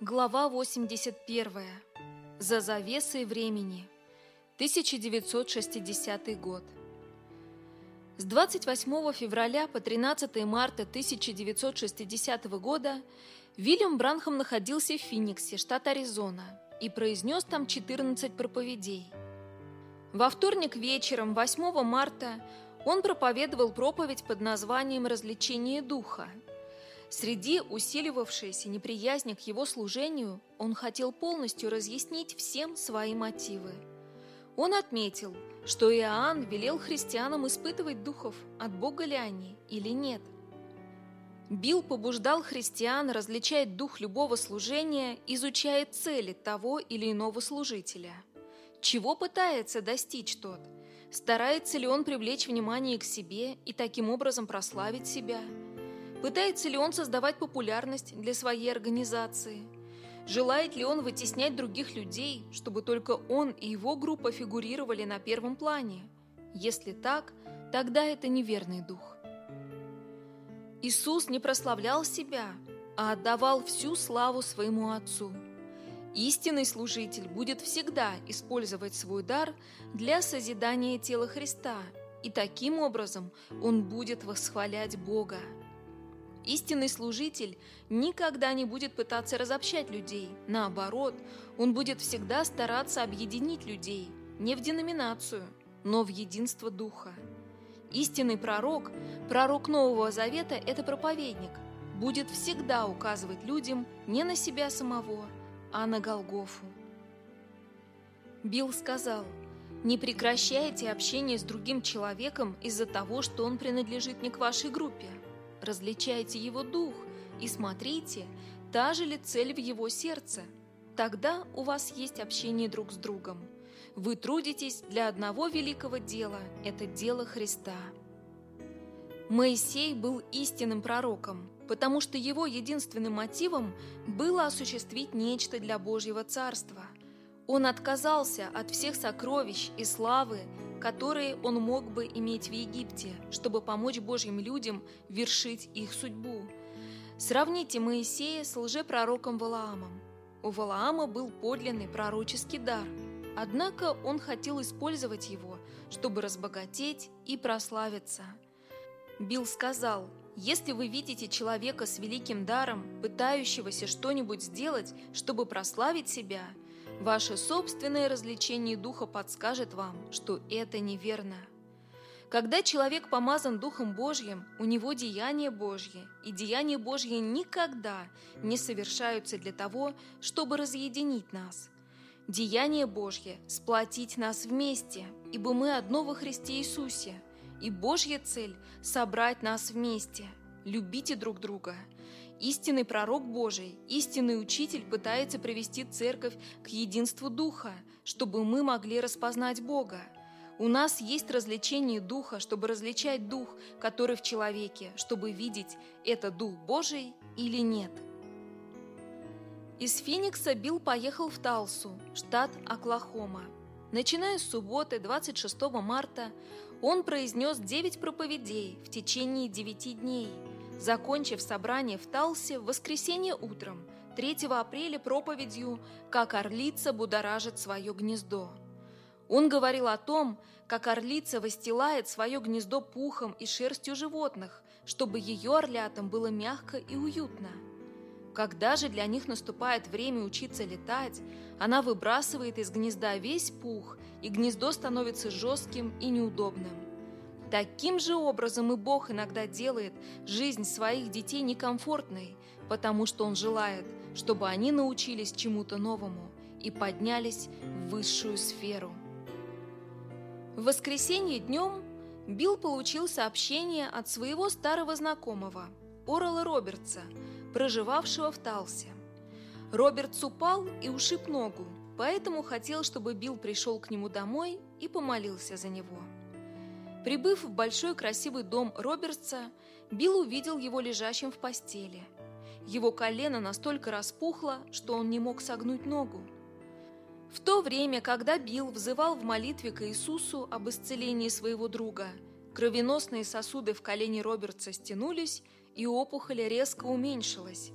Глава 81. За завесой времени. 1960 год. С 28 февраля по 13 марта 1960 года Вильям Бранхам находился в Финиксе, штат Аризона, и произнес там 14 проповедей. Во вторник вечером, 8 марта, он проповедовал проповедь под названием «Развлечение духа», Среди усиливавшейся неприязни к его служению он хотел полностью разъяснить всем свои мотивы. Он отметил, что Иоанн велел христианам испытывать духов, от Бога ли они или нет. Билл побуждал христиан различать дух любого служения, изучая цели того или иного служителя. Чего пытается достичь тот? Старается ли он привлечь внимание к себе и таким образом прославить себя – Пытается ли он создавать популярность для своей организации? Желает ли он вытеснять других людей, чтобы только он и его группа фигурировали на первом плане? Если так, тогда это неверный дух. Иисус не прославлял себя, а отдавал всю славу своему Отцу. Истинный служитель будет всегда использовать свой дар для созидания тела Христа, и таким образом он будет восхвалять Бога. Истинный служитель никогда не будет пытаться разобщать людей. Наоборот, он будет всегда стараться объединить людей, не в деноминацию, но в единство Духа. Истинный пророк, пророк Нового Завета – это проповедник, будет всегда указывать людям не на себя самого, а на Голгофу. Билл сказал, «Не прекращайте общение с другим человеком из-за того, что он принадлежит не к вашей группе. Различайте его дух и смотрите, та же ли цель в его сердце. Тогда у вас есть общение друг с другом. Вы трудитесь для одного великого дела – это дело Христа. Моисей был истинным пророком, потому что его единственным мотивом было осуществить нечто для Божьего Царства. Он отказался от всех сокровищ и славы которые он мог бы иметь в Египте, чтобы помочь Божьим людям вершить их судьбу. Сравните Моисея с лжепророком Валаамом. У Валаама был подлинный пророческий дар, однако он хотел использовать его, чтобы разбогатеть и прославиться. Билл сказал, если вы видите человека с великим даром, пытающегося что-нибудь сделать, чтобы прославить себя – Ваше собственное развлечение духа подскажет вам, что это неверно. Когда человек помазан Духом Божьим, у него деяние Божье, и деяния Божьи никогда не совершаются для того, чтобы разъединить нас. Деяние Божье – сплотить нас вместе, ибо мы одно во Христе Иисусе, и Божья цель – собрать нас вместе. Любите друг друга – Истинный пророк Божий, истинный учитель пытается привести церковь к единству Духа, чтобы мы могли распознать Бога. У нас есть развлечение Духа, чтобы различать Дух, который в человеке, чтобы видеть, это Дух Божий или нет. Из Феникса Билл поехал в Талсу, штат Оклахома. Начиная с субботы, 26 марта, он произнес 9 проповедей в течение 9 дней – закончив собрание в Талсе в воскресенье утром, 3 апреля проповедью «Как орлица будоражит свое гнездо». Он говорил о том, как орлица выстилает свое гнездо пухом и шерстью животных, чтобы ее орлятам было мягко и уютно. Когда же для них наступает время учиться летать, она выбрасывает из гнезда весь пух, и гнездо становится жестким и неудобным. Таким же образом и Бог иногда делает жизнь своих детей некомфортной, потому что Он желает, чтобы они научились чему-то новому и поднялись в высшую сферу. В воскресенье днем Билл получил сообщение от своего старого знакомого, Орала Робертса, проживавшего в Талсе. Робертс упал и ушиб ногу, поэтому хотел, чтобы Билл пришел к нему домой и помолился за него. Прибыв в большой красивый дом Робертса, Билл увидел его лежащим в постели. Его колено настолько распухло, что он не мог согнуть ногу. В то время, когда Билл взывал в молитве к Иисусу об исцелении своего друга, кровеносные сосуды в колене Робертса стянулись, и опухоль резко уменьшилась.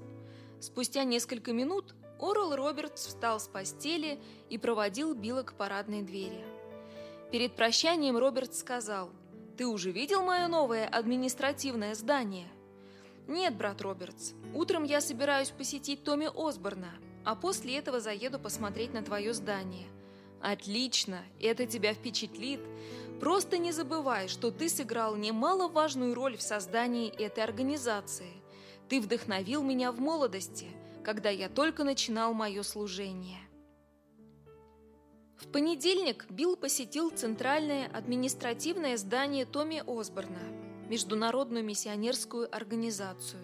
Спустя несколько минут Орел Робертс встал с постели и проводил Билла к парадной двери. Перед прощанием Робертс сказал, «Ты уже видел мое новое административное здание?» «Нет, брат Робертс. Утром я собираюсь посетить Томми Осборна, а после этого заеду посмотреть на твое здание». «Отлично! Это тебя впечатлит. Просто не забывай, что ты сыграл немаловажную роль в создании этой организации. Ты вдохновил меня в молодости, когда я только начинал мое служение». В понедельник Билл посетил центральное административное здание Томми Осборна, международную миссионерскую организацию.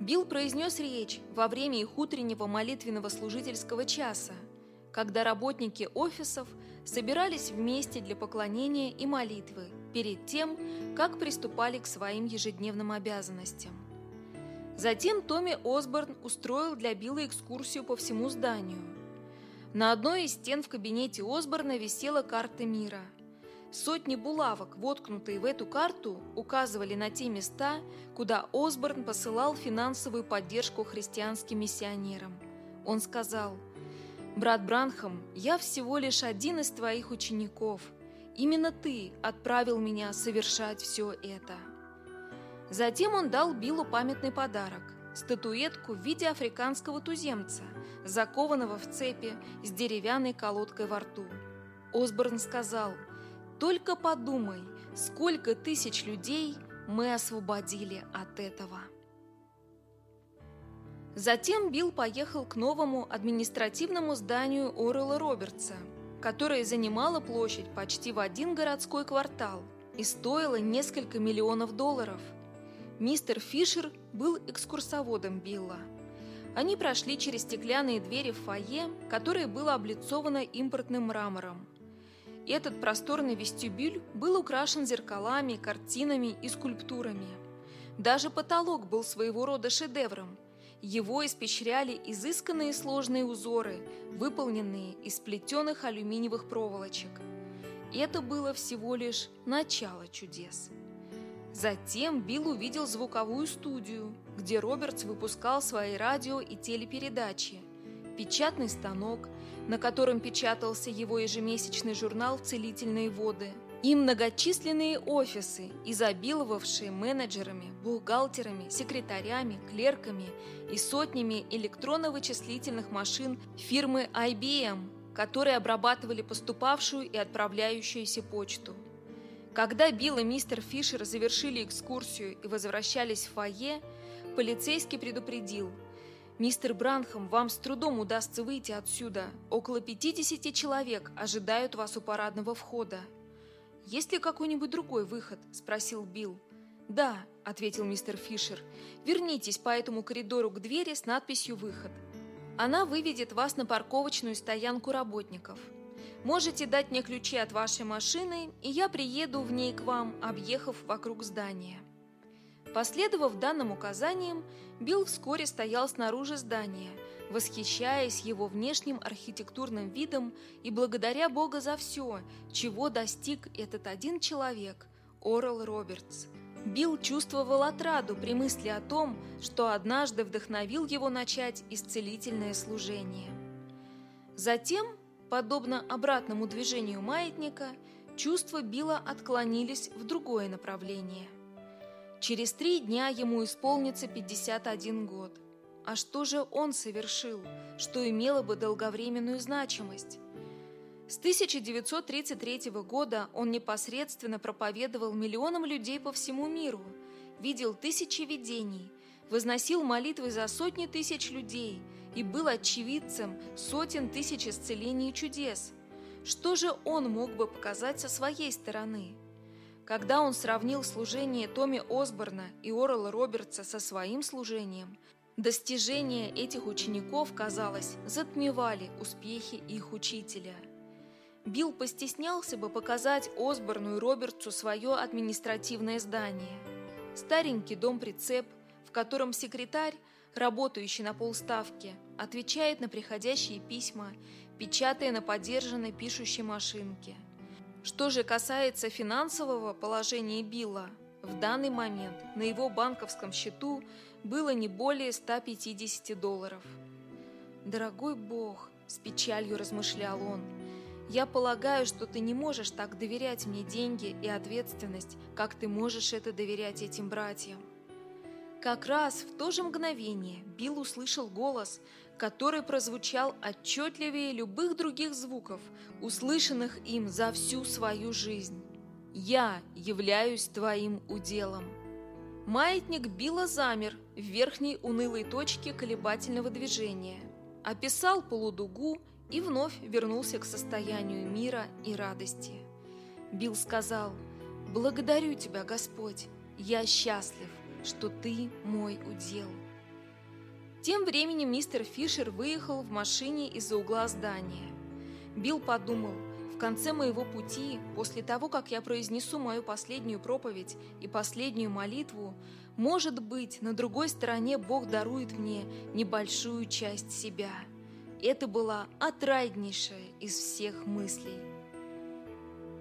Билл произнес речь во время их утреннего молитвенного служительского часа, когда работники офисов собирались вместе для поклонения и молитвы перед тем, как приступали к своим ежедневным обязанностям. Затем Томми Осборн устроил для Билла экскурсию по всему зданию. На одной из стен в кабинете Осборна висела карта мира – Сотни булавок, воткнутые в эту карту, указывали на те места, куда Осборн посылал финансовую поддержку христианским миссионерам. Он сказал, «Брат Бранхам, я всего лишь один из твоих учеников. Именно ты отправил меня совершать все это». Затем он дал Биллу памятный подарок – статуэтку в виде африканского туземца, закованного в цепи с деревянной колодкой во рту. Осборн сказал – только подумай, сколько тысяч людей мы освободили от этого. Затем Билл поехал к новому административному зданию Орела Робертса, которое занимало площадь почти в один городской квартал и стоило несколько миллионов долларов. Мистер Фишер был экскурсоводом Билла. Они прошли через стеклянные двери в фойе, которое было облицовано импортным мрамором. Этот просторный вестибюль был украшен зеркалами, картинами и скульптурами. Даже потолок был своего рода шедевром. Его испещряли изысканные сложные узоры, выполненные из плетеных алюминиевых проволочек. Это было всего лишь начало чудес. Затем Билл увидел звуковую студию, где Робертс выпускал свои радио и телепередачи, печатный станок, на котором печатался его ежемесячный журнал «Целительные воды», и многочисленные офисы, изобиловавшие менеджерами, бухгалтерами, секретарями, клерками и сотнями электронно-вычислительных машин фирмы IBM, которые обрабатывали поступавшую и отправляющуюся почту. Когда Билл и мистер Фишер завершили экскурсию и возвращались в фойе, полицейский предупредил – «Мистер Бранхам, вам с трудом удастся выйти отсюда. Около 50 человек ожидают вас у парадного входа». «Есть ли какой-нибудь другой выход?» – спросил Билл. «Да», – ответил мистер Фишер. «Вернитесь по этому коридору к двери с надписью «Выход». Она выведет вас на парковочную стоянку работников. Можете дать мне ключи от вашей машины, и я приеду в ней к вам, объехав вокруг здания». Последовав данным указаниям, Билл вскоре стоял снаружи здания, восхищаясь его внешним архитектурным видом и благодаря Бога за все, чего достиг этот один человек – Орел Робертс. Билл чувствовал отраду при мысли о том, что однажды вдохновил его начать исцелительное служение. Затем, подобно обратному движению маятника, чувства Билла отклонились в другое направление. Через три дня ему исполнится 51 год. А что же он совершил, что имело бы долговременную значимость? С 1933 года он непосредственно проповедовал миллионам людей по всему миру, видел тысячи видений, возносил молитвы за сотни тысяч людей и был очевидцем сотен тысяч исцелений и чудес. Что же он мог бы показать со своей стороны? Когда он сравнил служение Томми Осборна и Орла Робертса со своим служением, достижения этих учеников, казалось, затмевали успехи их учителя. Билл постеснялся бы показать Осборну и Робертсу свое административное здание. Старенький дом-прицеп, в котором секретарь, работающий на полставки, отвечает на приходящие письма, печатая на подержанной пишущей машинке – что же касается финансового положения Билла, в данный момент на его банковском счету было не более 150 долларов. «Дорогой Бог», — с печалью размышлял он, — «я полагаю, что ты не можешь так доверять мне деньги и ответственность, как ты можешь это доверять этим братьям». Как раз в то же мгновение Билл услышал голос, который прозвучал отчетливее любых других звуков, услышанных им за всю свою жизнь. «Я являюсь твоим уделом». Маятник Билла замер в верхней унылой точке колебательного движения, описал полудугу и вновь вернулся к состоянию мира и радости. Билл сказал, «Благодарю тебя, Господь, я счастлив, что ты мой удел». Тем временем мистер Фишер выехал в машине из-за угла здания. Билл подумал, в конце моего пути, после того, как я произнесу мою последнюю проповедь и последнюю молитву, может быть, на другой стороне Бог дарует мне небольшую часть себя. Это была отраднейшая из всех мыслей.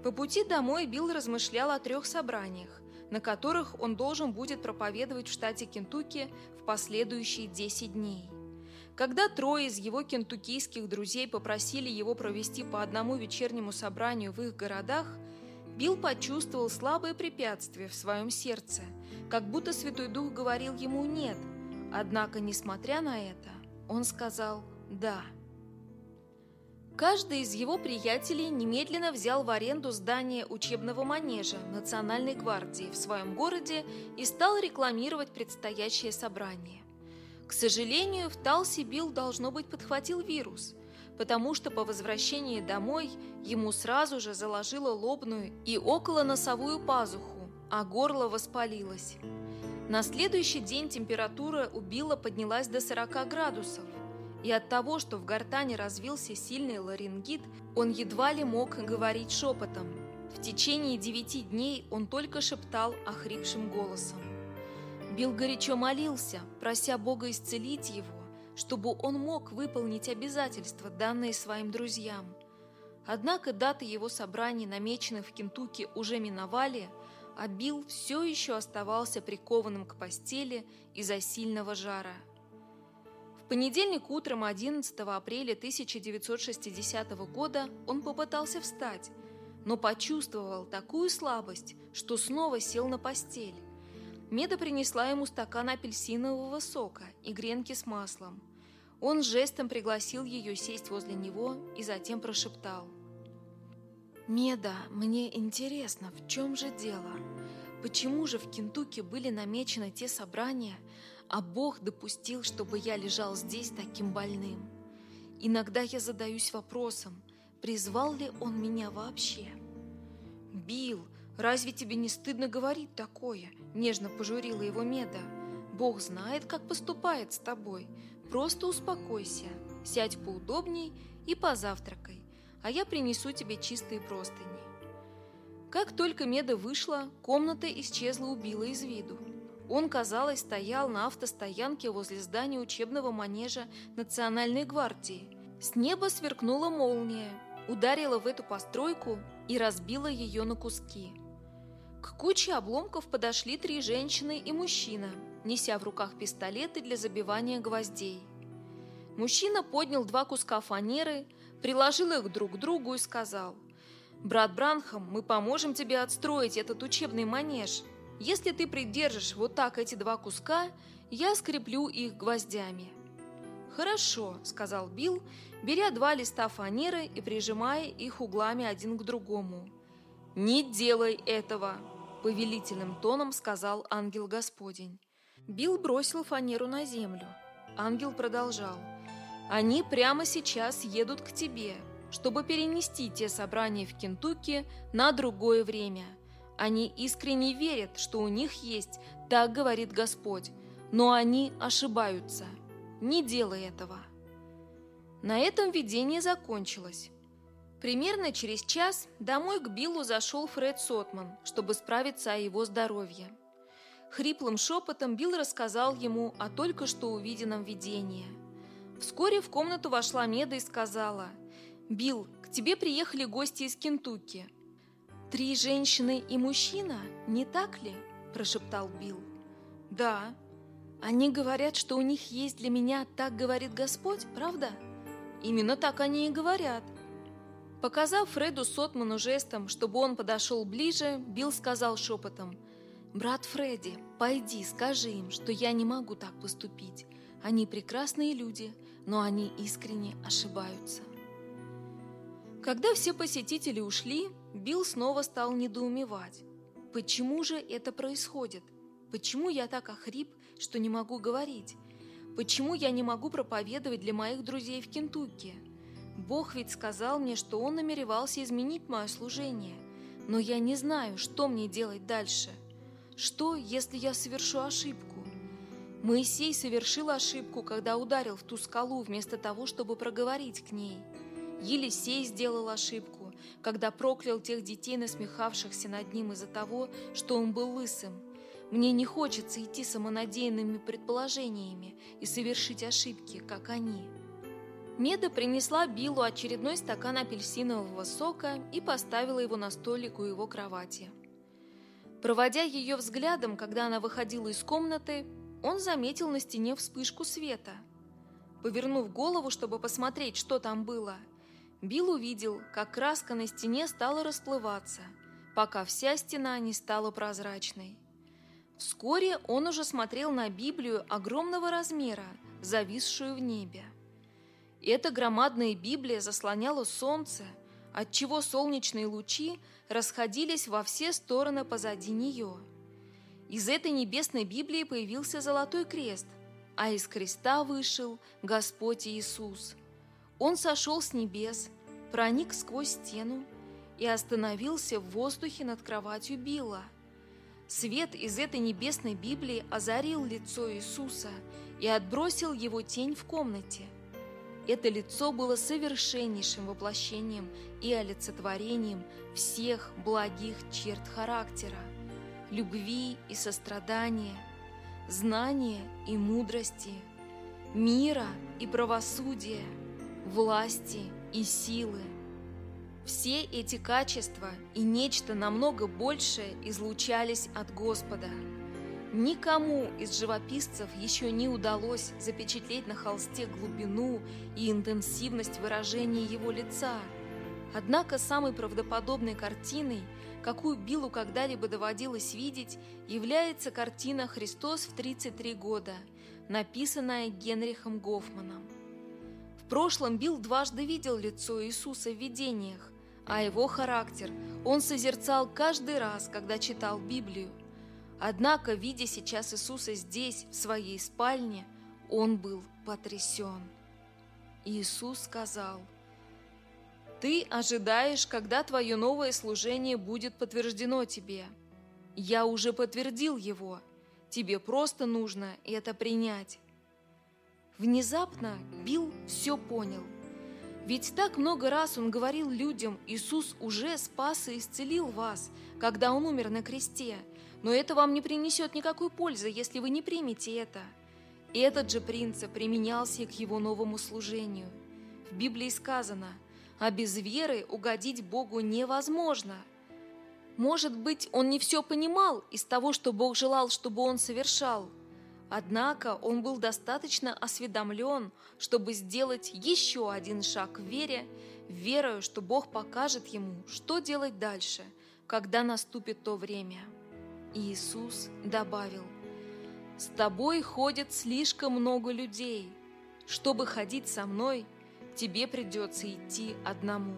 По пути домой Билл размышлял о трех собраниях, на которых он должен будет проповедовать в штате Кентукки в последующие 10 дней. Когда трое из его кентуккийских друзей попросили его провести по одному вечернему собранию в их городах, Билл почувствовал слабое препятствие в своем сердце, как будто Святой Дух говорил ему «нет». Однако, несмотря на это, он сказал «да». Каждый из его приятелей немедленно взял в аренду здание учебного манежа Национальной гвардии в своем городе и стал рекламировать предстоящее собрание. К сожалению, в Талсе Билл, должно быть, подхватил вирус, потому что по возвращении домой ему сразу же заложило лобную и около носовую пазуху, а горло воспалилось. На следующий день температура у Билла поднялась до 40 градусов – и от того, что в гортане развился сильный ларингит, он едва ли мог говорить шепотом. В течение девяти дней он только шептал охрипшим голосом. Билл горячо молился, прося Бога исцелить его, чтобы он мог выполнить обязательства, данные своим друзьям. Однако даты его собраний, намеченных в Кентукки, уже миновали, а Билл все еще оставался прикованным к постели из-за сильного жара – в понедельник утром 11 апреля 1960 года он попытался встать, но почувствовал такую слабость, что снова сел на постель. Меда принесла ему стакан апельсинового сока и гренки с маслом. Он жестом пригласил ее сесть возле него и затем прошептал. «Меда, мне интересно, в чем же дело? Почему же в Кентукки были намечены те собрания, а Бог допустил, чтобы я лежал здесь таким больным. Иногда я задаюсь вопросом, призвал ли Он меня вообще? «Билл, разве тебе не стыдно говорить такое?» – нежно пожурила его Меда. «Бог знает, как поступает с тобой. Просто успокойся, сядь поудобней и позавтракай, а я принесу тебе чистые простыни». Как только Меда вышла, комната исчезла у Билла из виду. Он, казалось, стоял на автостоянке возле здания учебного манежа Национальной гвардии. С неба сверкнула молния, ударила в эту постройку и разбила ее на куски. К куче обломков подошли три женщины и мужчина, неся в руках пистолеты для забивания гвоздей. Мужчина поднял два куска фанеры, приложил их друг к другу и сказал, «Брат Бранхам, мы поможем тебе отстроить этот учебный манеж. Если ты придержишь вот так эти два куска, я скреплю их гвоздями». «Хорошо», — сказал Билл, беря два листа фанеры и прижимая их углами один к другому. «Не делай этого», — повелительным тоном сказал ангел Господень. Билл бросил фанеру на землю. Ангел продолжал. «Они прямо сейчас едут к тебе, чтобы перенести те собрания в Кентукки на другое время. Они искренне верят, что у них есть, так говорит Господь, но они ошибаются. Не делай этого. На этом видение закончилось. Примерно через час домой к Биллу зашел Фред Сотман, чтобы справиться о его здоровье. Хриплым шепотом Билл рассказал ему о только что увиденном видении. Вскоре в комнату вошла Меда и сказала, «Билл, к тебе приехали гости из Кентукки. «Три женщины и мужчина, не так ли?» – прошептал Билл. «Да». Они говорят, что у них есть для меня «так говорит Господь», правда? Именно так они и говорят. Показав Фреду Сотману жестом, чтобы он подошел ближе, Билл сказал шепотом, «Брат Фредди, пойди, скажи им, что я не могу так поступить. Они прекрасные люди, но они искренне ошибаются». Когда все посетители ушли, Билл снова стал недоумевать. Почему же это происходит? Почему я так охрип, что не могу говорить? Почему я не могу проповедовать для моих друзей в Кентукки? Бог ведь сказал мне, что Он намеревался изменить мое служение. Но я не знаю, что мне делать дальше. Что, если я совершу ошибку? Моисей совершил ошибку, когда ударил в ту скалу, вместо того, чтобы проговорить к ней. Елисей сделал ошибку, когда проклял тех детей, насмехавшихся над ним из-за того, что он был лысым. Мне не хочется идти самонадеянными предположениями и совершить ошибки, как они. Меда принесла Биллу очередной стакан апельсинового сока и поставила его на столик у его кровати. Проводя ее взглядом, когда она выходила из комнаты, он заметил на стене вспышку света. Повернув голову, чтобы посмотреть, что там было, Билл увидел, как краска на стене стала расплываться, пока вся стена не стала прозрачной. Вскоре он уже смотрел на Библию огромного размера, зависшую в небе. Эта громадная Библия заслоняла солнце, отчего солнечные лучи расходились во все стороны позади нее. Из этой небесной Библии появился золотой крест, а из креста вышел Господь Иисус. Он сошел с небес, проник сквозь стену и остановился в воздухе над кроватью Билла. Свет из этой небесной Библии озарил лицо Иисуса и отбросил его тень в комнате. Это лицо было совершеннейшим воплощением и олицетворением всех благих черт характера, любви и сострадания, знания и мудрости, мира и правосудия, власти и силы. Все эти качества и нечто намного большее излучались от Господа – Никому из живописцев еще не удалось запечатлеть на холсте глубину и интенсивность выражения его лица. Однако самой правдоподобной картиной, какую Биллу когда-либо доводилось видеть, является картина «Христос в 33 года», написанная Генрихом Гофманом. Прошлом Билл дважды видел лицо Иисуса в видениях, а его характер он созерцал каждый раз, когда читал Библию – Однако, видя сейчас Иисуса здесь, в своей спальне, он был потрясен. Иисус сказал, «Ты ожидаешь, когда твое новое служение будет подтверждено тебе. Я уже подтвердил его. Тебе просто нужно это принять». Внезапно Билл все понял. Ведь так много раз он говорил людям, Иисус уже спас и исцелил вас, когда Он умер на кресте – но это вам не принесет никакой пользы, если вы не примете это. Этот же принцип применялся и к его новому служению. В Библии сказано, а без веры угодить Богу невозможно. Может быть, он не все понимал из того, что Бог желал, чтобы он совершал. Однако он был достаточно осведомлен, чтобы сделать еще один шаг в вере, веруя, что Бог покажет ему, что делать дальше, когда наступит то время. Иисус добавил, «С тобой ходит слишком много людей. Чтобы ходить со мной, тебе придется идти одному».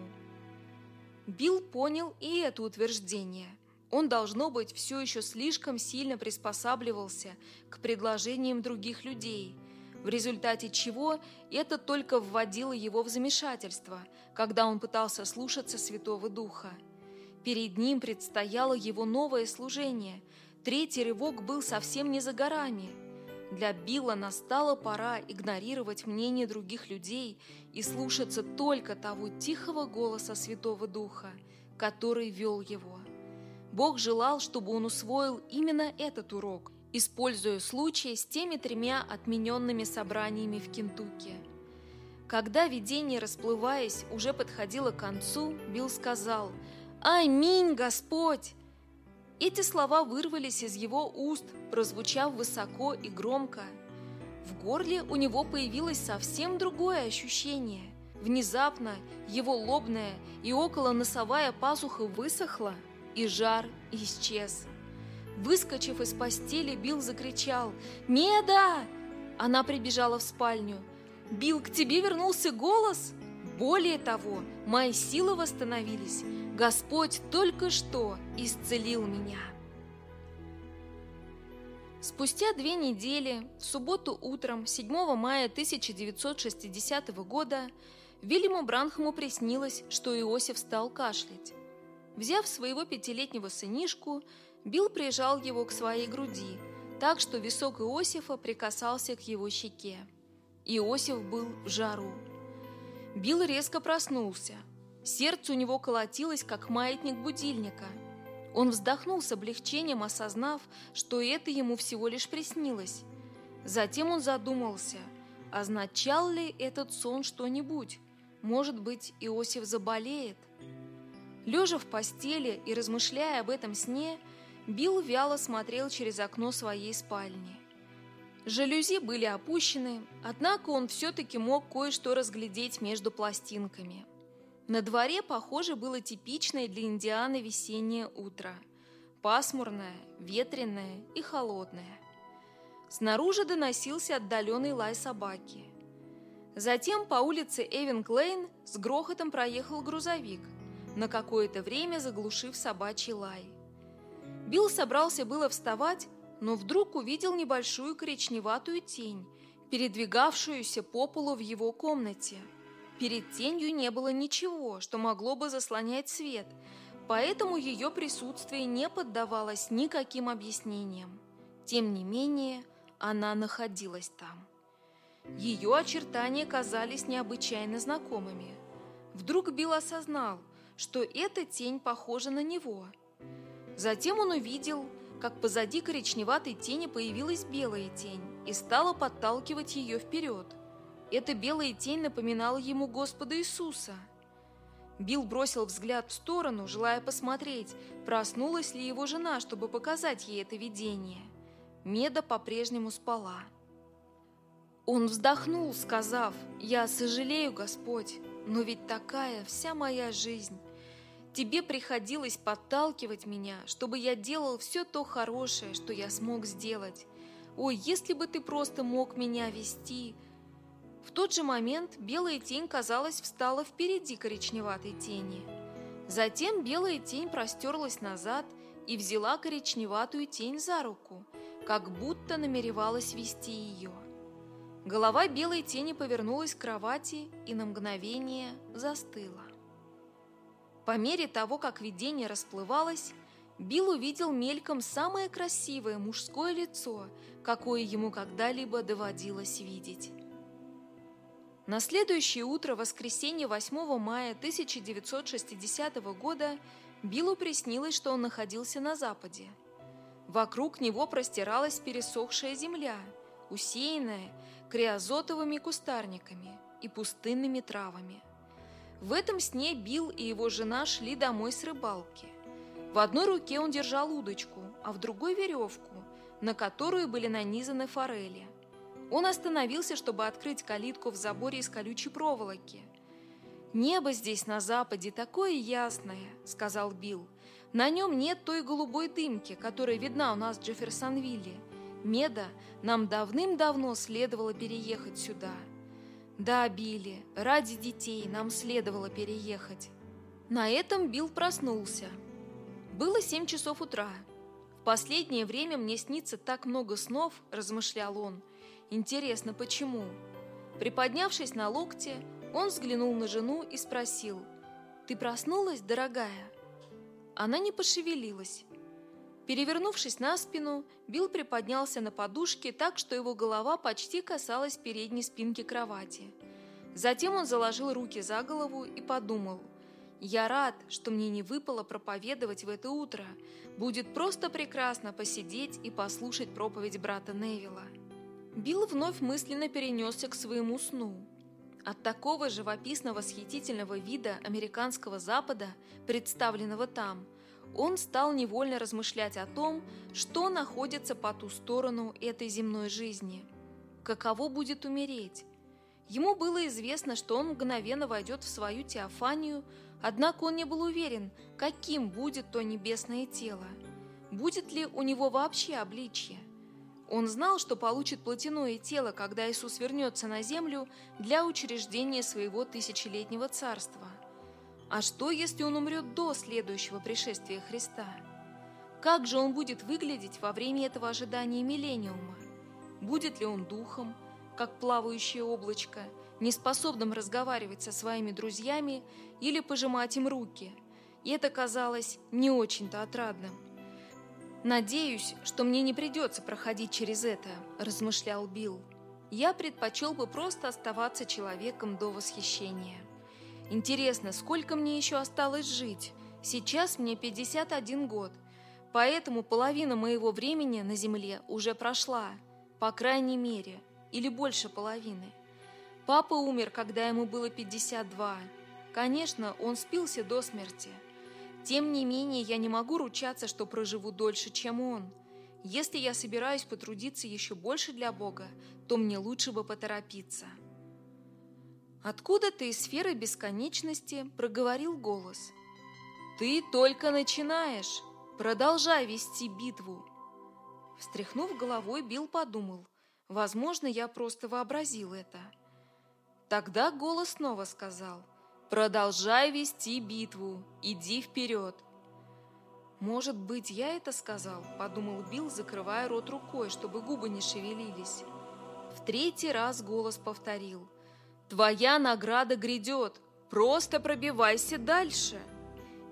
Билл понял и это утверждение. Он, должно быть, все еще слишком сильно приспосабливался к предложениям других людей, в результате чего это только вводило его в замешательство, когда он пытался слушаться Святого Духа – Перед ним предстояло его новое служение. Третий рывок был совсем не за горами. Для Билла настала пора игнорировать мнение других людей и слушаться только того тихого голоса Святого Духа, который вел его. Бог желал, чтобы он усвоил именно этот урок, используя случай с теми тремя отмененными собраниями в Кентукки. Когда видение, расплываясь, уже подходило к концу, Билл сказал – Аминь, Господь! Эти слова вырвались из его уст, прозвучав высоко и громко. В горле у него появилось совсем другое ощущение. Внезапно его лобная и около носовая пазуха высохла, и жар исчез. Выскочив из постели, Билл закричал «Меда!». Она прибежала в спальню. «Билл, к тебе вернулся голос?» Более того, мои силы восстановились. Господь только что исцелил меня. Спустя две недели, в субботу утром 7 мая 1960 года, Вильяму Бранхаму приснилось, что Иосиф стал кашлять. Взяв своего пятилетнего сынишку, Билл прижал его к своей груди, так что висок Иосифа прикасался к его щеке. Иосиф был в жару. Билл резко проснулся. Сердце у него колотилось, как маятник будильника. Он вздохнул с облегчением, осознав, что это ему всего лишь приснилось. Затем он задумался, означал ли этот сон что-нибудь. Может быть, Иосиф заболеет? Лежа в постели и размышляя об этом сне, Билл вяло смотрел через окно своей спальни. Жалюзи были опущены, однако он все-таки мог кое-что разглядеть между пластинками. На дворе, похоже, было типичное для Индианы весеннее утро. Пасмурное, ветреное и холодное. Снаружи доносился отдаленный лай собаки. Затем по улице Эвинг-Лейн с грохотом проехал грузовик, на какое-то время заглушив собачий лай. Билл собрался было вставать, но вдруг увидел небольшую коричневатую тень, передвигавшуюся по полу в его комнате. Перед тенью не было ничего, что могло бы заслонять свет, поэтому ее присутствие не поддавалось никаким объяснениям. Тем не менее, она находилась там. Ее очертания казались необычайно знакомыми. Вдруг Билл осознал, что эта тень похожа на него. Затем он увидел, как позади коричневатой тени появилась белая тень и стала подталкивать ее вперед. Эта белая тень напоминала ему Господа Иисуса. Билл бросил взгляд в сторону, желая посмотреть, проснулась ли его жена, чтобы показать ей это видение. Меда по-прежнему спала. Он вздохнул, сказав, «Я сожалею, Господь, но ведь такая вся моя жизнь. Тебе приходилось подталкивать меня, чтобы я делал все то хорошее, что я смог сделать. Ой, если бы ты просто мог меня вести. В тот же момент белая тень, казалось, встала впереди коричневатой тени. Затем белая тень простерлась назад и взяла коричневатую тень за руку, как будто намеревалась вести ее. Голова белой тени повернулась к кровати и на мгновение застыла. По мере того, как видение расплывалось, Билл увидел мельком самое красивое мужское лицо, какое ему когда-либо доводилось видеть. На следующее утро, воскресенье 8 мая 1960 года, Биллу приснилось, что он находился на западе. Вокруг него простиралась пересохшая земля, усеянная криозотовыми кустарниками и пустынными травами. В этом сне Билл и его жена шли домой с рыбалки. В одной руке он держал удочку, а в другой – веревку, на которую были нанизаны форели. Он остановился, чтобы открыть калитку в заборе из колючей проволоки. «Небо здесь на западе такое ясное», – сказал Билл. «На нем нет той голубой дымки, которая видна у нас в Джефферсонвилле. Меда, нам давным-давно следовало переехать сюда». «Да, Билли, ради детей нам следовало переехать». На этом Билл проснулся. Было семь часов утра. «В последнее время мне снится так много снов», – размышлял он. «Интересно, почему?» Приподнявшись на локте, он взглянул на жену и спросил, «Ты проснулась, дорогая?» Она не пошевелилась. Перевернувшись на спину, Билл приподнялся на подушке так, что его голова почти касалась передней спинки кровати. Затем он заложил руки за голову и подумал, «Я рад, что мне не выпало проповедовать в это утро. Будет просто прекрасно посидеть и послушать проповедь брата Невилла». Билл вновь мысленно перенесся к своему сну. От такого живописно восхитительного вида американского Запада, представленного там – он стал невольно размышлять о том, что находится по ту сторону этой земной жизни. Каково будет умереть? Ему было известно, что он мгновенно войдет в свою теофанию, однако он не был уверен, каким будет то небесное тело. Будет ли у него вообще обличье? Он знал, что получит плотяное тело, когда Иисус вернется на землю для учреждения своего тысячелетнего царства. А что, если он умрет до следующего пришествия Христа? Как же он будет выглядеть во время этого ожидания миллениума? Будет ли он духом, как плавающее облачко, неспособным разговаривать со своими друзьями или пожимать им руки? И это казалось не очень-то отрадным. «Надеюсь, что мне не придется проходить через это», – размышлял Билл. «Я предпочел бы просто оставаться человеком до восхищения». Интересно, сколько мне еще осталось жить? Сейчас мне 51 год, поэтому половина моего времени на Земле уже прошла, по крайней мере, или больше половины. Папа умер, когда ему было 52. Конечно, он спился до смерти. Тем не менее, я не могу ручаться, что проживу дольше, чем он. Если я собираюсь потрудиться еще больше для Бога, то мне лучше бы поторопиться. Откуда-то из сферы бесконечности проговорил голос. «Ты только начинаешь! Продолжай вести битву!» Встряхнув головой, Билл подумал. «Возможно, я просто вообразил это». Тогда голос снова сказал. «Продолжай вести битву! Иди вперед!» «Может быть, я это сказал?» – подумал Билл, закрывая рот рукой, чтобы губы не шевелились. В третий раз голос повторил – Твоя награда грядет, просто пробивайся дальше.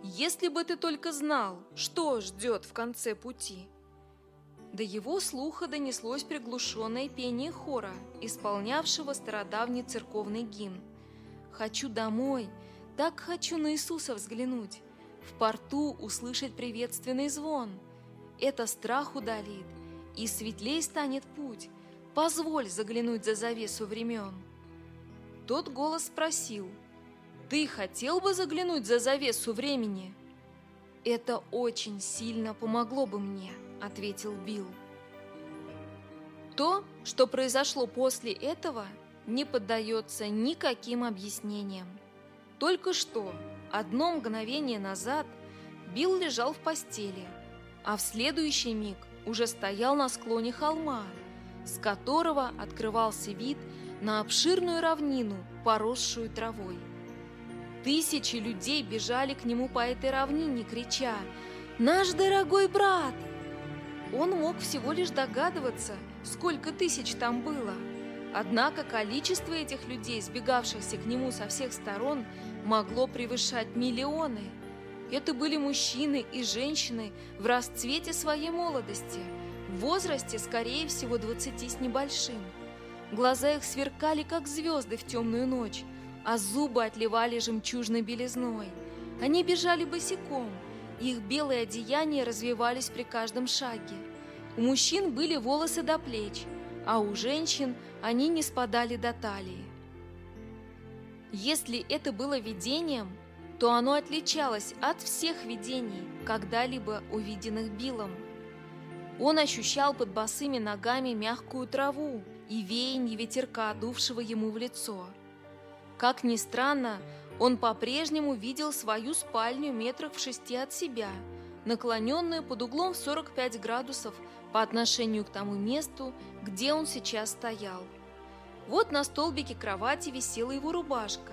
Если бы ты только знал, что ждет в конце пути. До его слуха донеслось приглушенное пение хора, исполнявшего стародавний церковный гимн. «Хочу домой, так хочу на Иисуса взглянуть, в порту услышать приветственный звон. Это страх удалит, и светлей станет путь. Позволь заглянуть за завесу времен». Тот голос спросил, «Ты хотел бы заглянуть за завесу времени?» «Это очень сильно помогло бы мне», — ответил Билл. То, что произошло после этого, не поддается никаким объяснениям. Только что, одно мгновение назад, Билл лежал в постели, а в следующий миг уже стоял на склоне холма, с которого открывался вид на обширную равнину, поросшую травой. Тысячи людей бежали к нему по этой равнине, крича «Наш дорогой брат!». Он мог всего лишь догадываться, сколько тысяч там было. Однако количество этих людей, сбегавшихся к нему со всех сторон, могло превышать миллионы. Это были мужчины и женщины в расцвете своей молодости, в возрасте, скорее всего, двадцати с небольшим. Глаза их сверкали, как звезды в темную ночь, а зубы отливали жемчужной белизной. Они бежали босиком, их белые одеяния развивались при каждом шаге. У мужчин были волосы до плеч, а у женщин они не спадали до талии. Если это было видением, то оно отличалось от всех видений, когда-либо увиденных Биллом. Он ощущал под босыми ногами мягкую траву, и веяние ветерка, дувшего ему в лицо. Как ни странно, он по-прежнему видел свою спальню метрах в шести от себя, наклоненную под углом в 45 градусов по отношению к тому месту, где он сейчас стоял. Вот на столбике кровати висела его рубашка,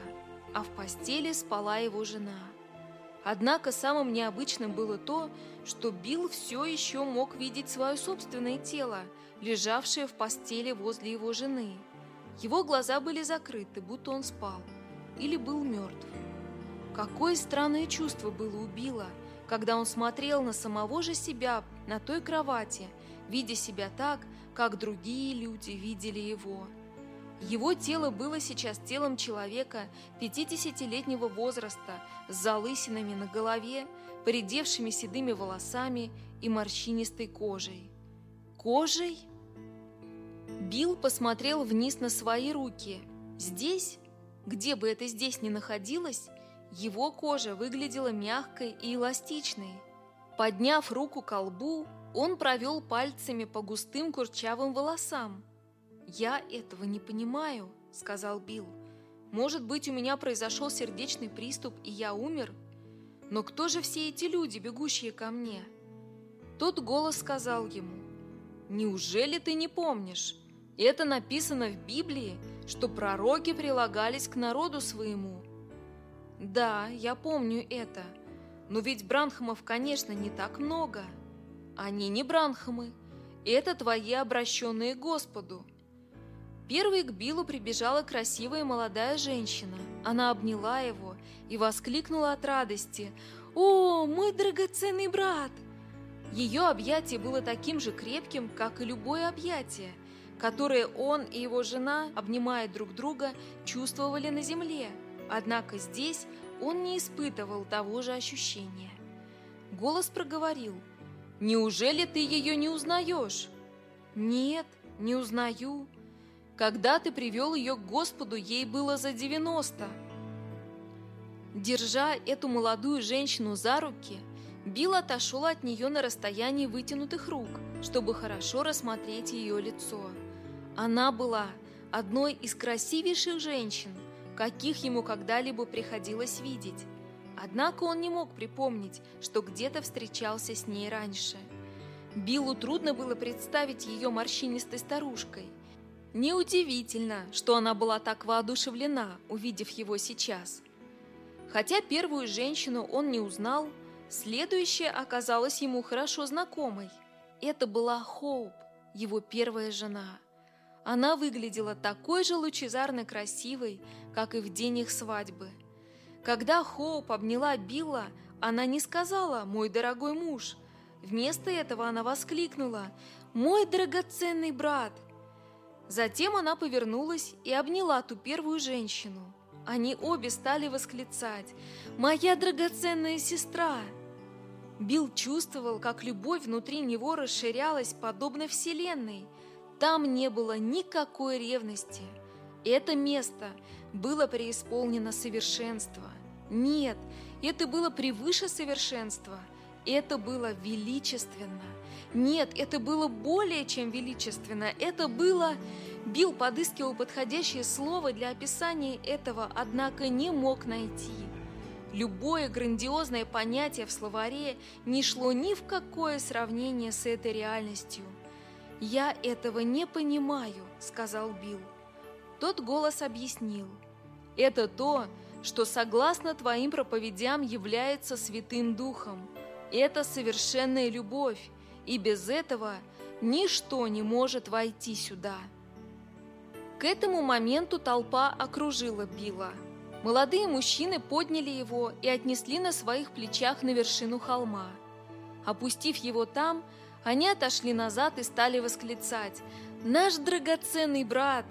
а в постели спала его жена. Однако самым необычным было то, что Билл все еще мог видеть свое собственное тело, лежавшее в постели возле его жены. Его глаза были закрыты, будто он спал или был мертв. Какое странное чувство было у Билла, когда он смотрел на самого же себя на той кровати, видя себя так, как другие люди видели его. Его тело было сейчас телом человека 50-летнего возраста с залысинами на голове, поредевшими седыми волосами и морщинистой кожей. Кожей? Билл посмотрел вниз на свои руки. Здесь, где бы это здесь ни находилось, его кожа выглядела мягкой и эластичной. Подняв руку к колбу, он провел пальцами по густым курчавым волосам. «Я этого не понимаю», — сказал Билл. «Может быть, у меня произошел сердечный приступ, и я умер? Но кто же все эти люди, бегущие ко мне?» Тот голос сказал ему, «Неужели ты не помнишь? Это написано в Библии, что пророки прилагались к народу своему». «Да, я помню это. Но ведь бранхамов, конечно, не так много». Они не бранхамы. Это твои обращенные Господу. Первой к Биллу прибежала красивая молодая женщина. Она обняла его и воскликнула от радости. «О, мой драгоценный брат!» Ее объятие было таким же крепким, как и любое объятие, которое он и его жена, обнимая друг друга, чувствовали на земле. Однако здесь он не испытывал того же ощущения. Голос проговорил – Неужели ты ее не узнаешь? Нет, не узнаю. Когда ты привел ее к Господу, ей было за девяносто. Держа эту молодую женщину за руки, Билл отошел от нее на расстоянии вытянутых рук, чтобы хорошо рассмотреть ее лицо. Она была одной из красивейших женщин, каких ему когда-либо приходилось видеть. Однако он не мог припомнить, что где-то встречался с ней раньше. Биллу трудно было представить ее морщинистой старушкой. Неудивительно, что она была так воодушевлена, увидев его сейчас. Хотя первую женщину он не узнал, следующая оказалась ему хорошо знакомой. Это была Хоуп, его первая жена. Она выглядела такой же лучезарно красивой, как и в день их свадьбы – когда Хоуп обняла Билла, она не сказала «мой дорогой муж». Вместо этого она воскликнула «мой драгоценный брат». Затем она повернулась и обняла ту первую женщину. Они обе стали восклицать «Моя драгоценная сестра!» Билл чувствовал, как любовь внутри него расширялась, подобно Вселенной. Там не было никакой ревности. Это место было преисполнено совершенства. Нет, это было превыше совершенства. Это было величественно. Нет, это было более чем величественно. Это было... Билл подыскивал подходящее слово для описания этого, однако не мог найти. Любое грандиозное понятие в словаре не шло ни в какое сравнение с этой реальностью. «Я этого не понимаю», — сказал Билл. Тот голос объяснил. «Это то, что согласно твоим проповедям является Святым Духом. Это совершенная любовь, и без этого ничто не может войти сюда. К этому моменту толпа окружила Билла. Молодые мужчины подняли его и отнесли на своих плечах на вершину холма. Опустив его там, они отошли назад и стали восклицать «Наш драгоценный брат!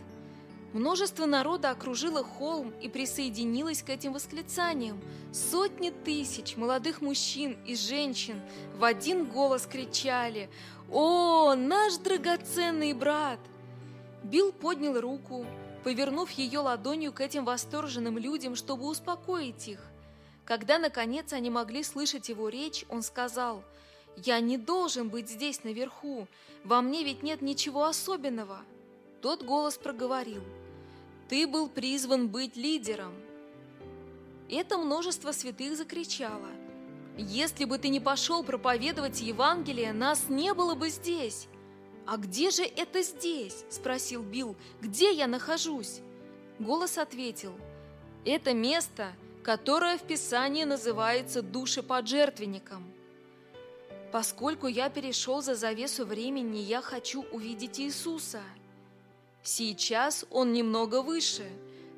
Множество народа окружило холм и присоединилось к этим восклицаниям. Сотни тысяч молодых мужчин и женщин в один голос кричали «О, наш драгоценный брат!» Билл поднял руку, повернув ее ладонью к этим восторженным людям, чтобы успокоить их. Когда, наконец, они могли слышать его речь, он сказал «Я не должен быть здесь наверху, во мне ведь нет ничего особенного». Тот голос проговорил – ты был призван быть лидером. Это множество святых закричало. Если бы ты не пошел проповедовать Евангелие, нас не было бы здесь. А где же это здесь? Спросил Билл. Где я нахожусь? Голос ответил. Это место, которое в Писании называется душеподжертвенником. Поскольку я перешел за завесу времени, я хочу увидеть Иисуса – Сейчас он немного выше.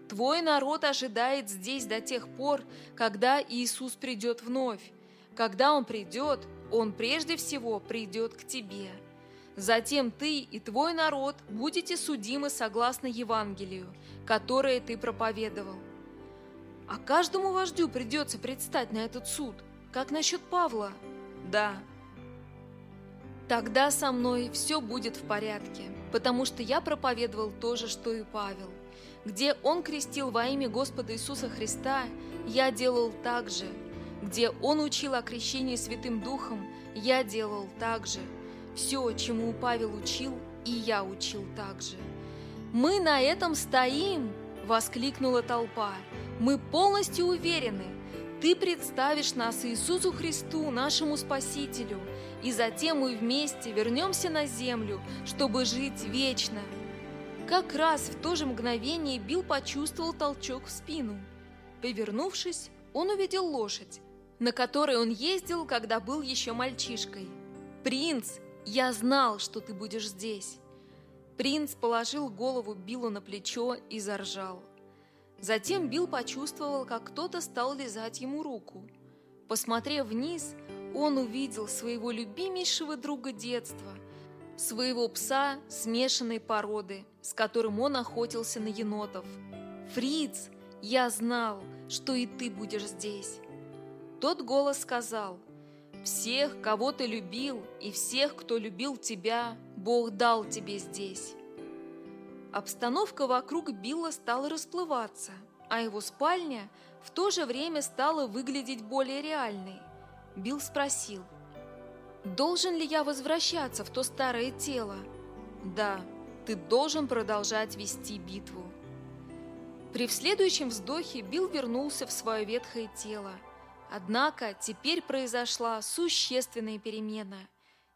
Твой народ ожидает здесь до тех пор, когда Иисус придет вновь. Когда Он придет, Он прежде всего придет к тебе. Затем ты и твой народ будете судимы согласно Евангелию, которое ты проповедовал. А каждому вождю придется предстать на этот суд. Как насчет Павла? Да. Тогда со мной все будет в порядке потому что я проповедовал то же, что и Павел. Где он крестил во имя Господа Иисуса Христа, я делал так же. где он учил о крещении Святым Духом, я делал так же. Все, чему Павел учил, и я учил так же. «Мы на этом стоим!» – воскликнула толпа. «Мы полностью уверены, ты представишь нас Иисусу Христу, нашему Спасителю, и затем мы вместе вернемся на землю, чтобы жить вечно». Как раз в то же мгновение Билл почувствовал толчок в спину. Повернувшись, он увидел лошадь, на которой он ездил, когда был еще мальчишкой. «Принц, я знал, что ты будешь здесь!» Принц положил голову Биллу на плечо и заржал. Затем Билл почувствовал, как кто-то стал лизать ему руку. Посмотрев вниз, он увидел своего любимейшего друга детства, своего пса смешанной породы, с которым он охотился на енотов. «Фриц, я знал, что и ты будешь здесь!» Тот голос сказал, «Всех, кого ты любил, и всех, кто любил тебя, Бог дал тебе здесь». Обстановка вокруг Билла стала расплываться, а его спальня в то же время стала выглядеть более реальной. Билл спросил, «Должен ли я возвращаться в то старое тело?» «Да, ты должен продолжать вести битву». При следующем вздохе Билл вернулся в свое ветхое тело. Однако теперь произошла существенная перемена –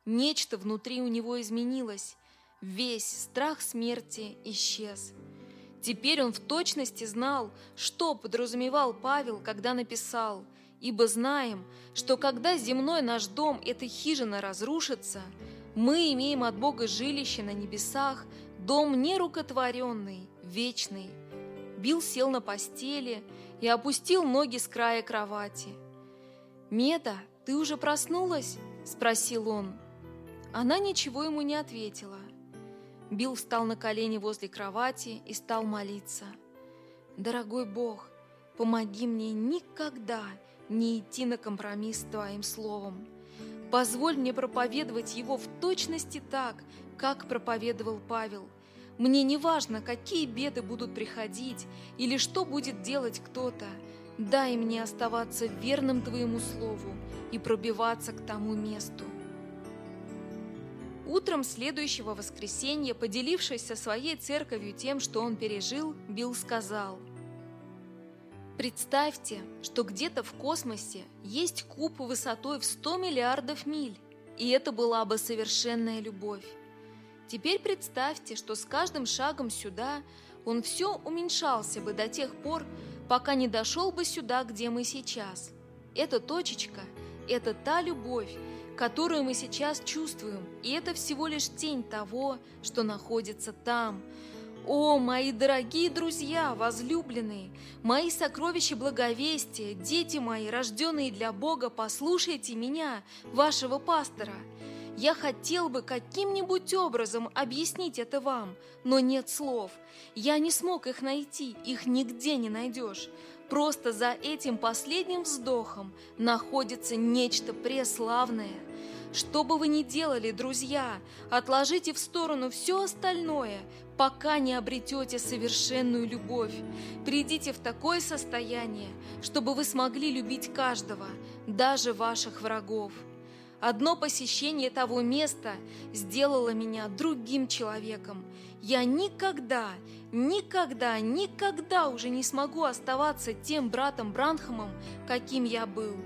Нечто внутри у него изменилось. Весь страх смерти исчез. Теперь он в точности знал, что подразумевал Павел, когда написал «Ибо знаем, что когда земной наш дом, эта хижина, разрушится, мы имеем от Бога жилище на небесах, дом нерукотворенный, вечный». Билл сел на постели и опустил ноги с края кровати. «Меда, ты уже проснулась?» – спросил он. Она ничего ему не ответила. Билл встал на колени возле кровати и стал молиться. «Дорогой Бог, помоги мне никогда не идти на компромисс с Твоим Словом. Позволь мне проповедовать его в точности так, как проповедовал Павел. Мне не важно, какие беды будут приходить или что будет делать кто-то. Дай мне оставаться верным Твоему Слову и пробиваться к тому месту, Утром следующего воскресенья, поделившись со своей церковью тем, что он пережил, Билл сказал, «Представьте, что где-то в космосе есть куб высотой в 100 миллиардов миль, и это была бы совершенная любовь. Теперь представьте, что с каждым шагом сюда он все уменьшался бы до тех пор, пока не дошел бы сюда, где мы сейчас. Эта точечка – это та любовь, которую мы сейчас чувствуем, и это всего лишь тень того, что находится там. О, мои дорогие друзья, возлюбленные, мои сокровища благовестия, дети мои, рожденные для Бога, послушайте меня, вашего пастора. Я хотел бы каким-нибудь образом объяснить это вам, но нет слов. Я не смог их найти, их нигде не найдешь. Просто за этим последним вздохом находится нечто преславное. Что бы вы ни делали, друзья, отложите в сторону все остальное, пока не обретете совершенную любовь. Придите в такое состояние, чтобы вы смогли любить каждого, даже ваших врагов. Одно посещение того места сделало меня другим человеком. Я никогда, никогда, никогда уже не смогу оставаться тем братом Бранхамом, каким я был.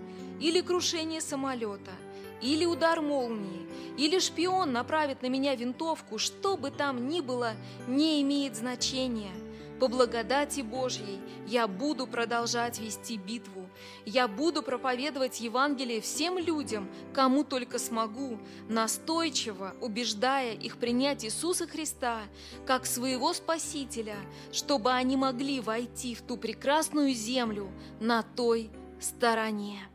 Или крушение самолета – или удар молнии, или шпион направит на меня винтовку, что бы там ни было, не имеет значения. По благодати Божьей я буду продолжать вести битву. Я буду проповедовать Евангелие всем людям, кому только смогу, настойчиво убеждая их принять Иисуса Христа как своего Спасителя, чтобы они могли войти в ту прекрасную землю на той стороне.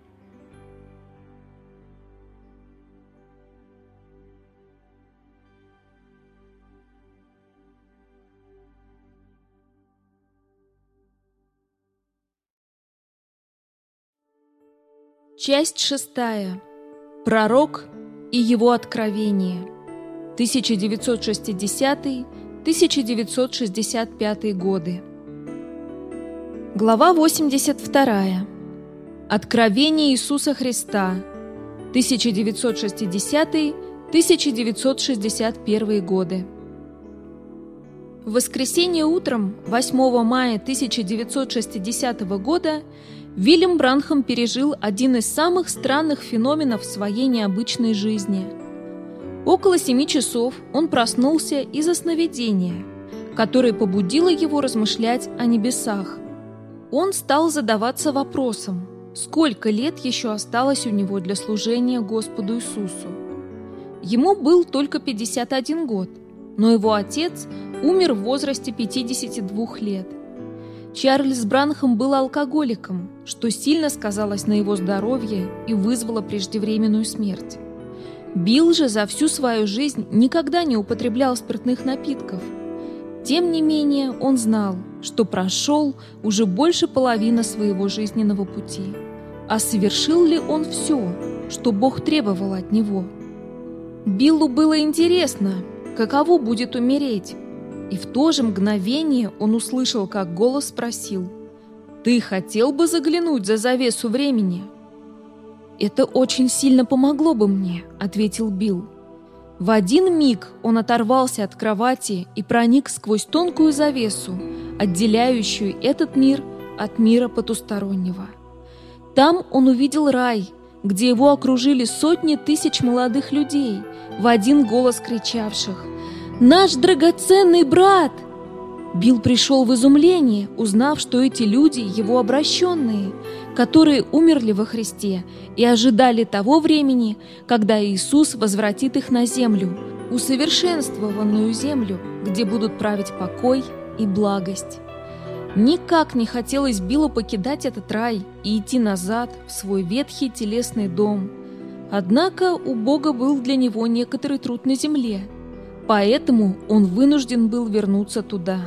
Часть шестая. Пророк и его откровение. 1960-1965 годы. Глава 82. Откровение Иисуса Христа 1960-1961 годы. В воскресенье утром 8 мая 1960 года Вильям Бранхам пережил один из самых странных феноменов своей необычной жизни. Около семи часов он проснулся из-за сновидения, которое побудило его размышлять о небесах. Он стал задаваться вопросом – сколько лет еще осталось у него для служения Господу Иисусу. Ему был только 51 год, но его отец умер в возрасте 52 лет. Чарльз Бранхам был алкоголиком, что сильно сказалось на его здоровье и вызвало преждевременную смерть. Билл же за всю свою жизнь никогда не употреблял спиртных напитков. Тем не менее, он знал, что прошел уже больше половины своего жизненного пути. А совершил ли он все, что Бог требовал от него? Биллу было интересно, каково будет умереть. И в то же мгновение он услышал, как голос спросил, «Ты хотел бы заглянуть за завесу времени?» «Это очень сильно помогло бы мне», — ответил Билл. В один миг он оторвался от кровати и проник сквозь тонкую завесу, отделяющую этот мир от мира потустороннего. Там он увидел рай, где его окружили сотни тысяч молодых людей, в один голос кричавших «Наш драгоценный брат!» Билл пришел в изумление, узнав, что эти люди его обращенные, которые умерли во Христе и ожидали того времени, когда Иисус возвратит их на землю, усовершенствованную землю, где будут править покой и благость. Никак не хотелось Биллу покидать этот рай и идти назад в свой ветхий телесный дом. Однако у Бога был для него некоторый труд на земле, поэтому он вынужден был вернуться туда.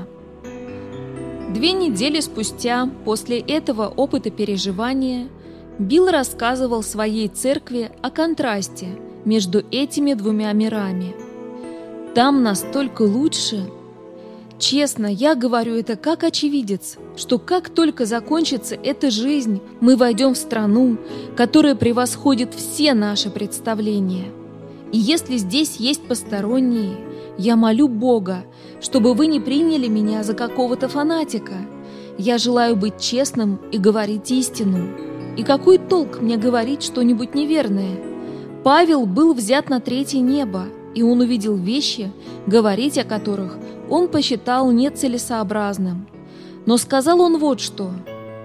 Две недели спустя, после этого опыта переживания, Билл рассказывал своей церкви о контрасте между этими двумя мирами. Там настолько лучше, Честно, я говорю это как очевидец, что как только закончится эта жизнь, мы войдем в страну, которая превосходит все наши представления. И если здесь есть посторонние, я молю Бога, чтобы вы не приняли меня за какого-то фанатика. Я желаю быть честным и говорить истину. И какой толк мне говорить что-нибудь неверное? Павел был взят на третье небо, и он увидел вещи, говорить о которых он посчитал нецелесообразным. Но сказал он вот что.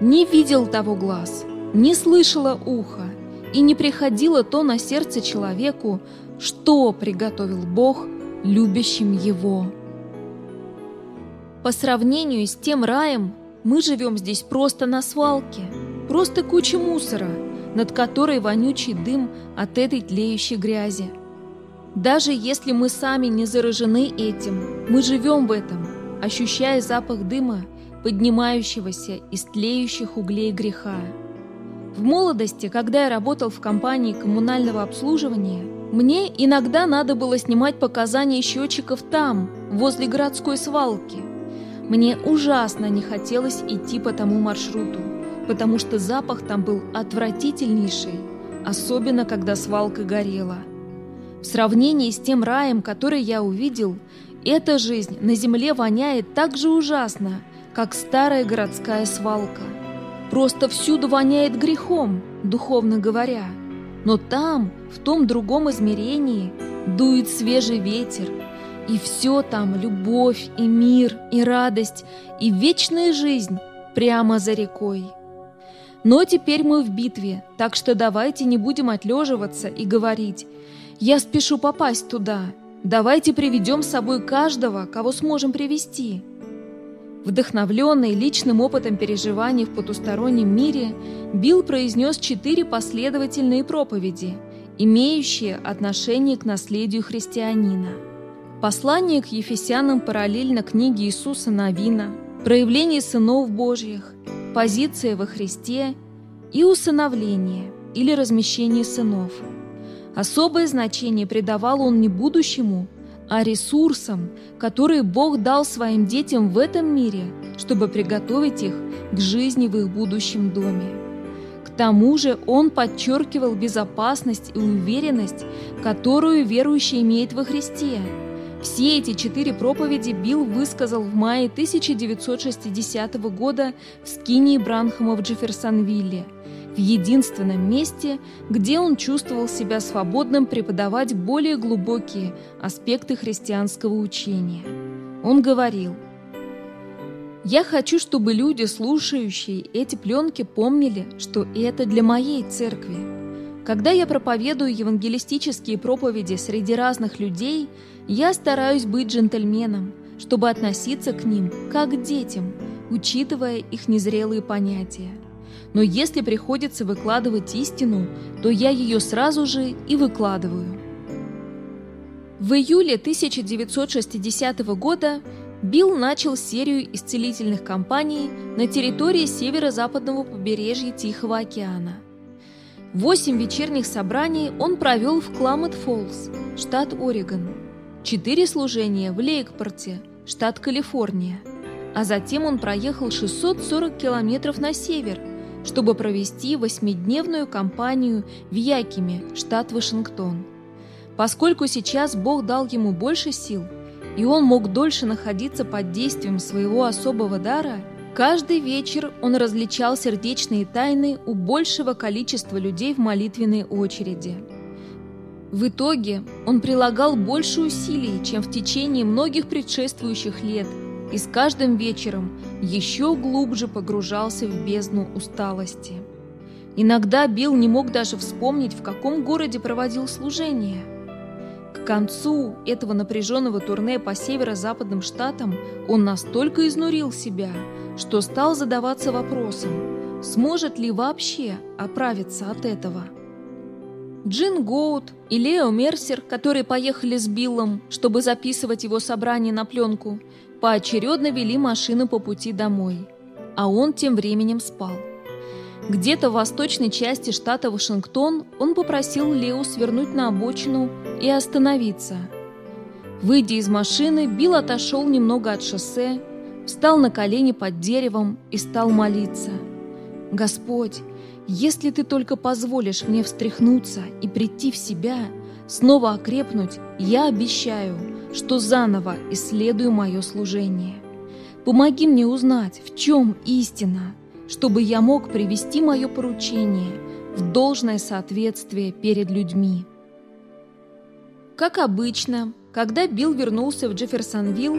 «Не видел того глаз, не слышало ухо, и не приходило то на сердце человеку, что приготовил Бог любящим его». По сравнению с тем раем, мы живем здесь просто на свалке, просто куча мусора, над которой вонючий дым от этой тлеющей грязи. Даже если мы сами не заражены этим, мы живем в этом, ощущая запах дыма, поднимающегося из тлеющих углей греха. В молодости, когда я работал в компании коммунального обслуживания, мне иногда надо было снимать показания счетчиков там, возле городской свалки. Мне ужасно не хотелось идти по тому маршруту, потому что запах там был отвратительнейший, особенно когда свалка горела. В сравнении с тем раем, который я увидел, эта жизнь на земле воняет так же ужасно, как старая городская свалка. Просто всюду воняет грехом, духовно говоря. Но там, в том другом измерении, дует свежий ветер, и все там любовь и мир и радость и вечная жизнь прямо за рекой. Но теперь мы в битве, так что давайте не будем отлеживаться и говорить я спешу попасть туда. Давайте приведем с собой каждого, кого сможем привести. Вдохновленный личным опытом переживаний в потустороннем мире, Билл произнес четыре последовательные проповеди, имеющие отношение к наследию христианина. Послание к Ефесянам параллельно книге Иисуса Новина, проявление сынов Божьих, позиция во Христе и усыновление или размещение сынов – Особое значение придавал он не будущему, а ресурсам, которые Бог дал своим детям в этом мире, чтобы приготовить их к жизни в их будущем доме. К тому же он подчеркивал безопасность и уверенность, которую верующий имеет во Христе. Все эти четыре проповеди Билл высказал в мае 1960 года в скинии Бранхама в Джефферсонвилле, в единственном месте, где он чувствовал себя свободным преподавать более глубокие аспекты христианского учения. Он говорил – я хочу, чтобы люди, слушающие эти пленки, помнили, что это для моей церкви. Когда я проповедую евангелистические проповеди среди разных людей, я стараюсь быть джентльменом, чтобы относиться к ним как к детям, учитывая их незрелые понятия. Но если приходится выкладывать истину, то я ее сразу же и выкладываю. В июле 1960 года Билл начал серию исцелительных кампаний на территории северо-западного побережья Тихого океана. Восемь вечерних собраний он провел в Кламет-Фоллс, штат Орегон, четыре служения в Лейкпорте, штат Калифорния, а затем он проехал 640 километров на север, чтобы провести восьмидневную кампанию в Якиме, штат Вашингтон. Поскольку сейчас Бог дал ему больше сил – и он мог дольше находиться под действием своего особого дара, каждый вечер он различал сердечные тайны у большего количества людей в молитвенной очереди. В итоге он прилагал больше усилий, чем в течение многих предшествующих лет, и с каждым вечером еще глубже погружался в бездну усталости. Иногда Билл не мог даже вспомнить, в каком городе проводил служение – к концу этого напряженного турне по северо-западным штатам он настолько изнурил себя, что стал задаваться вопросом, сможет ли вообще оправиться от этого. Джин Гоут и Лео Мерсер, которые поехали с Биллом, чтобы записывать его собрание на пленку, поочередно вели машину по пути домой, а он тем временем спал. Где-то в восточной части штата Вашингтон он попросил Лео свернуть на обочину и остановиться. Выйдя из машины, Билл отошел немного от шоссе, встал на колени под деревом и стал молиться. «Господь, если Ты только позволишь мне встряхнуться и прийти в себя, снова окрепнуть, я обещаю, что заново исследую мое служение. Помоги мне узнать, в чем истина» чтобы я мог привести мое поручение в должное соответствие перед людьми. Как обычно, когда Билл вернулся в Джефферсонвилл,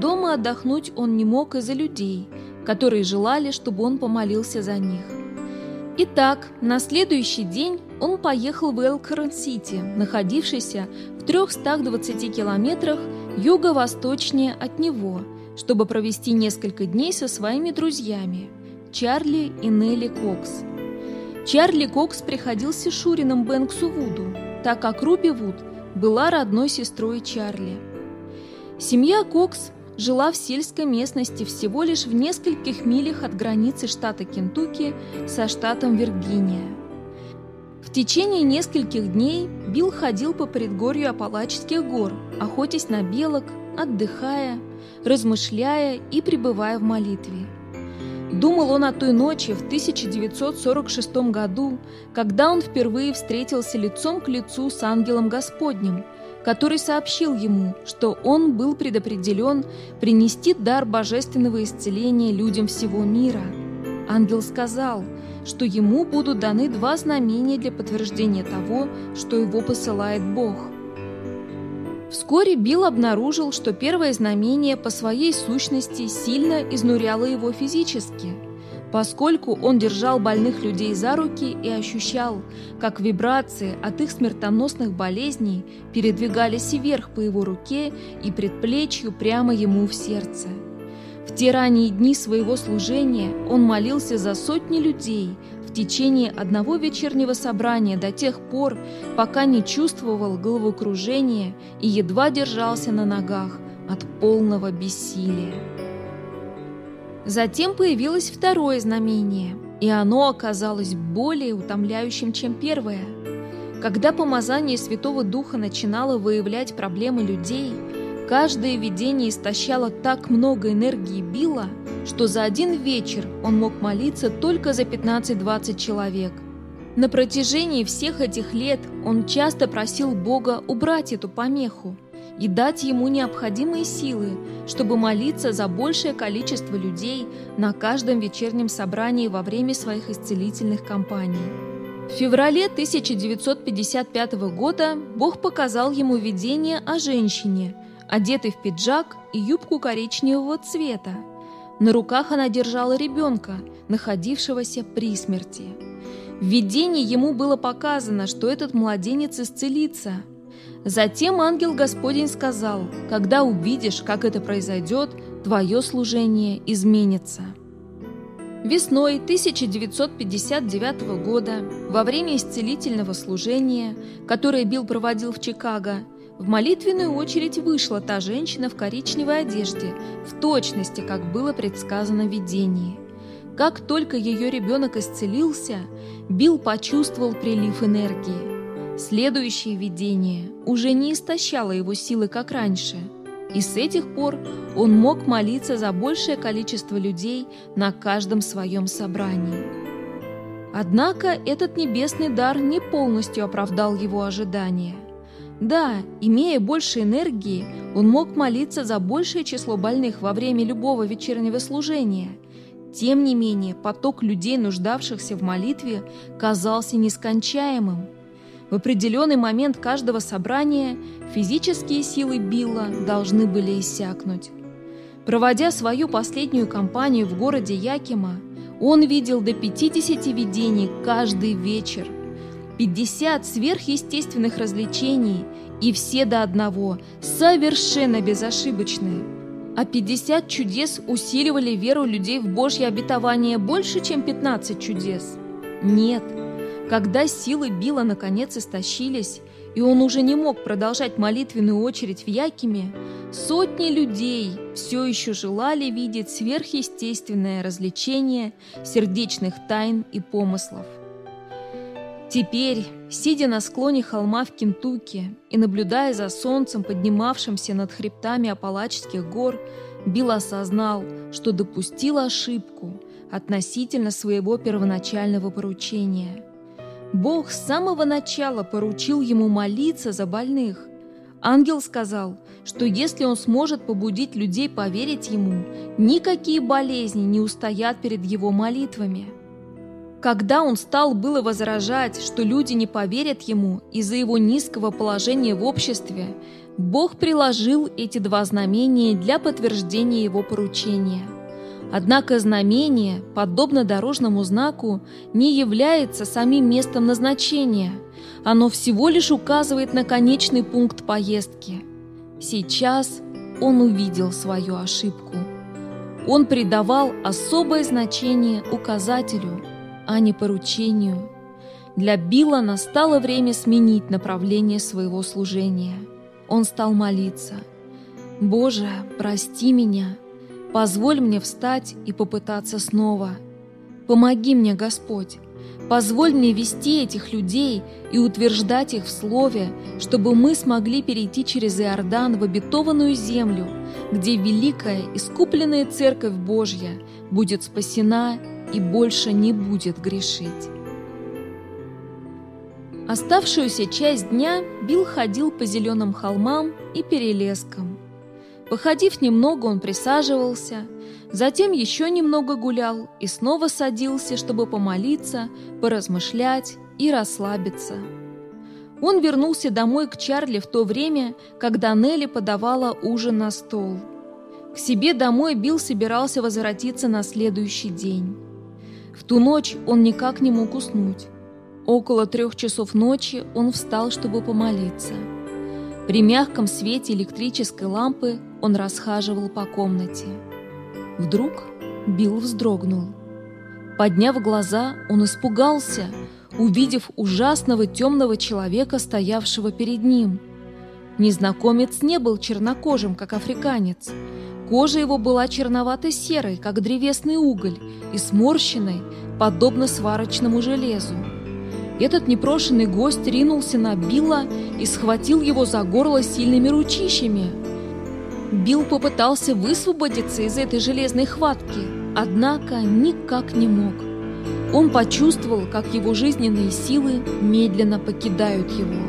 дома отдохнуть он не мог из-за людей, которые желали, чтобы он помолился за них. Итак, на следующий день он поехал в Элкорн-Сити, находившийся в 320 километрах юго-восточнее от него, чтобы провести несколько дней со своими друзьями – Чарли и Нелли Кокс. Чарли Кокс приходился шурином Бэнксу Вуду, так как Руби Вуд была родной сестрой Чарли. Семья Кокс жила в сельской местности всего лишь в нескольких милях от границы штата Кентукки со штатом Виргиния. В течение нескольких дней Билл ходил по предгорью Апалачских гор, охотясь на белок, отдыхая, размышляя и пребывая в молитве. Думал он о той ночи в 1946 году, когда он впервые встретился лицом к лицу с ангелом Господним, который сообщил ему, что он был предопределен принести дар божественного исцеления людям всего мира. Ангел сказал, что ему будут даны два знамения для подтверждения того, что его посылает Бог – Вскоре Билл обнаружил, что первое знамение по своей сущности сильно изнуряло его физически, поскольку он держал больных людей за руки и ощущал, как вибрации от их смертоносных болезней передвигались вверх по его руке и предплечью прямо ему в сердце. В те ранние дни своего служения он молился за сотни людей, в течение одного вечернего собрания до тех пор, пока не чувствовал головокружения и едва держался на ногах от полного бессилия. Затем появилось второе знамение, и оно оказалось более утомляющим, чем первое. Когда помазание Святого Духа начинало выявлять проблемы людей, каждое видение истощало так много энергии Билла, что за один вечер он мог молиться только за 15-20 человек. На протяжении всех этих лет он часто просил Бога убрать эту помеху и дать ему необходимые силы, чтобы молиться за большее количество людей на каждом вечернем собрании во время своих исцелительных кампаний. В феврале 1955 года Бог показал ему видение о женщине, одетой в пиджак и юбку коричневого цвета. На руках она держала ребенка, находившегося при смерти. В видении ему было показано, что этот младенец исцелится. Затем ангел Господень сказал, когда увидишь, как это произойдет, твое служение изменится. Весной 1959 года, во время исцелительного служения, которое Билл проводил в Чикаго, в молитвенную очередь вышла та женщина в коричневой одежде, в точности, как было предсказано в видении. Как только ее ребенок исцелился, Билл почувствовал прилив энергии. Следующее видение уже не истощало его силы, как раньше – и с этих пор он мог молиться за большее количество людей на каждом своем собрании. Однако этот небесный дар не полностью оправдал его ожидания. Да, имея больше энергии, он мог молиться за большее число больных во время любого вечернего служения. Тем не менее, поток людей, нуждавшихся в молитве, казался нескончаемым – в определенный момент каждого собрания физические силы Билла должны были иссякнуть. Проводя свою последнюю кампанию в городе Якима, он видел до 50 видений каждый вечер, 50 сверхъестественных развлечений и все до одного совершенно безошибочные. А 50 чудес усиливали веру людей в Божье обетование больше, чем 15 чудес? Нет – когда силы Билла наконец истощились, и он уже не мог продолжать молитвенную очередь в Якиме, сотни людей все еще желали видеть сверхъестественное развлечение сердечных тайн и помыслов. Теперь, сидя на склоне холма в Кентукки и наблюдая за солнцем, поднимавшимся над хребтами Апалачских гор, Билл осознал, что допустил ошибку относительно своего первоначального поручения – Бог с самого начала поручил ему молиться за больных. Ангел сказал, что если он сможет побудить людей поверить ему, никакие болезни не устоят перед его молитвами. Когда он стал было возражать, что люди не поверят ему из-за его низкого положения в обществе, Бог приложил эти два знамения для подтверждения его поручения – Однако знамение, подобно дорожному знаку, не является самим местом назначения. Оно всего лишь указывает на конечный пункт поездки. Сейчас он увидел свою ошибку. Он придавал особое значение указателю, а не поручению. Для Билла настало время сменить направление своего служения. Он стал молиться. «Боже, прости меня, Позволь мне встать и попытаться снова. Помоги мне, Господь. Позволь мне вести этих людей и утверждать их в Слове, чтобы мы смогли перейти через Иордан в обетованную землю, где великая искупленная Церковь Божья будет спасена и больше не будет грешить. Оставшуюся часть дня Билл ходил по зеленым холмам и перелескам. Походив немного, он присаживался, затем еще немного гулял и снова садился, чтобы помолиться, поразмышлять и расслабиться. Он вернулся домой к Чарли в то время, когда Нелли подавала ужин на стол. К себе домой Билл собирался возвратиться на следующий день. В ту ночь он никак не мог уснуть. Около трех часов ночи он встал, чтобы помолиться. При мягком свете электрической лампы он расхаживал по комнате. Вдруг Билл вздрогнул. Подняв глаза, он испугался, увидев ужасного темного человека, стоявшего перед ним. Незнакомец не был чернокожим, как африканец. Кожа его была черновато-серой, как древесный уголь, и сморщенной, подобно сварочному железу. Этот непрошенный гость ринулся на Билла и схватил его за горло сильными ручищами. Билл попытался высвободиться из этой железной хватки, однако никак не мог. Он почувствовал, как его жизненные силы медленно покидают его.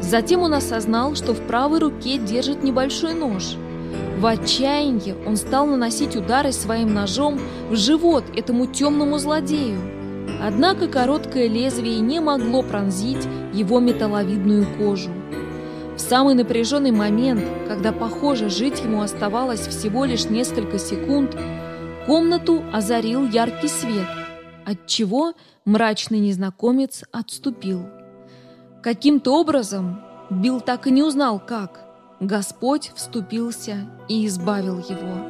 Затем он осознал, что в правой руке держит небольшой нож. В отчаянии он стал наносить удары своим ножом в живот этому темному злодею. Однако короткое лезвие не могло пронзить его металловидную кожу. В самый напряженный момент, когда, похоже, жить ему оставалось всего лишь несколько секунд, комнату озарил яркий свет, отчего мрачный незнакомец отступил. Каким-то образом, Билл так и не узнал как, Господь вступился и избавил его.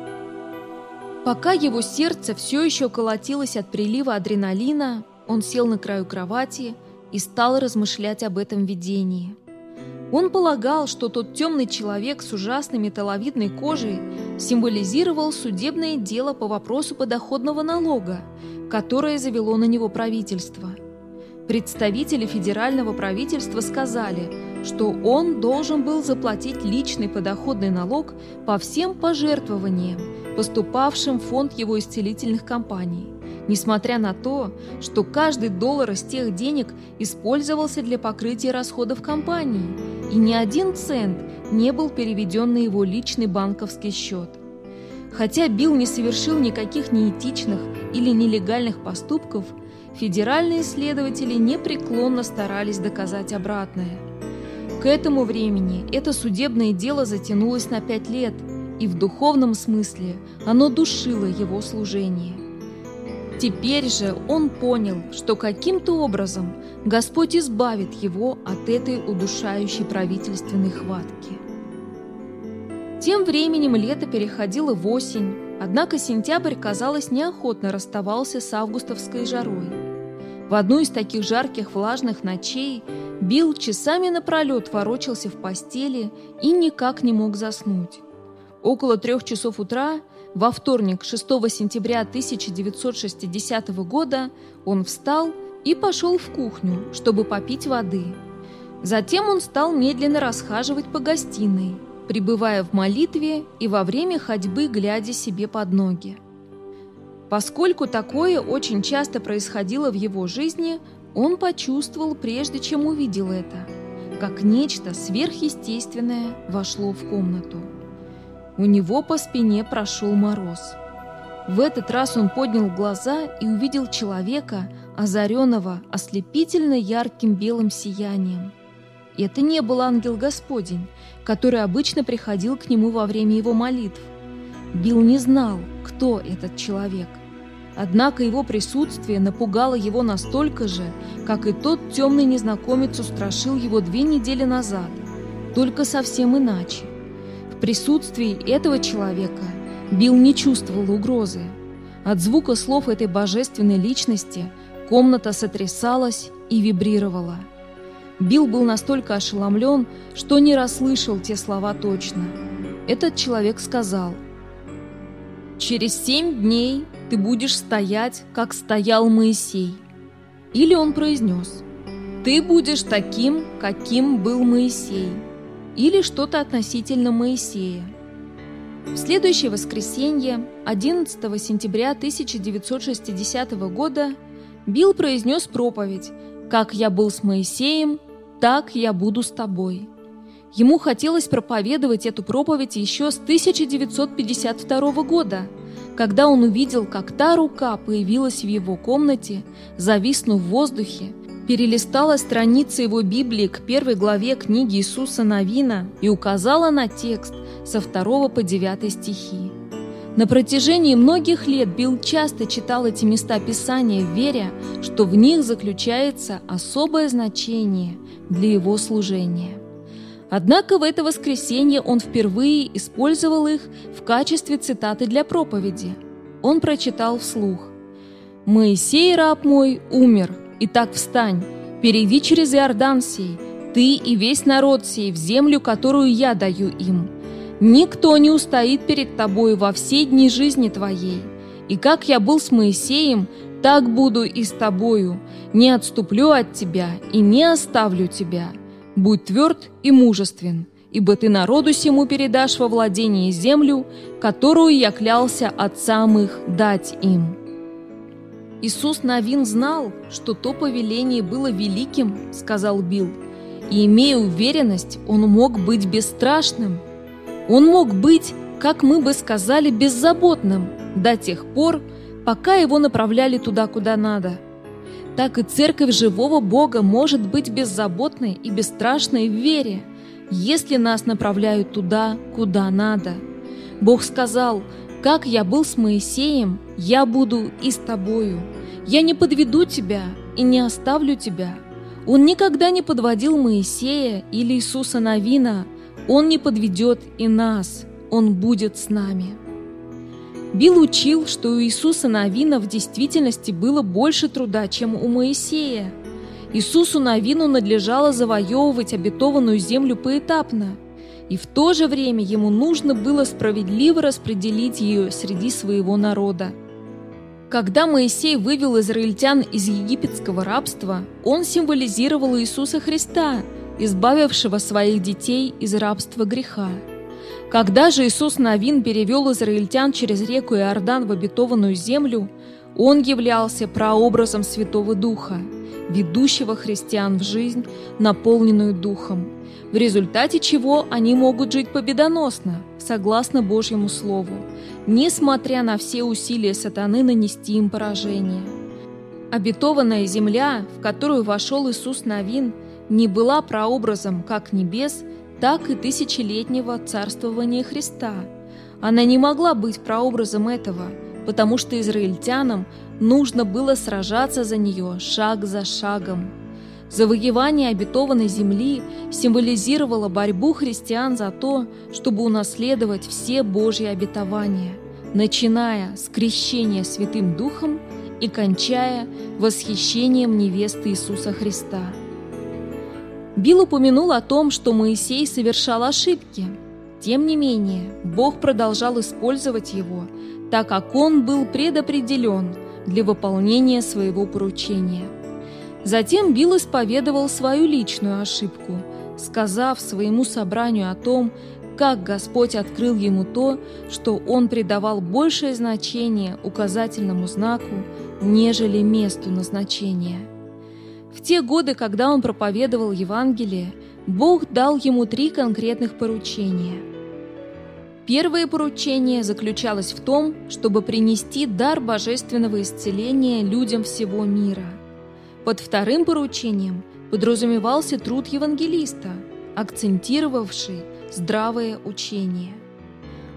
Пока его сердце все еще колотилось от прилива адреналина, он сел на краю кровати и стал размышлять об этом видении. Он полагал, что тот темный человек с ужасной металловидной кожей символизировал судебное дело по вопросу подоходного налога, которое завело на него правительство – Представители федерального правительства сказали, что он должен был заплатить личный подоходный налог по всем пожертвованиям, поступавшим в фонд его исцелительных компаний, несмотря на то, что каждый доллар из тех денег использовался для покрытия расходов компании, и ни один цент не был переведен на его личный банковский счет. Хотя Билл не совершил никаких неэтичных или нелегальных поступков – федеральные следователи непреклонно старались доказать обратное. К этому времени это судебное дело затянулось на пять лет, и в духовном смысле оно душило его служение. Теперь же он понял, что каким-то образом Господь избавит его от этой удушающей правительственной хватки. Тем временем лето переходило в осень, однако сентябрь, казалось, неохотно расставался с августовской жарой. В одну из таких жарких влажных ночей Билл часами напролет ворочался в постели и никак не мог заснуть. Около трех часов утра, во вторник, 6 сентября 1960 года, он встал и пошел в кухню, чтобы попить воды. Затем он стал медленно расхаживать по гостиной, пребывая в молитве и во время ходьбы глядя себе под ноги. Поскольку такое очень часто происходило в его жизни, он почувствовал, прежде чем увидел это, как нечто сверхъестественное вошло в комнату. У него по спине прошел мороз. В этот раз он поднял глаза и увидел человека, озаренного ослепительно ярким белым сиянием. Это не был ангел Господень, который обычно приходил к нему во время его молитв. Билл не знал, кто этот человек. Однако его присутствие напугало его настолько же, как и тот темный незнакомец устрашил его две недели назад, только совсем иначе. Присутствии этого человека Билл не чувствовал угрозы. От звука слов этой божественной личности комната сотрясалась и вибрировала. Билл был настолько ошеломлен, что не расслышал те слова точно. Этот человек сказал, «Через семь дней ты будешь стоять, как стоял Моисей. Или он произнес, ты будешь таким, каким был Моисей. Или что-то относительно Моисея. В следующее воскресенье, 11 сентября 1960 года, Билл произнес проповедь «Как я был с Моисеем, так я буду с тобой». Ему хотелось проповедовать эту проповедь еще с 1952 года – когда он увидел, как та рука появилась в его комнате, зависнув в воздухе, перелистала страницы его Библии к первой главе книги Иисуса Новина и указала на текст со 2 по 9 стихи. На протяжении многих лет Билл часто читал эти места Писания, веря, что в них заключается особое значение для его служения. Однако в это воскресенье он впервые использовал их в качестве цитаты для проповеди. Он прочитал вслух. «Моисей, раб мой, умер. Итак, встань, перейди через Иордан сей, ты и весь народ сей в землю, которую я даю им. Никто не устоит перед тобою во все дни жизни твоей. И как я был с Моисеем, так буду и с тобою. Не отступлю от тебя и не оставлю тебя». Будь тверд и мужествен, ибо ты народу сему передашь во владение землю, которую я клялся отцам их дать им». Иисус Навин знал, что то повеление было великим, сказал Билл, и, имея уверенность, он мог быть бесстрашным. Он мог быть, как мы бы сказали, беззаботным до тех пор, пока его направляли туда, куда надо. Так и церковь живого Бога может быть беззаботной и бесстрашной в вере, если нас направляют туда, куда надо. Бог сказал, как я был с Моисеем, я буду и с тобою. Я не подведу тебя и не оставлю тебя. Он никогда не подводил Моисея или Иисуса Навина. Он не подведет и нас. Он будет с нами. Билл учил, что у Иисуса Навина в действительности было больше труда, чем у Моисея. Иисусу Навину надлежало завоевывать обетованную землю поэтапно, и в то же время ему нужно было справедливо распределить ее среди своего народа. Когда Моисей вывел израильтян из египетского рабства, он символизировал Иисуса Христа, избавившего своих детей из рабства греха. Когда же Иисус Навин перевел израильтян через реку Иордан в обетованную землю, он являлся прообразом Святого Духа, ведущего христиан в жизнь, наполненную Духом, в результате чего они могут жить победоносно, согласно Божьему Слову, несмотря на все усилия сатаны нанести им поражение. Обетованная земля, в которую вошел Иисус Навин, не была прообразом как небес, так и тысячелетнего царствования Христа. Она не могла быть прообразом этого, потому что израильтянам нужно было сражаться за нее шаг за шагом. Завоевание обетованной земли символизировало борьбу христиан за то, чтобы унаследовать все Божьи обетования, начиная с крещения Святым Духом и кончая восхищением невесты Иисуса Христа. Билл упомянул о том, что Моисей совершал ошибки. Тем не менее, Бог продолжал использовать его, так как он был предопределен для выполнения своего поручения. Затем Билл исповедовал свою личную ошибку, сказав своему собранию о том, как Господь открыл ему то, что он придавал большее значение указательному знаку, нежели месту назначения. В те годы, когда он проповедовал Евангелие, Бог дал ему три конкретных поручения. Первое поручение заключалось в том, чтобы принести дар божественного исцеления людям всего мира. Под вторым поручением подразумевался труд евангелиста, акцентировавший здравое учение.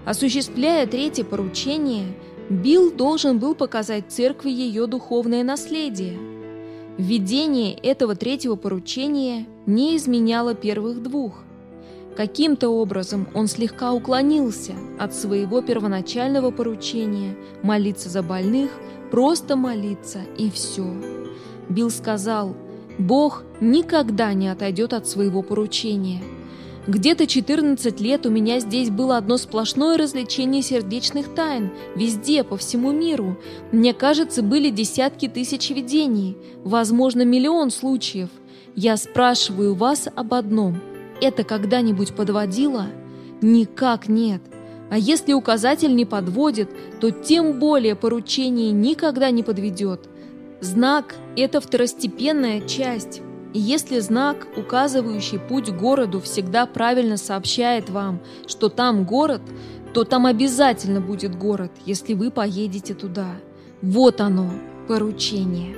Осуществляя третье поручение, Билл должен был показать церкви ее духовное наследие – Введение этого третьего поручения не изменяло первых двух. Каким-то образом он слегка уклонился от своего первоначального поручения молиться за больных, просто молиться и все. Билл сказал, «Бог никогда не отойдет от своего поручения – где-то 14 лет у меня здесь было одно сплошное развлечение сердечных тайн, везде, по всему миру. Мне кажется, были десятки тысяч видений, возможно, миллион случаев. Я спрашиваю вас об одном. Это когда-нибудь подводило? Никак нет. А если указатель не подводит, то тем более поручение никогда не подведет. Знак – это второстепенная часть. И если знак, указывающий путь городу, всегда правильно сообщает вам, что там город, то там обязательно будет город, если вы поедете туда. Вот оно, поручение.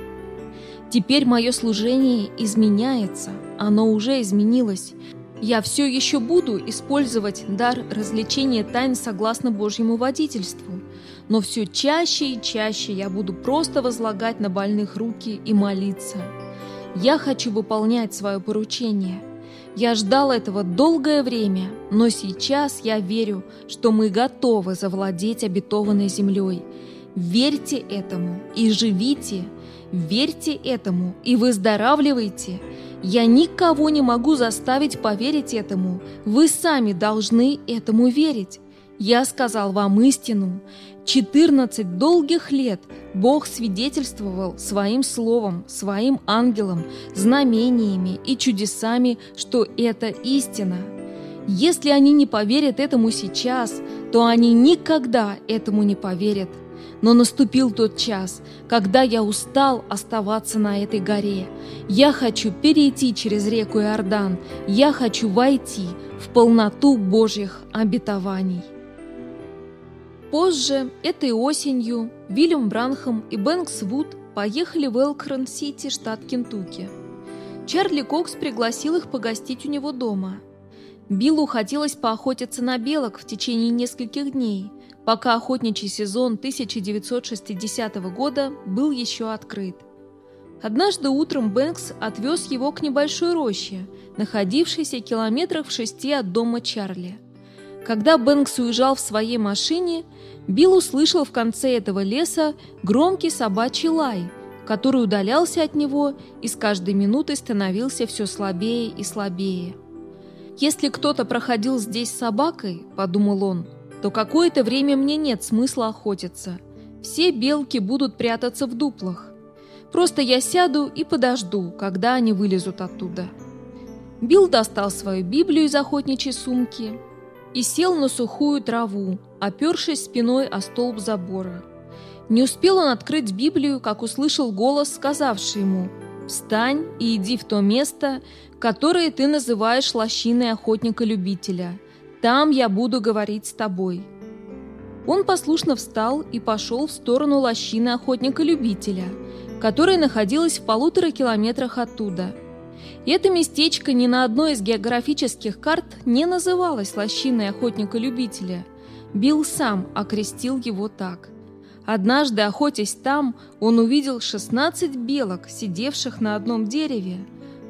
Теперь мое служение изменяется, оно уже изменилось. Я все еще буду использовать дар развлечения тайн согласно Божьему водительству, но все чаще и чаще я буду просто возлагать на больных руки и молиться – я хочу выполнять свое поручение. Я ждал этого долгое время, но сейчас я верю, что мы готовы завладеть обетованной землей. Верьте этому и живите. Верьте этому и выздоравливайте. Я никого не могу заставить поверить этому. Вы сами должны этому верить. Я сказал вам истину. 14 долгих лет Бог свидетельствовал своим словом, своим ангелам, знамениями и чудесами, что это истина. Если они не поверят этому сейчас, то они никогда этому не поверят. Но наступил тот час, когда я устал оставаться на этой горе. Я хочу перейти через реку Иордан. Я хочу войти в полноту Божьих обетований. Позже, этой осенью, Вильям Бранхам и Бэнкс Вуд поехали в Элкхорн-Сити, штат Кентукки. Чарли Кокс пригласил их погостить у него дома. Биллу хотелось поохотиться на белок в течение нескольких дней, пока охотничий сезон 1960 года был еще открыт. Однажды утром Бэнкс отвез его к небольшой роще, находившейся километрах в шести от дома Чарли. Когда Бэнкс уезжал в своей машине, Билл услышал в конце этого леса громкий собачий лай, который удалялся от него и с каждой минутой становился все слабее и слабее. «Если кто-то проходил здесь с собакой, — подумал он, — то какое-то время мне нет смысла охотиться. Все белки будут прятаться в дуплах. Просто я сяду и подожду, когда они вылезут оттуда». Билл достал свою Библию из охотничьей сумки и сел на сухую траву, опершись спиной о столб забора. Не успел он открыть Библию, как услышал голос, сказавший ему «Встань и иди в то место, которое ты называешь лощиной охотника-любителя. Там я буду говорить с тобой». Он послушно встал и пошел в сторону лощины охотника-любителя, которая находилась в полутора километрах оттуда – это местечко ни на одной из географических карт не называлось лощиной охотника-любителя. Билл сам окрестил его так. Однажды, охотясь там, он увидел 16 белок, сидевших на одном дереве.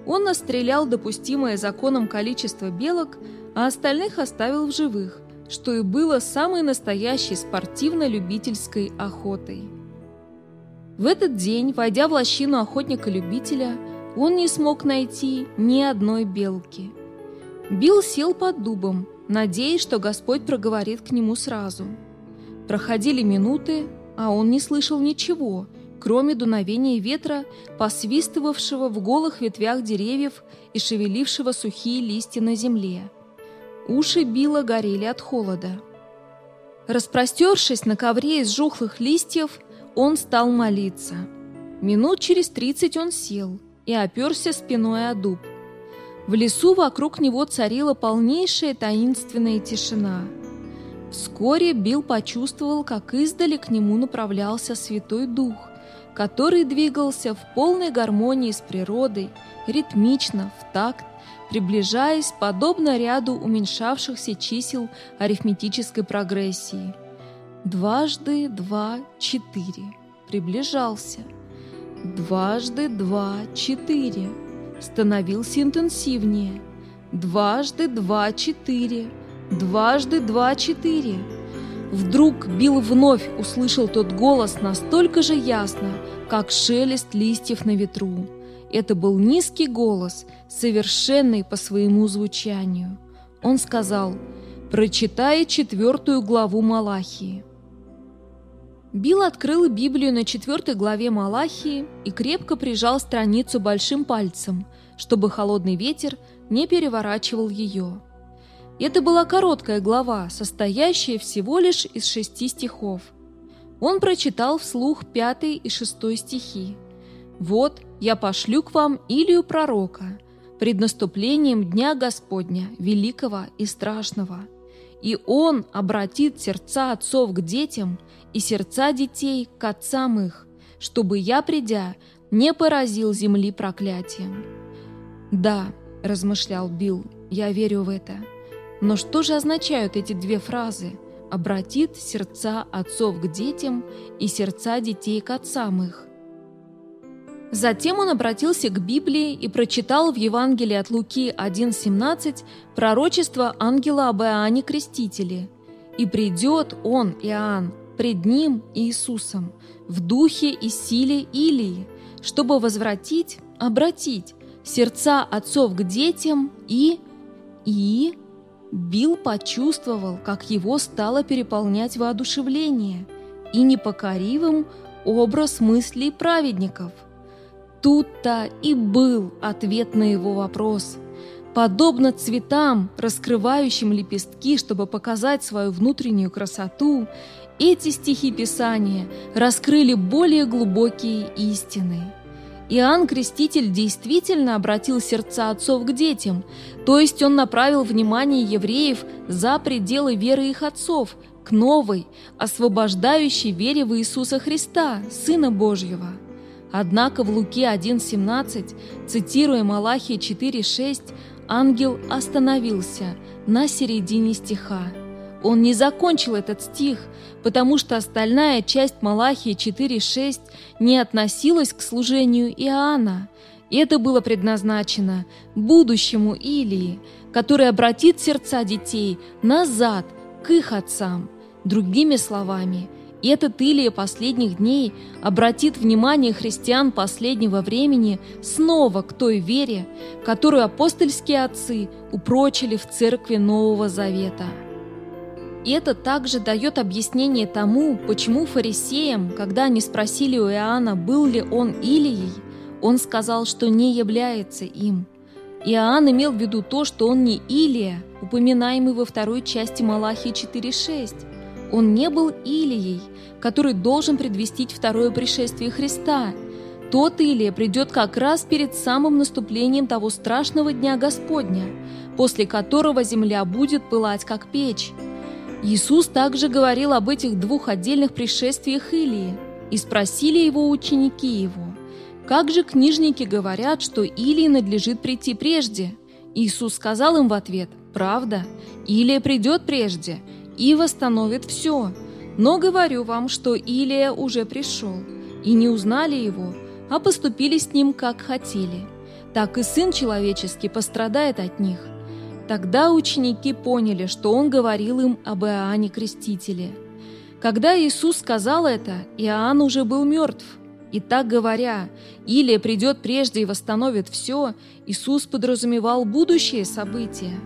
Он настрелял допустимое законом количество белок, а остальных оставил в живых, что и было самой настоящей спортивно-любительской охотой. В этот день, войдя в лощину охотника-любителя, он не смог найти ни одной белки. Билл сел под дубом, надеясь, что Господь проговорит к нему сразу. Проходили минуты, а он не слышал ничего, кроме дуновения ветра, посвистывавшего в голых ветвях деревьев и шевелившего сухие листья на земле. Уши Билла горели от холода. Распростершись на ковре из жухлых листьев, он стал молиться. Минут через тридцать он сел – и оперся спиной о дуб. В лесу вокруг него царила полнейшая таинственная тишина. Вскоре Билл почувствовал, как издали к нему направлялся Святой Дух, который двигался в полной гармонии с природой, ритмично, в такт, приближаясь подобно ряду уменьшавшихся чисел арифметической прогрессии. Дважды два – четыре. Приближался – Дважды два – четыре. Становился интенсивнее. Дважды два – четыре. Дважды два – четыре. Вдруг Билл вновь услышал тот голос настолько же ясно, как шелест листьев на ветру. Это был низкий голос, совершенный по своему звучанию. Он сказал «Прочитай четвертую главу Малахии». Билл открыл Библию на четвертой главе Малахии и крепко прижал страницу большим пальцем, чтобы холодный ветер не переворачивал ее. Это была короткая глава, состоящая всего лишь из шести стихов. Он прочитал вслух пятый и шестой стихи. «Вот я пошлю к вам Илию пророка, пред наступлением Дня Господня, великого и страшного. И он обратит сердца отцов к детям – и сердца детей к отцам их, чтобы я, придя, не поразил земли проклятием. «Да», — размышлял Билл, — «я верю в это». Но что же означают эти две фразы? «Обратит сердца отцов к детям и сердца детей к отцам их». Затем он обратился к Библии и прочитал в Евангелии от Луки 1.17 пророчество ангела об Иоанне Крестителе. «И придет он, Иоанн, пред Ним Иисусом в духе и силе Илии, чтобы возвратить, обратить сердца отцов к детям и... и... Билл почувствовал, как его стало переполнять воодушевление и непокоривым образ мыслей праведников. Тут-то и был ответ на его вопрос. Подобно цветам, раскрывающим лепестки, чтобы показать свою внутреннюю красоту, эти стихи Писания раскрыли более глубокие истины. Иоанн Креститель действительно обратил сердца отцов к детям, то есть он направил внимание евреев за пределы веры их отцов, к новой, освобождающей вере в Иисуса Христа, Сына Божьего. Однако в Луке 1.17, цитируя Малахия 4.6, ангел остановился на середине стиха. Он не закончил этот стих, потому что остальная часть Малахии 4.6 не относилась к служению Иоанна. Это было предназначено будущему Илии, который обратит сердца детей назад к их отцам. Другими словами, этот Илия последних дней обратит внимание христиан последнего времени снова к той вере, которую апостольские отцы упрочили в церкви Нового Завета. И это также дает объяснение тому, почему фарисеям, когда они спросили у Иоанна, был ли он Илией, он сказал, что не является им. Иоанн имел в виду то, что он не Илия, упоминаемый во второй части Малахии 4.6. Он не был Илией, который должен предвестить второе пришествие Христа. Тот Илия придет как раз перед самым наступлением того страшного дня Господня, после которого земля будет пылать как печь. Иисус также говорил об этих двух отдельных пришествиях Илии, и спросили его ученики его, «Как же книжники говорят, что Илии надлежит прийти прежде?» Иисус сказал им в ответ, «Правда, Илия придет прежде и восстановит все. Но говорю вам, что Илия уже пришел, и не узнали его, а поступили с ним, как хотели. Так и Сын Человеческий пострадает от них». Тогда ученики поняли, что он говорил им об Иоанне Крестителе. Когда Иисус сказал это, Иоанн уже был мертв. И так говоря, Илия придет прежде и восстановит все, Иисус подразумевал будущее события.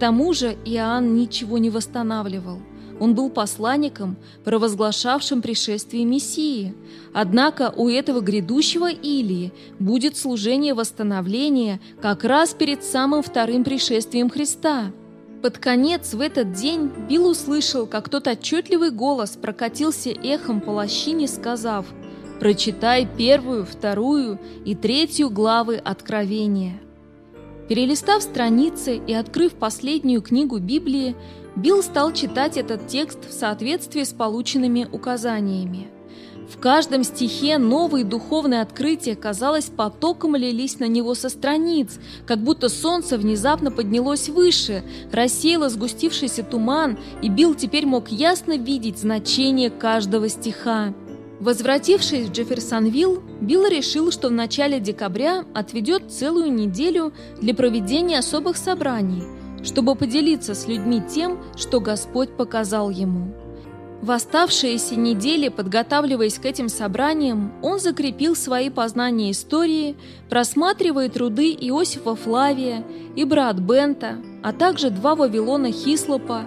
Тому же Иоанн ничего не восстанавливал. Он был посланником, провозглашавшим пришествие Мессии. Однако у этого грядущего Илии будет служение восстановления как раз перед самым вторым пришествием Христа. Под конец в этот день Билл услышал, как тот отчетливый голос прокатился эхом по лощине, сказав «Прочитай первую, вторую и третью главы Откровения». Перелистав страницы и открыв последнюю книгу Библии, Билл стал читать этот текст в соответствии с полученными указаниями. В каждом стихе новые духовные открытия, казалось, потоком лились на него со страниц, как будто солнце внезапно поднялось выше, рассеяло сгустившийся туман, и Билл теперь мог ясно видеть значение каждого стиха. Возвратившись в Джефферсонвилл, Билл решил, что в начале декабря отведет целую неделю для проведения особых собраний, чтобы поделиться с людьми тем, что Господь показал ему. В оставшиеся недели, подготавливаясь к этим собраниям, он закрепил свои познания истории, просматривая труды Иосифа Флавия и брат Бента, а также два Вавилона Хислопа,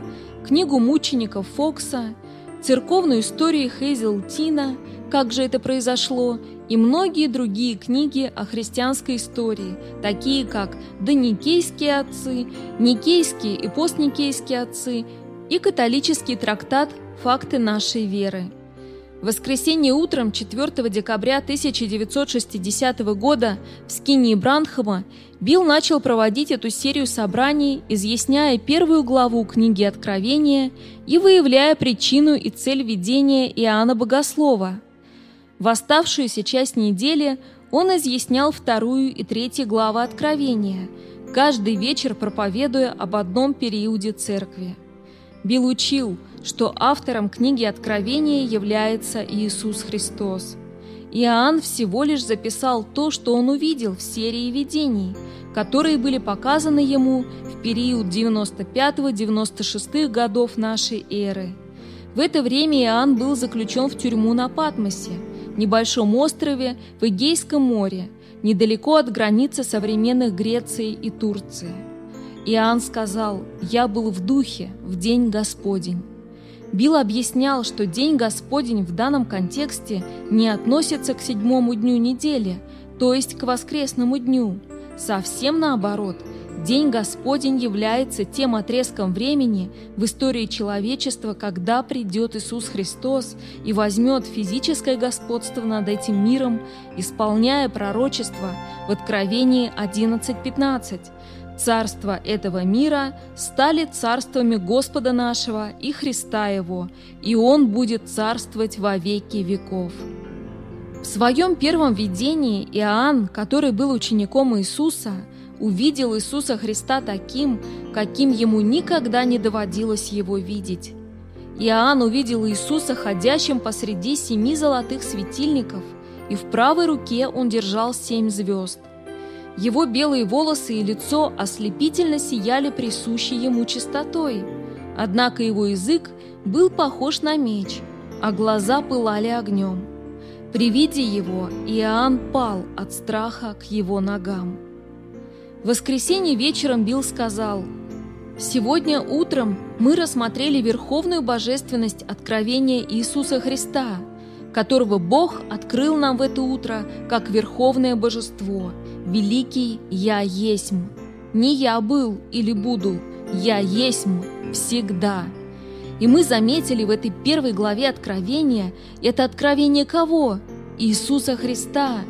книгу мучеников Фокса церковную историю Хейзел Тина, как же это произошло, и многие другие книги о христианской истории, такие как «Доникейские отцы», «Никейские и постникейские отцы» и католический трактат «Факты нашей веры». Воскресенье утром 4 декабря 1960 года в Скинии Бранхама Билл начал проводить эту серию собраний, изъясняя первую главу книги Откровения и выявляя причину и цель видения Иоанна Богослова. В оставшуюся часть недели он изъяснял вторую и третью главы Откровения, каждый вечер проповедуя об одном периоде церкви. Билл учил – что автором книги Откровения является Иисус Христос. Иоанн всего лишь записал то, что он увидел в серии видений, которые были показаны ему в период 95-96 годов нашей эры. В это время Иоанн был заключен в тюрьму на Патмосе, небольшом острове в Эгейском море, недалеко от границы современных Греции и Турции. Иоанн сказал «Я был в духе в день Господень». Билл объяснял, что День Господень в данном контексте не относится к седьмому дню недели, то есть к воскресному дню. Совсем наоборот, День Господень является тем отрезком времени в истории человечества, когда придет Иисус Христос и возьмет физическое господство над этим миром, исполняя пророчество в Откровении 11.15. Царства этого мира стали царствами Господа нашего и Христа Его, и Он будет царствовать во веки веков. В своем первом видении Иоанн, который был учеником Иисуса, увидел Иисуса Христа таким, каким ему никогда не доводилось его видеть. Иоанн увидел Иисуса ходящим посреди семи золотых светильников, и в правой руке он держал семь звезд. Его белые волосы и лицо ослепительно сияли присущей ему чистотой, однако его язык был похож на меч, а глаза пылали огнем. При виде его Иоанн пал от страха к его ногам. В воскресенье вечером Билл сказал, «Сегодня утром мы рассмотрели верховную божественность откровения Иисуса Христа, которого Бог открыл нам в это утро как верховное божество, великий «Я есмь». Не я был или буду, я есмь всегда. И мы заметили в этой первой главе Откровения, это откровение кого? Иисуса Христа.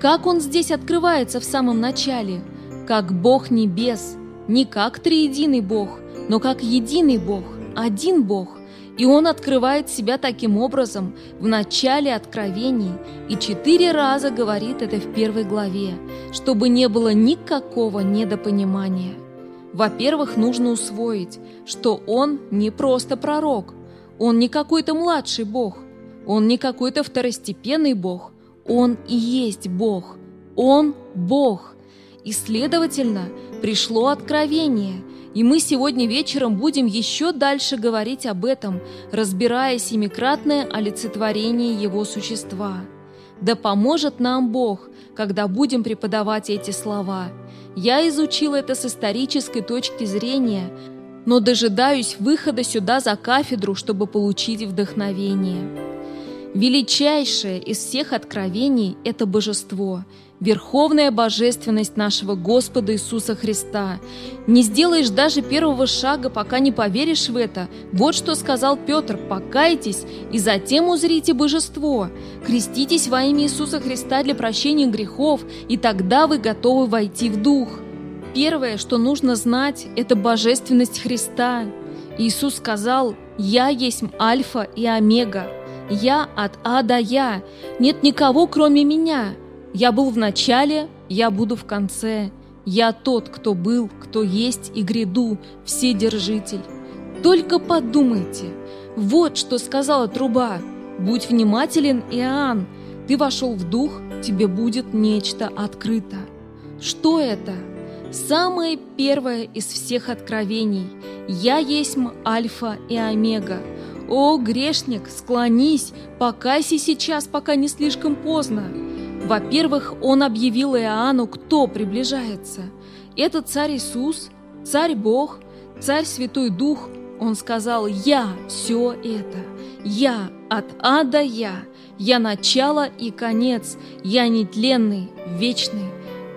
Как Он здесь открывается в самом начале – как Бог небес, не как триединый Бог, но как единый Бог, один Бог. И Он открывает себя таким образом в начале откровений и четыре раза говорит это в первой главе, чтобы не было никакого недопонимания. Во-первых, нужно усвоить, что Он не просто пророк, Он не какой-то младший Бог, Он не какой-то второстепенный Бог, Он и есть Бог, Он Бог. И, следовательно, пришло откровение, и мы сегодня вечером будем еще дальше говорить об этом, разбирая семикратное олицетворение его существа. Да поможет нам Бог, когда будем преподавать эти слова. Я изучил это с исторической точки зрения, но дожидаюсь выхода сюда за кафедру, чтобы получить вдохновение. Величайшее из всех откровений – это божество – верховная божественность нашего Господа Иисуса Христа. Не сделаешь даже первого шага, пока не поверишь в это. Вот что сказал Петр, покайтесь и затем узрите божество. Креститесь во имя Иисуса Христа для прощения грехов, и тогда вы готовы войти в Дух. Первое, что нужно знать, это божественность Христа. Иисус сказал, «Я есть Альфа и Омега, я от А до Я, нет никого, кроме Меня». Я был в начале, я буду в конце. Я тот, кто был, кто есть и гряду, Вседержитель. Только подумайте. Вот что сказала труба. Будь внимателен, Иоанн. Ты вошел в дух, тебе будет нечто открыто. Что это? Самое первое из всех откровений. Я есть Альфа и Омега. О, грешник, склонись, покайся сейчас, пока не слишком поздно. Во-первых, он объявил Иоанну, кто приближается. Это царь Иисус, царь Бог, царь Святой Дух. Он сказал, «Я все это, я от А до Я, я начало и конец, я нетленный, вечный».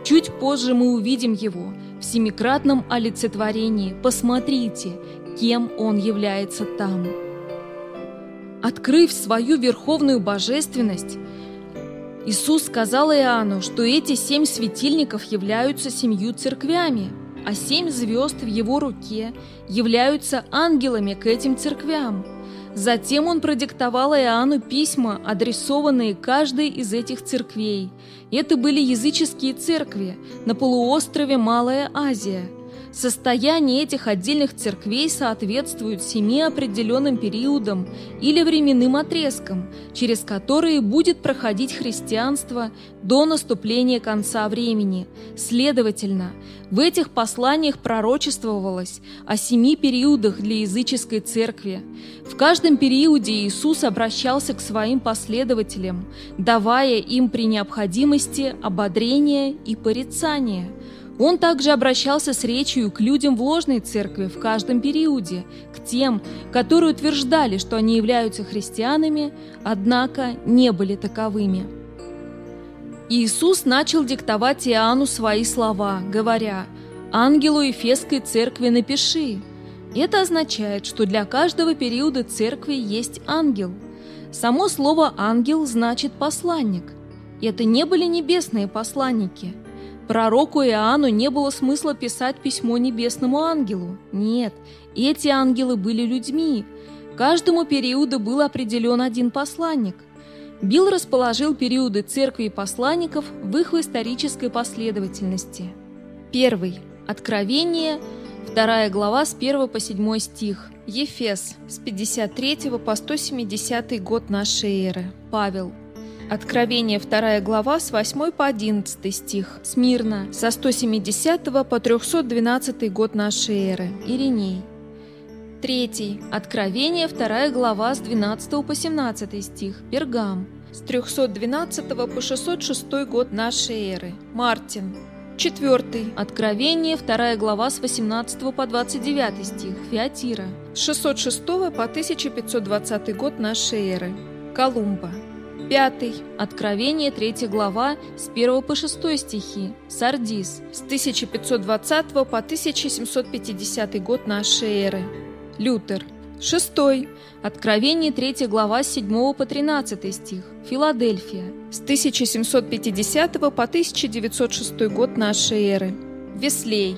Чуть позже мы увидим его в семикратном олицетворении. Посмотрите, кем он является там. Открыв свою верховную божественность, Иисус сказал Иоанну, что эти семь светильников являются семью церквями, а семь звезд в его руке являются ангелами к этим церквям. Затем он продиктовал Иоанну письма, адресованные каждой из этих церквей. Это были языческие церкви на полуострове Малая Азия – Состояние этих отдельных церквей соответствует семи определенным периодам или временным отрезкам, через которые будет проходить христианство до наступления конца времени. Следовательно, в этих посланиях пророчествовалось о семи периодах для языческой церкви. В каждом периоде Иисус обращался к своим последователям, давая им при необходимости ободрение и порицание – он также обращался с речью к людям в ложной церкви в каждом периоде, к тем, которые утверждали, что они являются христианами, однако не были таковыми. Иисус начал диктовать Иоанну свои слова, говоря, «Ангелу Ефесской церкви напиши». Это означает, что для каждого периода церкви есть ангел. Само слово «ангел» значит «посланник». Это не были небесные посланники. Пророку Иоанну не было смысла писать письмо небесному ангелу. Нет, эти ангелы были людьми. Каждому периоду был определен один посланник. Билл расположил периоды церкви и посланников в их исторической последовательности. Первый. Откровение. Вторая глава с 1 по 7 стих. Ефес с 53 по 170 год нашей эры. Павел. Откровение 2 глава с 8 по 11 стих. Смирно со 170 по 312 год нашей эры. Ириней. Третий. Откровение, 2 глава, с 12 по 17 стих. Пергам. С 312 по 606 год нашей эры. Мартин. Четвертый. Откровение, 2 глава, с 18 по 29 стих. Фиатира. С 606 по 1520 год нашей эры. Колумба. Пятый. Откровение, 3 глава, с 1 по 6 стихи. Сардис. С 1520 по 1750 год нашей эры. Лютер. Шестой. Откровение 3 глава с 7 по 13 стих. Филадельфия. С 1750 по 1906 год нашей эры. Веслей.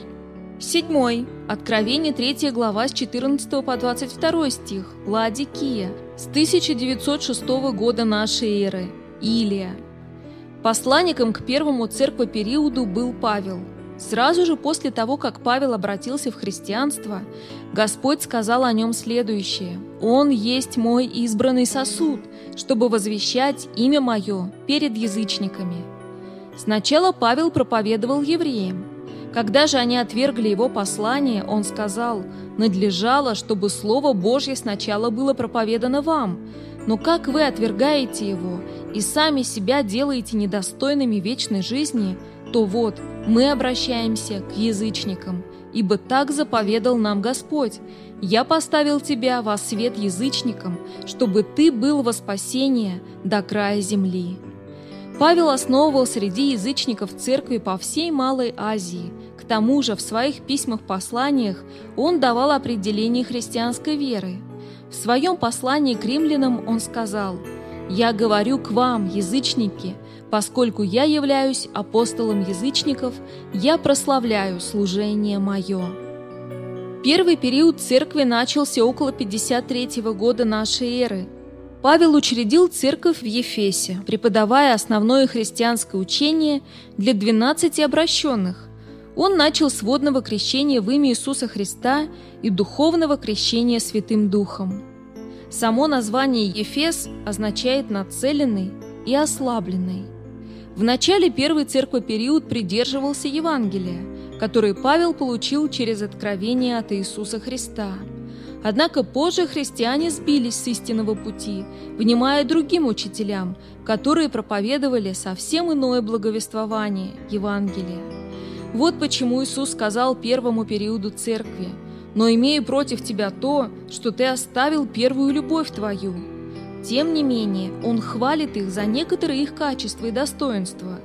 Седьмой. Откровение 3 глава с 14 по 22 стих. Ладикия. С 1906 года нашей эры. Илия. Посланником к первому церквопериоду был Павел. Сразу же после того, как Павел обратился в христианство, Господь сказал о нем следующее. «Он есть мой избранный сосуд, чтобы возвещать имя мое перед язычниками». Сначала Павел проповедовал евреям. Когда же они отвергли его послание, он сказал, «Надлежало, чтобы Слово Божье сначала было проповедано вам, но как вы отвергаете его и сами себя делаете недостойными вечной жизни, то вот мы обращаемся к язычникам, ибо так заповедал нам Господь. Я поставил тебя во свет язычникам, чтобы ты был во спасение до края земли». Павел основывал среди язычников церкви по всей Малой Азии. Тому же в своих письмах-посланиях он давал определение христианской веры. В своем послании к римлянам он сказал «Я говорю к вам, язычники, Поскольку я являюсь апостолом язычников, я прославляю служение мое. Первый период церкви начался около 53 года нашей эры. Павел учредил церковь в Ефесе, преподавая основное христианское учение для 12 обращенных. Он начал с водного крещения в имя Иисуса Христа и духовного крещения Святым Духом. Само название Ефес означает «нацеленный» и «ослабленный». В начале первый церквопериод придерживался Евангелия, который Павел получил через откровение от Иисуса Христа. Однако позже христиане сбились с истинного пути, внимая другим учителям, которые проповедовали совсем иное благовествование Евангелия. Вот почему Иисус сказал первому периоду церкви, «Но имею против тебя то, что ты оставил первую любовь твою». Тем не менее, он хвалит их за некоторые их качества и достоинства.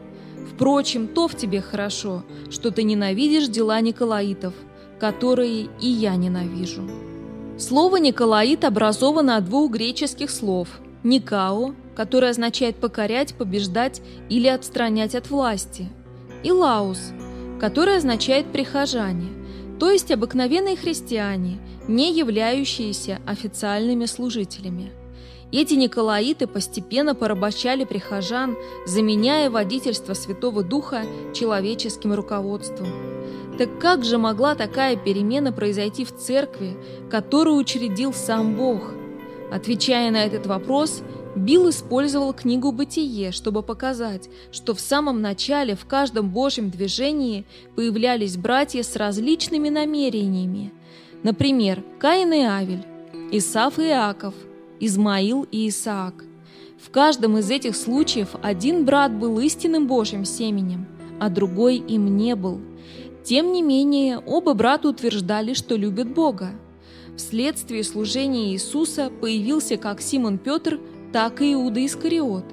Впрочем, то в тебе хорошо, что ты ненавидишь дела Николаитов, которые и я ненавижу. Слово «Николаит» образовано от двух греческих слов «никао», которое означает покорять, побеждать или отстранять от власти, и «лаус», которое означает «прихожане», то есть обыкновенные христиане, не являющиеся официальными служителями. Эти николаиты постепенно порабощали прихожан, заменяя водительство Святого Духа человеческим руководством. Так как же могла такая перемена произойти в церкви, которую учредил сам Бог? Отвечая на этот вопрос, Билл использовал книгу «Бытие», чтобы показать, что в самом начале в каждом Божьем движении появлялись братья с различными намерениями. Например, Каин и Авель, Исаф и Иаков – Измаил и Исаак. В каждом из этих случаев один брат был истинным Божьим семенем, а другой им не был. Тем не менее, оба брата утверждали, что любят Бога. Вследствие служения Иисуса появился как Симон Петр, так и Иуда Искариот.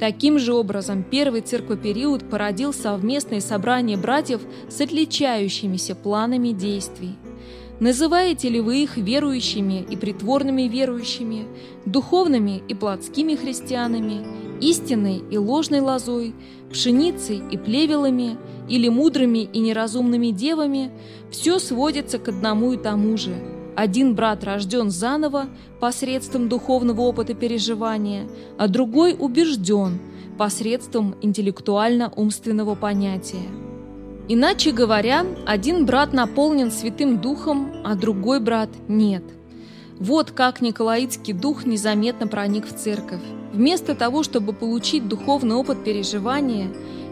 Таким же образом, первый церквопериод породил совместные собрания братьев с отличающимися планами действий. Называете ли вы их верующими и притворными верующими, духовными и плотскими христианами, истинной и ложной лозой, пшеницей и плевелами, или мудрыми и неразумными девами, все сводится к одному и тому же. Один брат рожден заново посредством духовного опыта переживания, а другой убежден посредством интеллектуально-умственного понятия. Иначе говоря, один брат наполнен Святым Духом, а другой брат нет. Вот как Николаитский дух незаметно проник в церковь. Вместо того, чтобы получить духовный опыт переживания,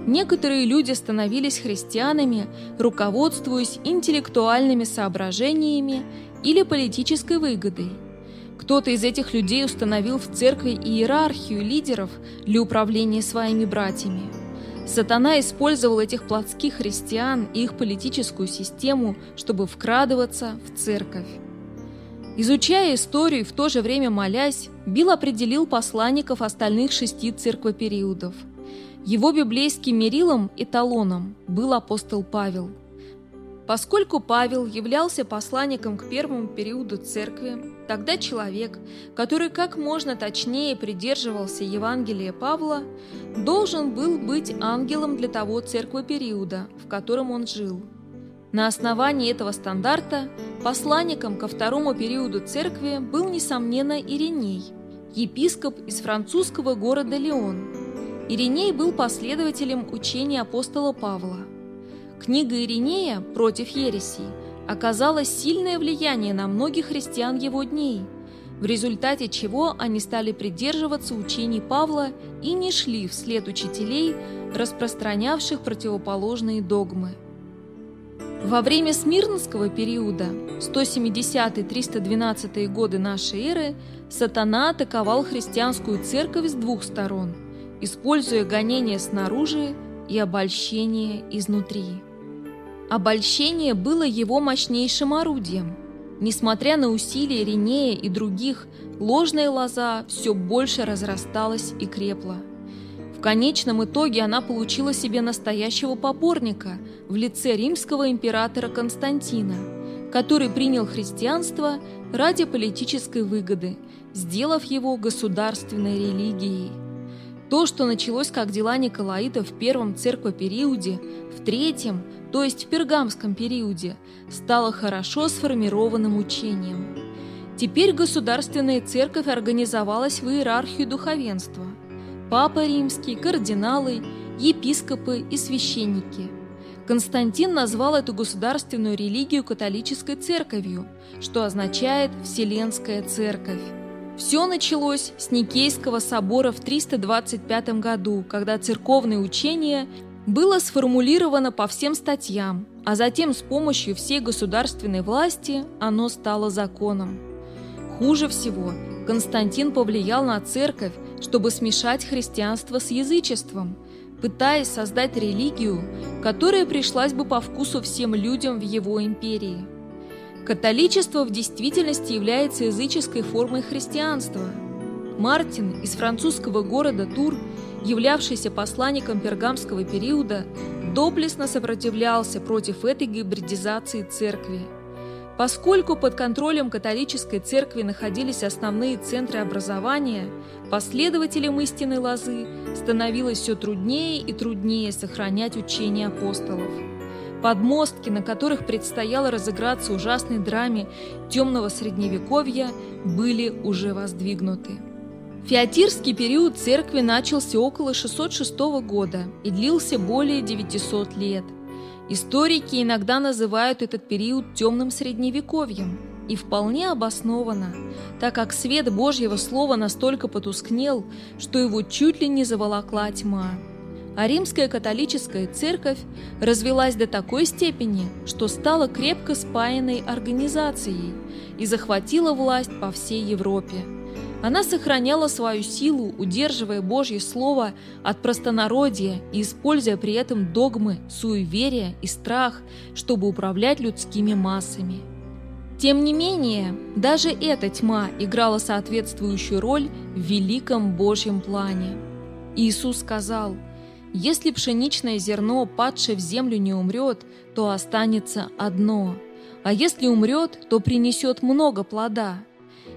некоторые люди становились христианами, руководствуясь интеллектуальными соображениями или политической выгодой. Кто-то из этих людей установил в церкви иерархию лидеров для управления своими братьями. Сатана использовал этих плотских христиан и их политическую систему, чтобы вкрадываться в церковь. Изучая историю и в то же время молясь, Билл определил посланников остальных шести церквопериодов. Его библейским мерилом, эталоном, был апостол Павел. Поскольку Павел являлся посланником к первому периоду церкви, тогда человек, который как можно точнее придерживался Евангелия Павла, должен был быть ангелом для того церквопериода, в котором он жил. На основании этого стандарта посланником ко второму периоду церкви был, несомненно, Ириней, епископ из французского города Леон. Ириней был последователем учения апостола Павла – Книга Иринея «Против ересей» оказала сильное влияние на многих христиан его дней, в результате чего они стали придерживаться учений Павла и не шли вслед учителей, распространявших противоположные догмы. Во время Смирнского периода, 170-312 годы нашей эры, сатана атаковал христианскую церковь с двух сторон, используя гонения снаружи и обольщение изнутри. Обольщение было его мощнейшим орудием. Несмотря на усилия Ринея и других, ложная лоза все больше разрасталась и крепла. В конечном итоге она получила себе настоящего поборника в лице римского императора Константина, который принял христианство ради политической выгоды, сделав его государственной религией. То, что началось как дела Николаита в первом церквопериоде, в третьем – то есть в пергамском периоде, стало хорошо сформированным учением. Теперь государственная церковь организовалась в иерархию духовенства. Папа римский, кардиналы, епископы и священники. Константин назвал эту государственную религию католической церковью, что означает «Вселенская церковь». Все началось с Никейского собора в 325 году, когда церковное учение было сформулировано по всем статьям, а затем с помощью всей государственной власти оно стало законом. Хуже всего, Константин повлиял на церковь, чтобы смешать христианство с язычеством, пытаясь создать религию, которая пришлась бы по вкусу всем людям в его империи. Католичество в действительности является языческой формой христианства. Мартин из французского города Тур – являвшийся посланником пергамского периода, доблестно сопротивлялся против этой гибридизации церкви. Поскольку под контролем католической церкви находились основные центры образования, последователям истинной лозы становилось все труднее и труднее сохранять учение апостолов. Подмостки, на которых предстояло разыграться ужасной драме темного средневековья, были уже воздвигнуты. Феотирский период церкви начался около 606 года и длился более 900 лет. Историки иногда называют этот период темным средневековьем, и вполне обоснованно, так как свет Божьего Слова настолько потускнел, что его чуть ли не заволокла тьма. А римская католическая церковь развелась до такой степени, что стала крепко спаянной организацией и захватила власть по всей Европе. Она сохраняла свою силу, удерживая Божье Слово от простонародия и используя при этом догмы, суеверия и страх, чтобы управлять людскими массами. Тем не менее, даже эта тьма играла соответствующую роль в великом Божьем плане. Иисус сказал, «Если пшеничное зерно, падшее в землю, не умрет, то останется одно, а если умрет, то принесет много плода».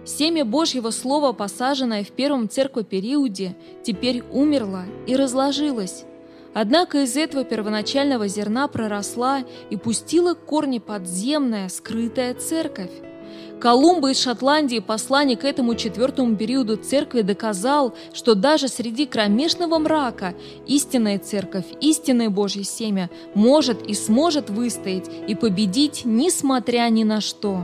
Семя Божьего Слова, посаженное в первом церквопериоде, теперь умерло и разложилось. Однако из этого первоначального зерна проросла и пустила корни подземная, скрытая церковь. Колумба из Шотландии, посланник этому четвертому периоду церкви, доказал, что даже среди кромешного мрака истинная церковь, истинное Божье семя может и сможет выстоять и победить, несмотря ни на что.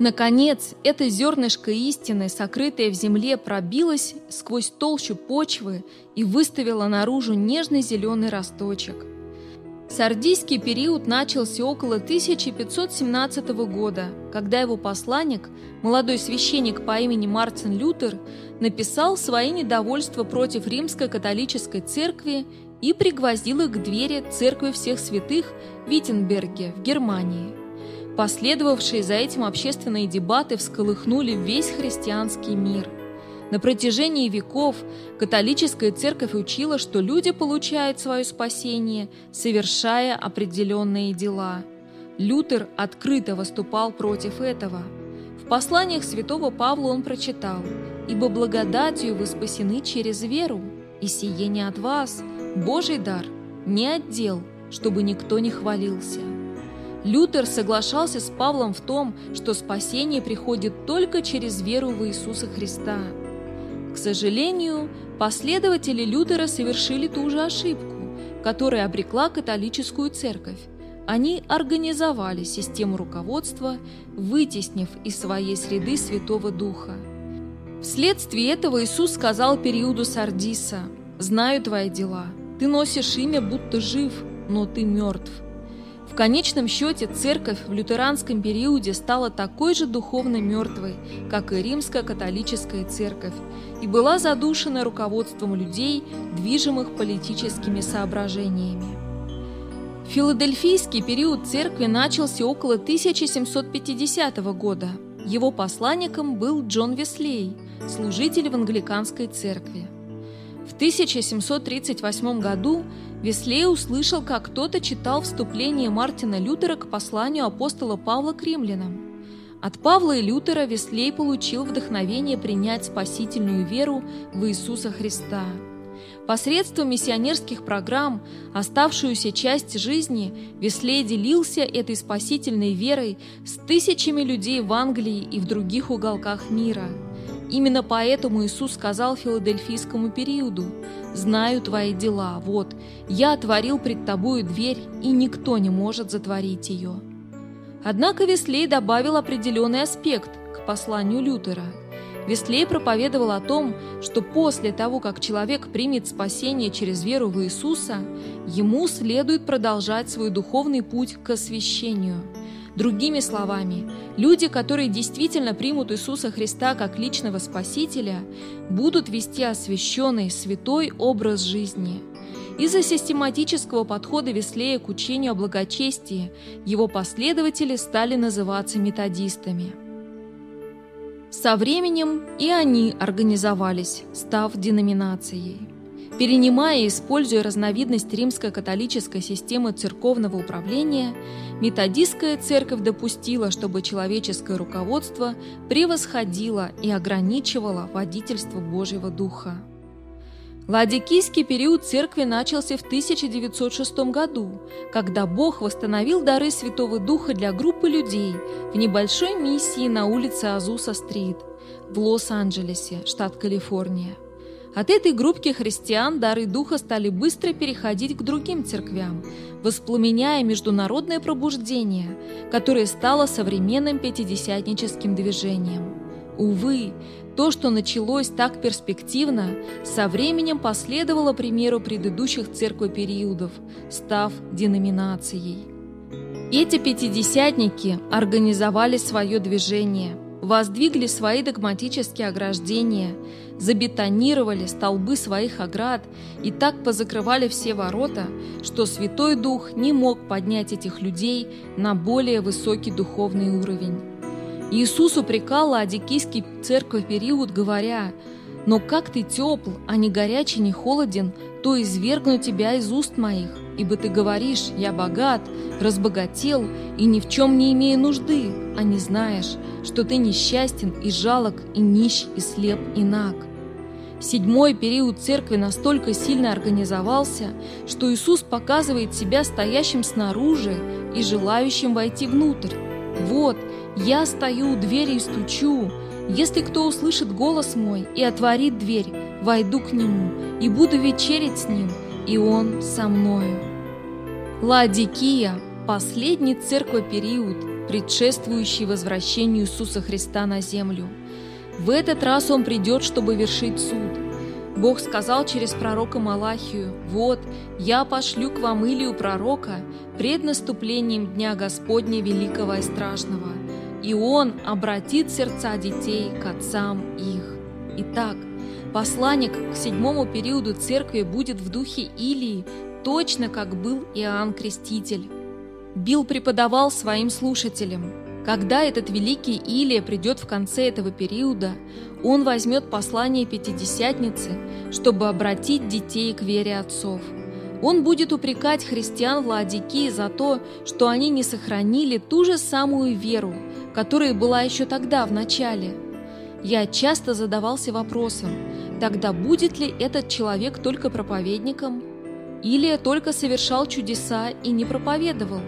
Наконец, это зернышко истины, сокрытое в земле, пробилось сквозь толщу почвы и выставило наружу нежный зеленый росточек. Сардийский период начался около 1517 года, когда его посланник, молодой священник по имени Мартин Лютер, написал свои недовольства против римской католической церкви и пригвоздил их к двери Церкви всех святых в Виттенберге в Германии – Последовавшие за этим общественные дебаты всколыхнули весь христианский мир. На протяжении веков католическая церковь учила, что люди получают свое спасение, совершая определенные дела. Лютер открыто выступал против этого. В посланиях святого Павла он прочитал «Ибо благодатью вы спасены через веру, и сие не от вас, Божий дар, не отдел, чтобы никто не хвалился». Лютер соглашался с Павлом в том, что спасение приходит только через веру в Иисуса Христа. К сожалению, последователи Лютера совершили ту же ошибку, которая обрекла католическую церковь. Они организовали систему руководства, вытеснив из своей среды Святого Духа. Вследствие этого Иисус сказал периоду Сардиса «Знаю твои дела, ты носишь имя, будто жив, но ты мертв. В конечном счете церковь в лютеранском периоде стала такой же духовно мертвой, как и римская католическая церковь, и была задушена руководством людей, движимых политическими соображениями. Филадельфийский период церкви начался около 1750 года. Его посланником был Джон Веслей, служитель в англиканской церкви. В 1738 году Веслей услышал, как кто-то читал вступление Мартина Лютера к посланию апостола Павла к римлянам. От Павла и Лютера Веслей получил вдохновение принять спасительную веру в Иисуса Христа. Посредством миссионерских программ оставшуюся часть жизни Веслей делился этой спасительной верой с тысячами людей в Англии и в других уголках мира – Именно поэтому Иисус сказал филадельфийскому периоду «Знаю твои дела, вот, я отворил пред тобою дверь, и никто не может затворить ее». Однако Веслей добавил определенный аспект к посланию Лютера. Веслей проповедовал о том, что после того, как человек примет спасение через веру в Иисуса, ему следует продолжать свой духовный путь к освящению – Другими словами, люди, которые действительно примут Иисуса Христа как личного Спасителя, будут вести освященный, святой образ жизни. Из-за систематического подхода Веслея к учению о благочестии его последователи стали называться методистами. Со временем и они организовались, став деноминацией. Перенимая и используя разновидность римско-католической системы церковного управления, методистская церковь допустила, чтобы человеческое руководство превосходило и ограничивало водительство Божьего Духа. Ладикийский период церкви начался в 1906 году, когда Бог восстановил дары Святого Духа для группы людей в небольшой миссии на улице Азуса-стрит в Лос-Анджелесе, штат Калифорния. От этой группки христиан дары Духа стали быстро переходить к другим церквям, воспламеняя международное пробуждение, которое стало современным пятидесятническим движением. Увы, то, что началось так перспективно, со временем последовало примеру предыдущих церквопериодов, став деноминацией. Эти пятидесятники организовали свое движение – воздвигли свои догматические ограждения, забетонировали столбы своих оград и так позакрывали все ворота, что Святой Дух не мог поднять этих людей на более высокий духовный уровень. Иисус упрекал Ладикийский церковь период, говоря, Но как ты тепл, а не горячий, не холоден, то извергну тебя из уст моих. Ибо ты говоришь, я богат, разбогател и ни в чем не имею нужды, а не знаешь, что ты несчастен и жалок, и нищ, и слеп, и наг. Седьмой период церкви настолько сильно организовался, что Иисус показывает себя стоящим снаружи и желающим войти внутрь. «Вот, я стою у двери и стучу. Если кто услышит голос мой и отворит дверь, войду к нему и буду вечерить с ним, и он со мною». Ладикия – последний церковь период, предшествующий возвращению Иисуса Христа на землю – в этот раз он придет, чтобы вершить суд. Бог сказал через пророка Малахию, «Вот, я пошлю к вам Илию пророка пред наступлением Дня Господня Великого и Страшного, и он обратит сердца детей к отцам их». Итак, посланник к седьмому периоду церкви будет в духе Илии, точно как был Иоанн Креститель. Билл преподавал своим слушателям – когда этот великий Илия придет в конце этого периода, он возьмет послание Пятидесятницы, чтобы обратить детей к вере отцов. Он будет упрекать христиан в Ладикии за то, что они не сохранили ту же самую веру, которая была еще тогда, в начале. Я часто задавался вопросом, тогда будет ли этот человек только проповедником? Или только совершал чудеса и не проповедовал?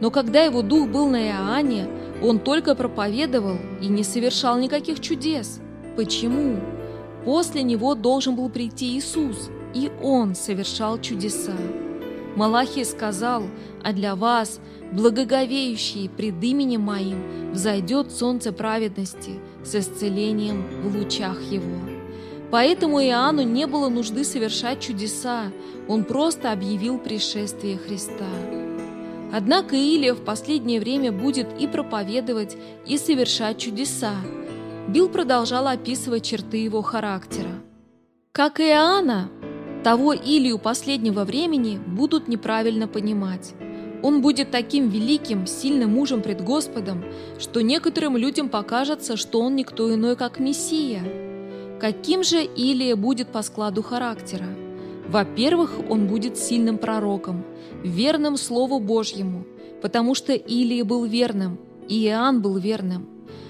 Но когда его дух был на Иоанне, он только проповедовал и не совершал никаких чудес. Почему? После него должен был прийти Иисус, и Он совершал чудеса. Малахий сказал, «А для вас, благоговеющие пред именем Моим, взойдет солнце праведности с исцелением в лучах Его». Поэтому Иоанну не было нужды совершать чудеса, он просто объявил пришествие Христа. Однако Илия в последнее время будет и проповедовать, и совершать чудеса. Билл продолжал описывать черты его характера. Как и Иоанна, того Илию последнего времени будут неправильно понимать. Он будет таким великим, сильным мужем пред Господом, что некоторым людям покажется, что он никто иной, как Мессия. Каким же Илия будет по складу характера? Во-первых, он будет сильным пророком, верным Слову Божьему, потому что Илия был верным, и Иоанн был верным.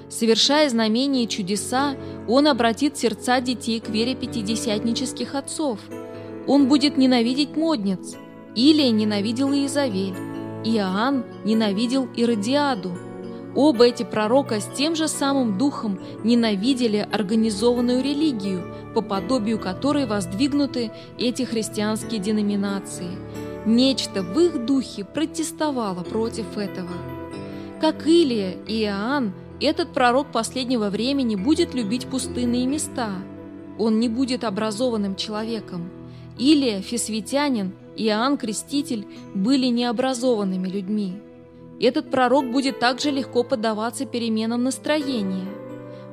Совершая знамения и чудеса, он обратит сердца детей к вере пятидесятнических отцов. Он будет ненавидеть модниц. Илия ненавидел Иезавель. Иоанн ненавидел Иродиаду – Оба эти пророка с тем же самым духом ненавидели организованную религию, по подобию которой воздвигнуты эти христианские деноминации. Нечто в их духе протестовало против этого. Как Илия и Иоанн, этот пророк последнего времени будет любить пустынные места. Он не будет образованным человеком. Илия, фисвитянин, и Иоанн Креститель были необразованными людьми этот пророк будет также легко поддаваться переменам настроения.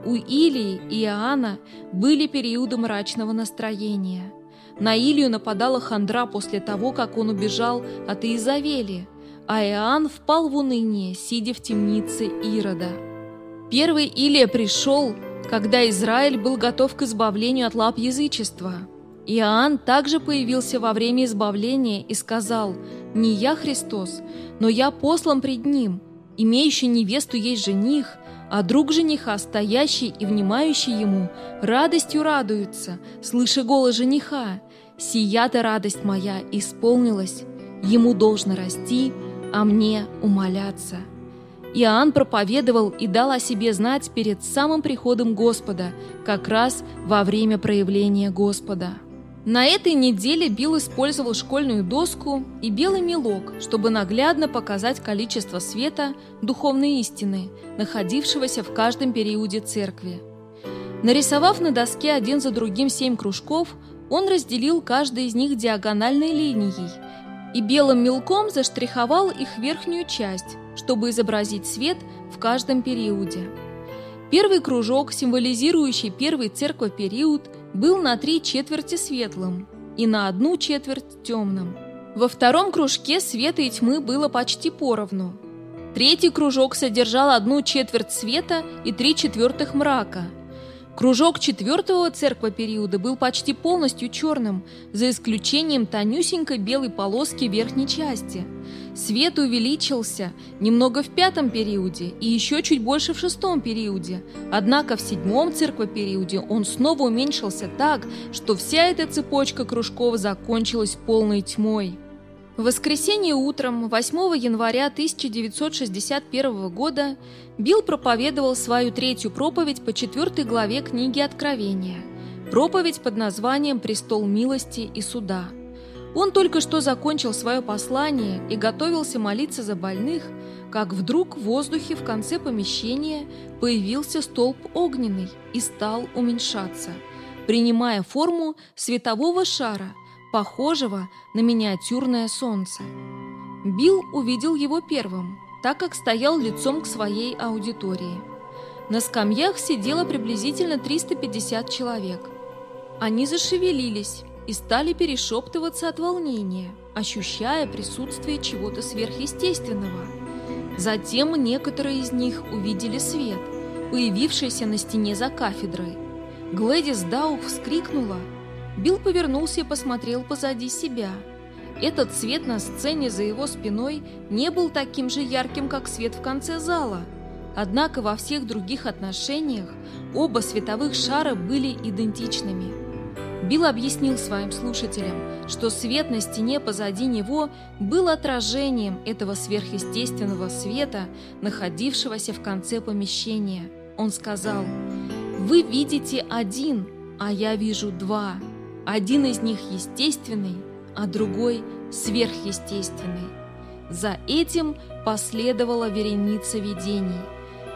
У Илии и Иоанна были периоды мрачного настроения. На Илию нападала хандра после того, как он убежал от Иезавели, а Иоанн впал в уныние, сидя в темнице Ирода. Первый Илия пришел, когда Израиль был готов к избавлению от лап язычества. Иоанн также появился во время избавления и сказал «Не я Христос, но я послан пред ним. Имеющий невесту есть жених, а друг жениха, стоящий и внимающий ему, радостью радуется, слыша голос жениха. Сия-то радость моя исполнилась, ему должно расти, а мне умоляться». Иоанн проповедовал и дал о себе знать перед самым приходом Господа, как раз во время проявления Господа. На этой неделе Билл использовал школьную доску и белый мелок, чтобы наглядно показать количество света духовной истины, находившегося в каждом периоде церкви. Нарисовав на доске один за другим семь кружков, он разделил каждый из них диагональной линией и белым мелком заштриховал их верхнюю часть, чтобы изобразить свет в каждом периоде. Первый кружок, символизирующий первый церковь период, был на три четверти светлым и на одну четверть темным. Во втором кружке света и тьмы было почти поровну. Третий кружок содержал одну четверть света и три четвертых мрака. Кружок четвертого церква периода был почти полностью черным, за исключением тонюсенькой белой полоски верхней части. Свет увеличился немного в пятом периоде и еще чуть больше в шестом периоде. Однако в седьмом церква периоде он снова уменьшился так, что вся эта цепочка кружков закончилась полной тьмой. В воскресенье утром 8 января 1961 года Билл проповедовал свою третью проповедь по четвертой главе книги Откровения. Проповедь под названием «Престол милости и суда». Он только что закончил свое послание и готовился молиться за больных, как вдруг в воздухе в конце помещения появился столб огненный и стал уменьшаться, принимая форму светового шара – похожего на миниатюрное солнце. Билл увидел его первым, так как стоял лицом к своей аудитории. На скамьях сидело приблизительно 350 человек. Они зашевелились и стали перешептываться от волнения, ощущая присутствие чего-то сверхъестественного. Затем некоторые из них увидели свет, появившийся на стене за кафедрой. Глэдис Даух вскрикнула – Билл повернулся и посмотрел позади себя. Этот свет на сцене за его спиной не был таким же ярким, как свет в конце зала. Однако во всех других отношениях оба световых шара были идентичными. Билл объяснил своим слушателям, что свет на стене позади него был отражением этого сверхъестественного света, находившегося в конце помещения. Он сказал, «Вы видите один, а я вижу два». Один из них естественный, а другой сверхъестественный. За этим последовала вереница видений.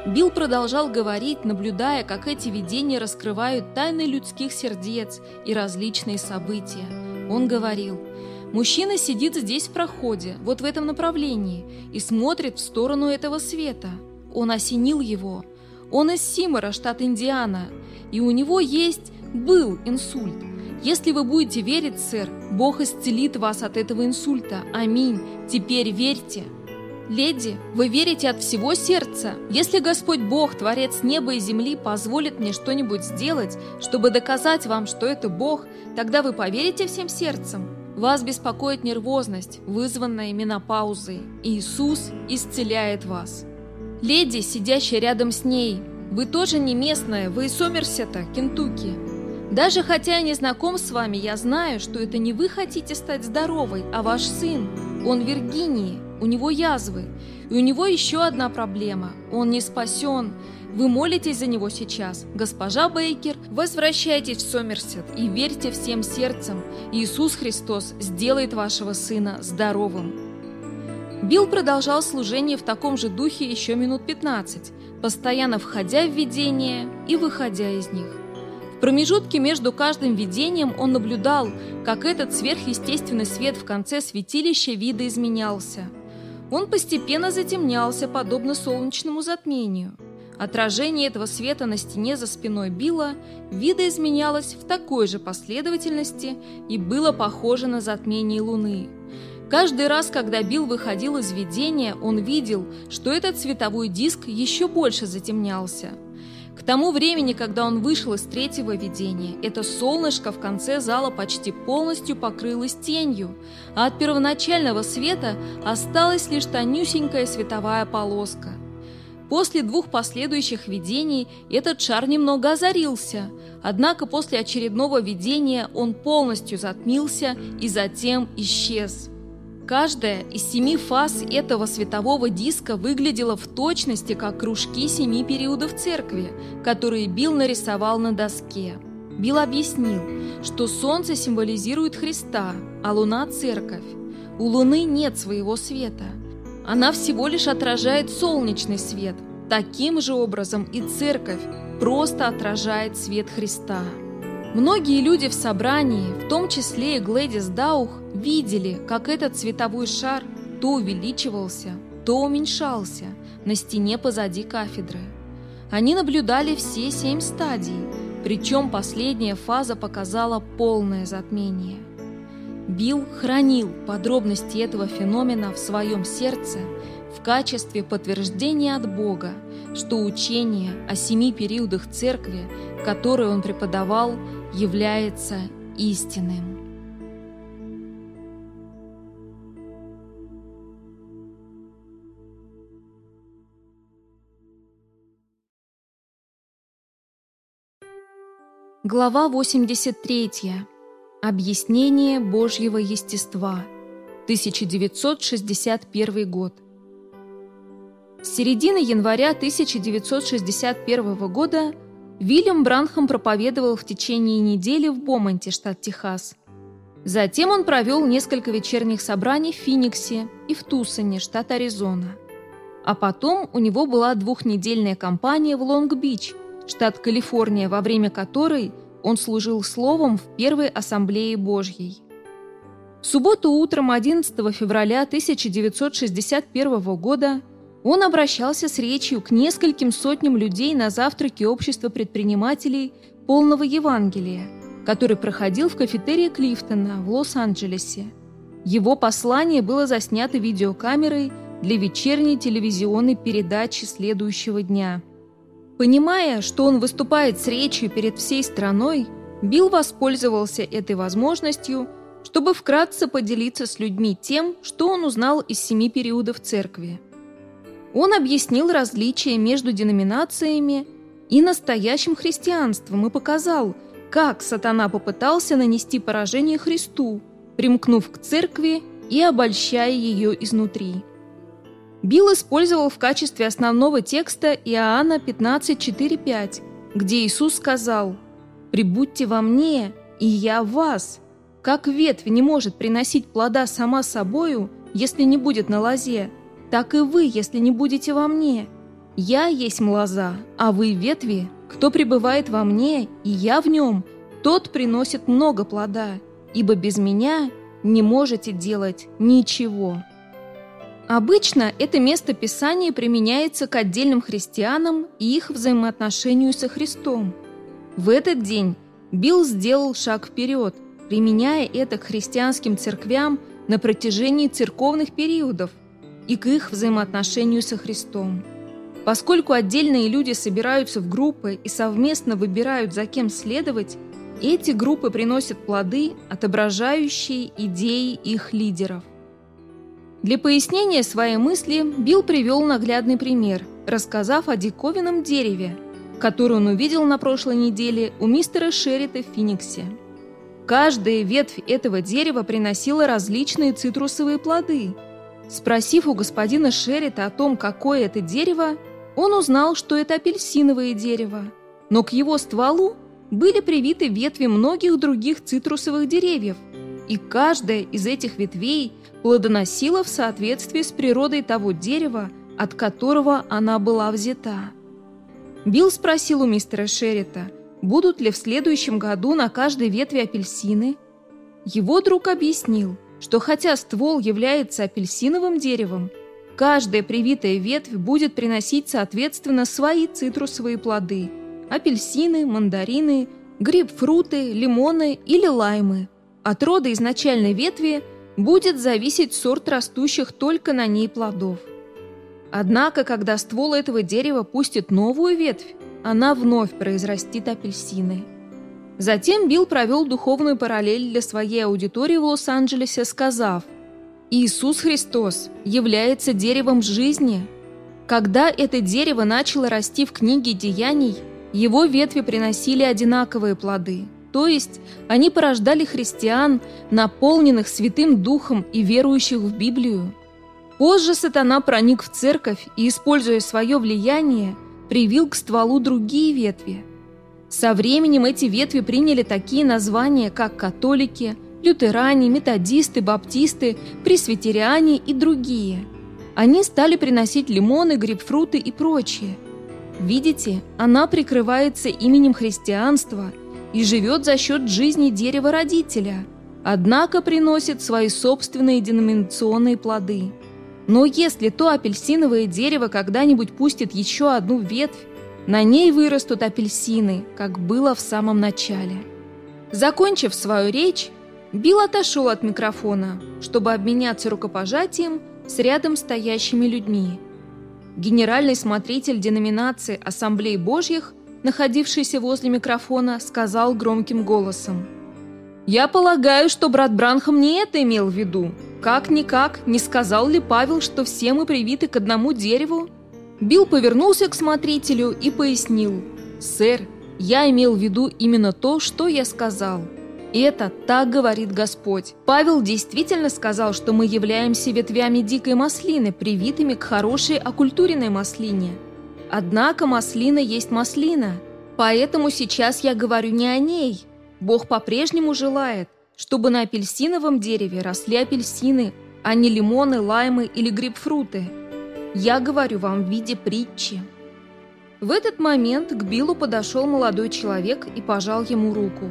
Билл продолжал говорить, наблюдая, как эти видения раскрывают тайны людских сердец и различные события. Он говорил, «Мужчина сидит здесь в проходе, вот в этом направлении, и смотрит в сторону этого света. Он осенил его. Он из Симора, штат Индиана, и у него есть, был инсульт. Если вы будете верить, сэр, Бог исцелит вас от этого инсульта. Аминь. Теперь верьте. Леди, вы верите от всего сердца? Если Господь Бог, Творец неба и земли, позволит мне что-нибудь сделать, чтобы доказать вам, что это Бог, тогда вы поверите всем сердцем? Вас беспокоит нервозность, вызванная менопаузой. Иисус исцеляет вас. Леди, сидящая рядом с ней, вы тоже не местная, вы из Сомерсета, Кентукки. Даже хотя я не знаком с вами, я знаю, что это не вы хотите стать здоровой, а ваш сын. Он в Виргинии, у него язвы. И у него еще одна проблема. Он не спасен. Вы молитесь за него сейчас. Госпожа Бейкер, возвращайтесь в Сомерсет и верьте всем сердцем. Иисус Христос сделает вашего сына здоровым. Билл продолжал служение в таком же духе еще минут 15, постоянно входя в видение и выходя из них. В промежутке между каждым видением он наблюдал, как этот сверхъестественный свет в конце святилища видоизменялся. Он постепенно затемнялся, подобно солнечному затмению. Отражение этого света на стене за спиной Билла видоизменялось в такой же последовательности и было похоже на затмение Луны. Каждый раз, когда Билл выходил из видения, он видел, что этот световой диск еще больше затемнялся – к тому времени, когда он вышел из третьего видения, это солнышко в конце зала почти полностью покрылось тенью, а от первоначального света осталась лишь тонюсенькая световая полоска. После двух последующих видений этот шар немного озарился, однако после очередного видения он полностью затмился и затем исчез. Каждая из семи фаз этого светового диска выглядела в точности как кружки семи периодов церкви, которые Билл нарисовал на доске. Билл объяснил, что Солнце символизирует Христа, а Луна – Церковь. У Луны нет своего света. Она всего лишь отражает солнечный свет. Таким же образом и Церковь просто отражает свет Христа. Многие люди в собрании, в том числе и Глэдис Даух, видели, как этот цветовой шар то увеличивался, то уменьшался на стене позади кафедры. Они наблюдали все семь стадий, причем последняя фаза показала полное затмение. Билл хранил подробности этого феномена в своем сердце в качестве подтверждения от Бога, что учение о семи периодах церкви, которые он преподавал, является истинным. Глава 83. Объяснение Божьего естества. 1961 год. С середины января 1961 года Вильям Бранхам проповедовал в течение недели в Бомонте, штат Техас. Затем он провел несколько вечерних собраний в Финиксе и в Тусоне, штат Аризона. А потом у него была двухнедельная кампания в Лонг-Бич – штат Калифорния, во время которой он служил словом в Первой Ассамблее Божьей. В субботу утром 11 февраля 1961 года он обращался с речью к нескольким сотням людей на завтраке Общества предпринимателей полного Евангелия, который проходил в кафетерии Клифтона в Лос-Анджелесе. Его послание было заснято видеокамерой для вечерней телевизионной передачи следующего дня – Понимая, что он выступает с речью перед всей страной, Билл воспользовался этой возможностью, чтобы вкратце поделиться с людьми тем, что он узнал из семи периодов церкви. Он объяснил различия между деноминациями и настоящим христианством и показал, как сатана попытался нанести поражение Христу, примкнув к церкви и обольщая ее изнутри. Билл использовал в качестве основного текста Иоанна 15.4.5, где Иисус сказал «Прибудьте во мне, и я в вас». Как ветвь не может приносить плода сама собою, если не будет на лозе, так и вы, если не будете во мне. Я есть лоза, а вы ветви. Кто пребывает во мне, и я в нем, тот приносит много плода, ибо без меня не можете делать ничего». Обычно это место Писания применяется к отдельным христианам и их взаимоотношению со Христом. В этот день Билл сделал шаг вперед, применяя это к христианским церквям на протяжении церковных периодов и к их взаимоотношению со Христом. Поскольку отдельные люди собираются в группы и совместно выбирают, за кем следовать, эти группы приносят плоды, отображающие идеи их лидеров. Для пояснения своей мысли Билл привел наглядный пример, рассказав о диковинном дереве, которое он увидел на прошлой неделе у мистера Шеррита в Финиксе. Каждая ветвь этого дерева приносила различные цитрусовые плоды. Спросив у господина Шеррита о том, какое это дерево, он узнал, что это апельсиновое дерево, но к его стволу были привиты ветви многих других цитрусовых деревьев, и каждая из этих ветвей плодоносила в соответствии с природой того дерева, от которого она была взята. Билл спросил у мистера Шеррита, будут ли в следующем году на каждой ветви апельсины. Его друг объяснил, что хотя ствол является апельсиновым деревом, каждая привитая ветвь будет приносить соответственно свои цитрусовые плоды – апельсины, мандарины, грейпфруты, лимоны или лаймы. От рода изначальной ветви – будет зависеть сорт растущих только на ней плодов. Однако, когда ствол этого дерева пустит новую ветвь, она вновь произрастит апельсины. Затем Билл провел духовную параллель для своей аудитории в Лос-Анджелесе, сказав, «Иисус Христос является деревом жизни. Когда это дерево начало расти в книге Деяний, его ветви приносили одинаковые плоды – то есть они порождали христиан, наполненных Святым Духом и верующих в Библию. Позже сатана проник в церковь и, используя свое влияние, привил к стволу другие ветви. Со временем эти ветви приняли такие названия, как католики, лютеране, методисты, баптисты, пресвитериане и другие. Они стали приносить лимоны, грейпфруты и прочее. Видите, она прикрывается именем христианства – и живет за счет жизни дерева родителя, однако приносит свои собственные деноминационные плоды. Но если то апельсиновое дерево когда-нибудь пустит еще одну ветвь, на ней вырастут апельсины, как было в самом начале. Закончив свою речь, Билл отошел от микрофона, чтобы обменяться рукопожатием с рядом стоящими людьми. Генеральный смотритель деноминации Ассамблей Божьих, находившийся возле микрофона, сказал громким голосом. «Я полагаю, что брат Бранхам не это имел в виду. Как-никак, не сказал ли Павел, что все мы привиты к одному дереву?» Билл повернулся к смотрителю и пояснил. «Сэр, я имел в виду именно то, что я сказал. Это так говорит Господь. Павел действительно сказал, что мы являемся ветвями дикой маслины, привитыми к хорошей окультуренной маслине. Однако маслина есть маслина, поэтому сейчас я говорю не о ней. Бог по-прежнему желает, чтобы на апельсиновом дереве росли апельсины, а не лимоны, лаймы или грейпфруты. Я говорю вам в виде притчи. В этот момент к Биллу подошел молодой человек и пожал ему руку.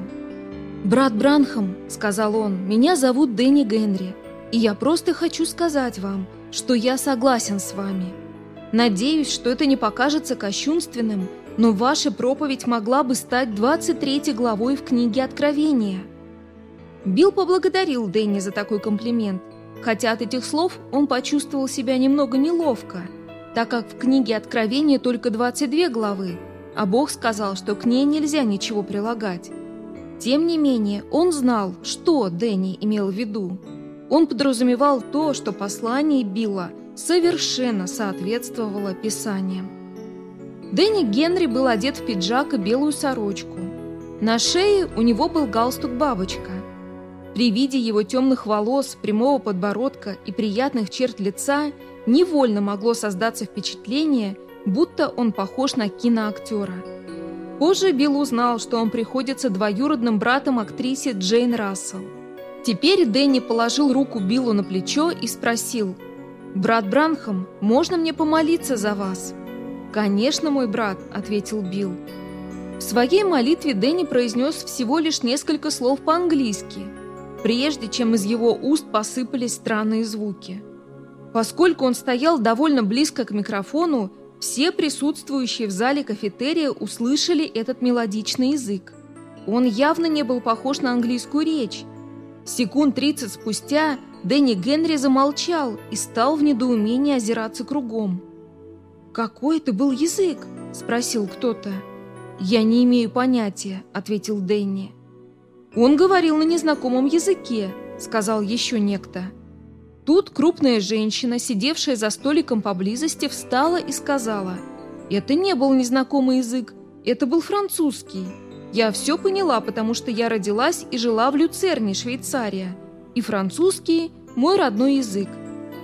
«Брат Бранхам», — сказал он, — «меня зовут Дэнни Генри, и я просто хочу сказать вам, что я согласен с вами. Надеюсь, что это не покажется кощунственным, но ваша проповедь могла бы стать 23 главой в книге Откровения». Билл поблагодарил Дэнни за такой комплимент, хотя от этих слов он почувствовал себя немного неловко, так как в книге Откровения только 22 главы, а Бог сказал, что к ней нельзя ничего прилагать. Тем не менее, он знал, что Дэнни имел в виду. Он подразумевал то, что послание Билла совершенно соответствовало Писаниям. Дэнни Генри был одет в пиджак и белую сорочку. На шее у него был галстук-бабочка. При виде его темных волос, прямого подбородка и приятных черт лица невольно могло создаться впечатление, будто он похож на киноактера – Позже Билл узнал, что он приходится двоюродным братом актрисе Джейн Рассел. Теперь Дэнни положил руку Биллу на плечо и спросил, «Брат Бранхам, можно мне помолиться за вас?» «Конечно, мой брат», — ответил Билл. В своей молитве Дэнни произнес всего лишь несколько слов по-английски, прежде чем из его уст посыпались странные звуки. Поскольку он стоял довольно близко к микрофону, все присутствующие в зале кафетерия услышали этот мелодичный язык. Он явно не был похож на английскую речь. Секунд 30 спустя Дэнни Генри замолчал и стал в недоумении озираться кругом. «Какой это был язык?» – спросил кто-то. «Я не имею понятия», – ответил Дэнни. «Он говорил на незнакомом языке», – сказал еще некто. Тут крупная женщина, сидевшая за столиком поблизости, встала и сказала, «Это не был незнакомый язык, это был французский. Я все поняла, потому что я родилась и жила в Люцерне, Швейцария, и французский – мой родной язык.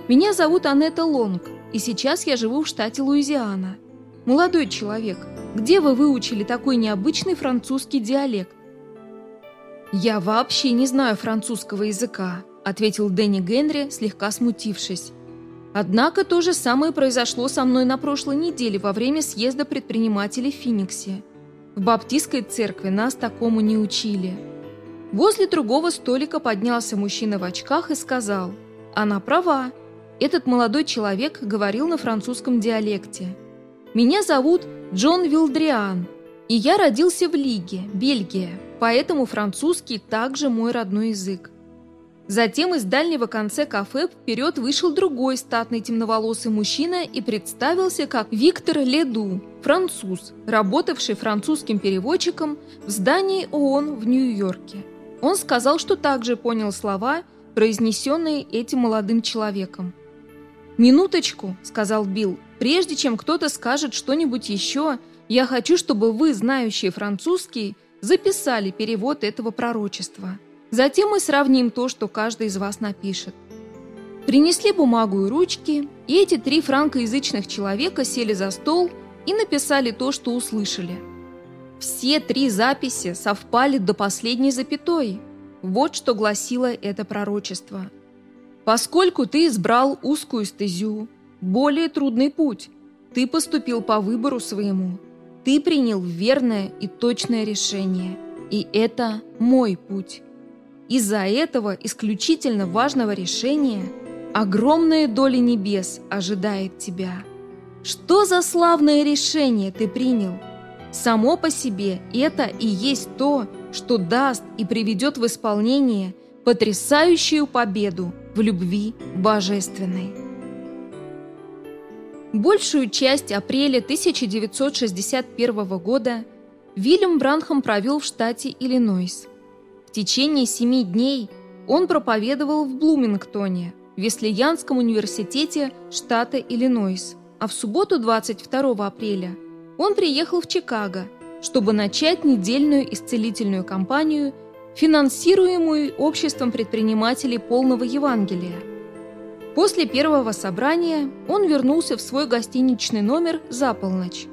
Меня зовут Анетта Лонг, и сейчас я живу в штате Луизиана. Молодой человек, где вы выучили такой необычный французский диалект?» «Я вообще не знаю французского языка», ответил Дэнни Генри, слегка смутившись. Однако то же самое произошло со мной на прошлой неделе во время съезда предпринимателей в Финиксе. В баптистской церкви нас такому не учили. Возле другого столика поднялся мужчина в очках и сказал, «Она права. Этот молодой человек говорил на французском диалекте. Меня зовут Джон Вилдриан, и я родился в Лиге, Бельгия, поэтому французский также мой родной язык. Затем из дальнего конца кафе вперед вышел другой статный темноволосый мужчина и представился как Виктор Леду, француз, работавший французским переводчиком в здании ООН в Нью-Йорке. Он сказал, что также понял слова, произнесенные этим молодым человеком. «Минуточку», — сказал Билл, — «прежде чем кто-то скажет что-нибудь еще, я хочу, чтобы вы, знающие французский, записали перевод этого пророчества». Затем мы сравним то, что каждый из вас напишет. Принесли бумагу и ручки, и эти три франкоязычных человека сели за стол и написали то, что услышали. Все три записи совпали до последней запятой. Вот что гласило это пророчество. «Поскольку ты избрал узкую стезю, более трудный путь, ты поступил по выбору своему, ты принял верное и точное решение, и это мой путь». Из-за этого исключительно важного решения огромная доля небес ожидает тебя. Что за славное решение ты принял? Само по себе это и есть то, что даст и приведет в исполнение потрясающую победу в любви божественной. Большую часть апреля 1961 года Вильям Бранхам провел в штате Иллинойс. В течение семи дней он проповедовал в Блумингтоне, Веслиянском университете штата Иллинойс, а в субботу 22 апреля он приехал в Чикаго, чтобы начать недельную исцелительную кампанию, финансируемую Обществом предпринимателей полного Евангелия – После первого собрания он вернулся в свой гостиничный номер за полночь.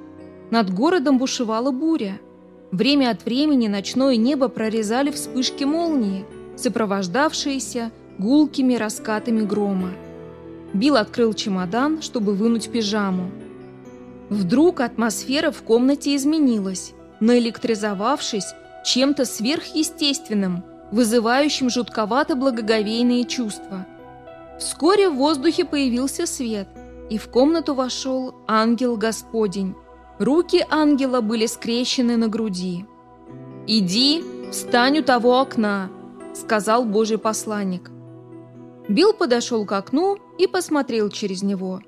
Над городом бушевала буря. Время от времени ночное небо прорезали вспышки молнии, сопровождавшиеся гулкими раскатами грома. Билл открыл чемодан, чтобы вынуть пижаму. Вдруг атмосфера в комнате изменилась, наэлектризовавшись чем-то сверхъестественным, вызывающим жутковато благоговейные чувства – Вскоре в воздухе появился свет, и в комнату вошел ангел Господень. Руки ангела были скрещены на груди. «Иди, встань у того окна», — сказал Божий посланник. Билл подошел к окну и посмотрел через него.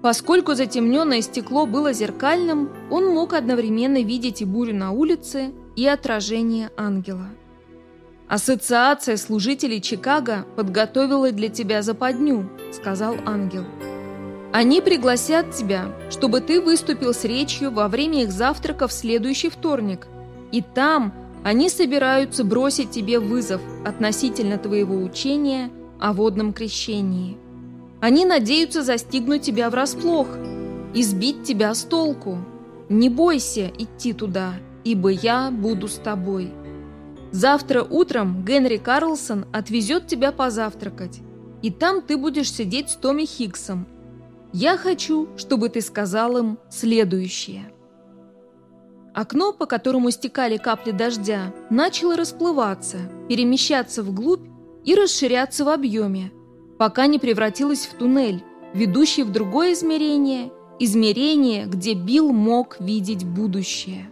Поскольку затемненное стекло было зеркальным, он мог одновременно видеть и бурю на улице, и отражение ангела. «Ассоциация служителей Чикаго подготовила для тебя западню», — сказал ангел. «Они пригласят тебя, чтобы ты выступил с речью во время их завтрака в следующий вторник. И там они собираются бросить тебе вызов относительно твоего учения о водном крещении. Они надеются застигнуть тебя врасплох и сбить тебя с толку. Не бойся идти туда, ибо я буду с тобой». Завтра утром Генри Карлсон отвезет тебя позавтракать, и там ты будешь сидеть с Томми Хиггсом. Я хочу, чтобы ты сказал им следующее. Окно, по которому стекали капли дождя, начало расплываться, перемещаться вглубь и расширяться в объеме, пока не превратилось в туннель, ведущий в другое измерение, измерение, где Билл мог видеть будущее.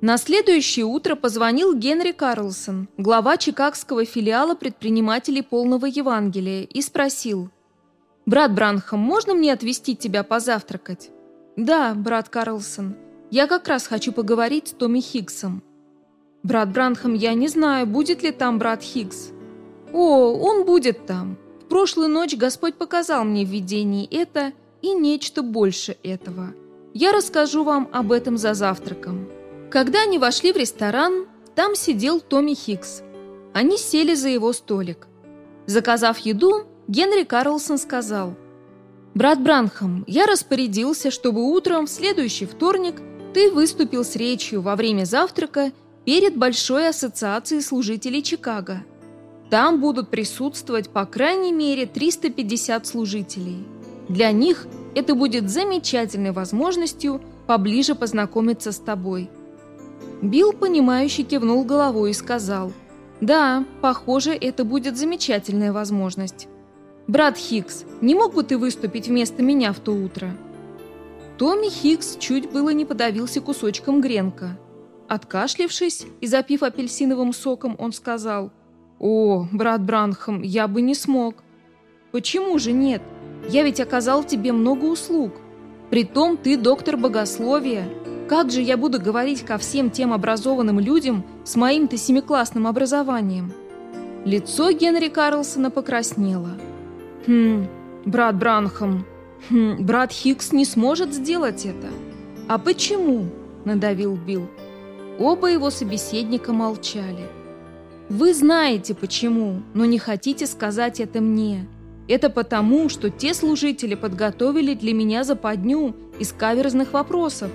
На следующее утро позвонил Генри Карлсон, глава чикагского филиала предпринимателей полного Евангелия, и спросил, «Брат Бранхам, можно мне отвезти тебя позавтракать?» «Да, брат Карлсон, я как раз хочу поговорить с Томми Хиггсом». «Брат Бранхам, я не знаю, будет ли там брат Хиггс». «О, он будет там. В прошлую ночь Господь показал мне в видении это и нечто больше этого. Я расскажу вам об этом за завтраком». Когда они вошли в ресторан, там сидел Томми Хикс. Они сели за его столик. Заказав еду, Генри Карлсон сказал, «Брат Бранхам, я распорядился, чтобы утром в следующий вторник ты выступил с речью во время завтрака перед Большой ассоциацией служителей Чикаго. Там будут присутствовать по крайней мере 350 служителей. Для них это будет замечательной возможностью поближе познакомиться с тобой. Билл, понимающе кивнул головой и сказал, «Да, похоже, это будет замечательная возможность. Брат Хикс, не мог бы ты выступить вместо меня в то утро?» Томми Хикс чуть было не подавился кусочком гренка. Откашлившись и запив апельсиновым соком, он сказал, «О, брат Бранхам, я бы не смог». «Почему же нет? Я ведь оказал тебе много услуг. Притом ты доктор богословия, как же я буду говорить ко всем тем образованным людям с моим-то семиклассным образованием? Лицо Генри Карлсона покраснело. Хм, брат Бранхам, хм, брат Хикс не сможет сделать это. А почему? Надавил Билл. Оба его собеседника молчали. Вы знаете почему, но не хотите сказать это мне. Это потому, что те служители подготовили для меня западню из каверзных вопросов,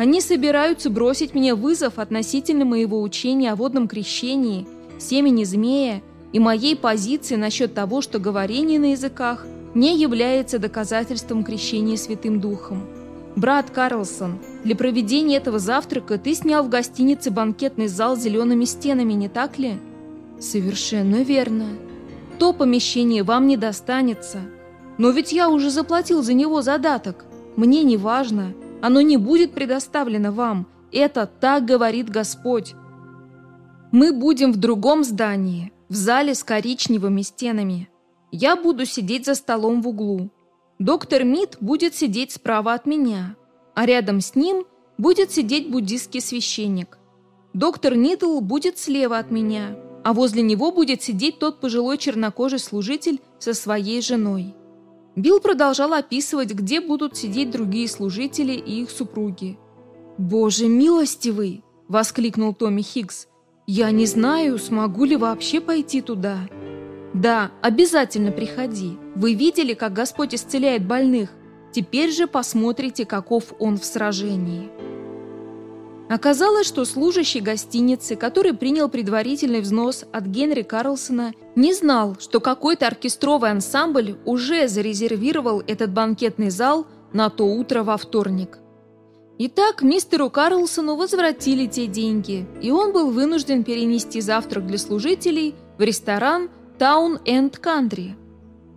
они собираются бросить мне вызов относительно моего учения о водном крещении, семени змея и моей позиции насчет того, что говорение на языках не является доказательством крещения Святым Духом. Брат Карлсон, для проведения этого завтрака ты снял в гостинице банкетный зал с зелеными стенами, не так ли? Совершенно верно. То помещение вам не достанется. Но ведь я уже заплатил за него задаток. Мне не важно, оно не будет предоставлено вам. Это так говорит Господь. Мы будем в другом здании, в зале с коричневыми стенами. Я буду сидеть за столом в углу. Доктор Мид будет сидеть справа от меня, а рядом с ним будет сидеть буддийский священник. Доктор Нидл будет слева от меня, а возле него будет сидеть тот пожилой чернокожий служитель со своей женой. Билл продолжал описывать, где будут сидеть другие служители и их супруги. «Боже милостивый!» – воскликнул Томми Хиггс. «Я не знаю, смогу ли вообще пойти туда». «Да, обязательно приходи. Вы видели, как Господь исцеляет больных? Теперь же посмотрите, каков Он в сражении». Оказалось, что служащий гостиницы, который принял предварительный взнос от Генри Карлсона, не знал, что какой-то оркестровый ансамбль уже зарезервировал этот банкетный зал на то утро во вторник. Итак, мистеру Карлсону возвратили те деньги, и он был вынужден перенести завтрак для служителей в ресторан Town End Country.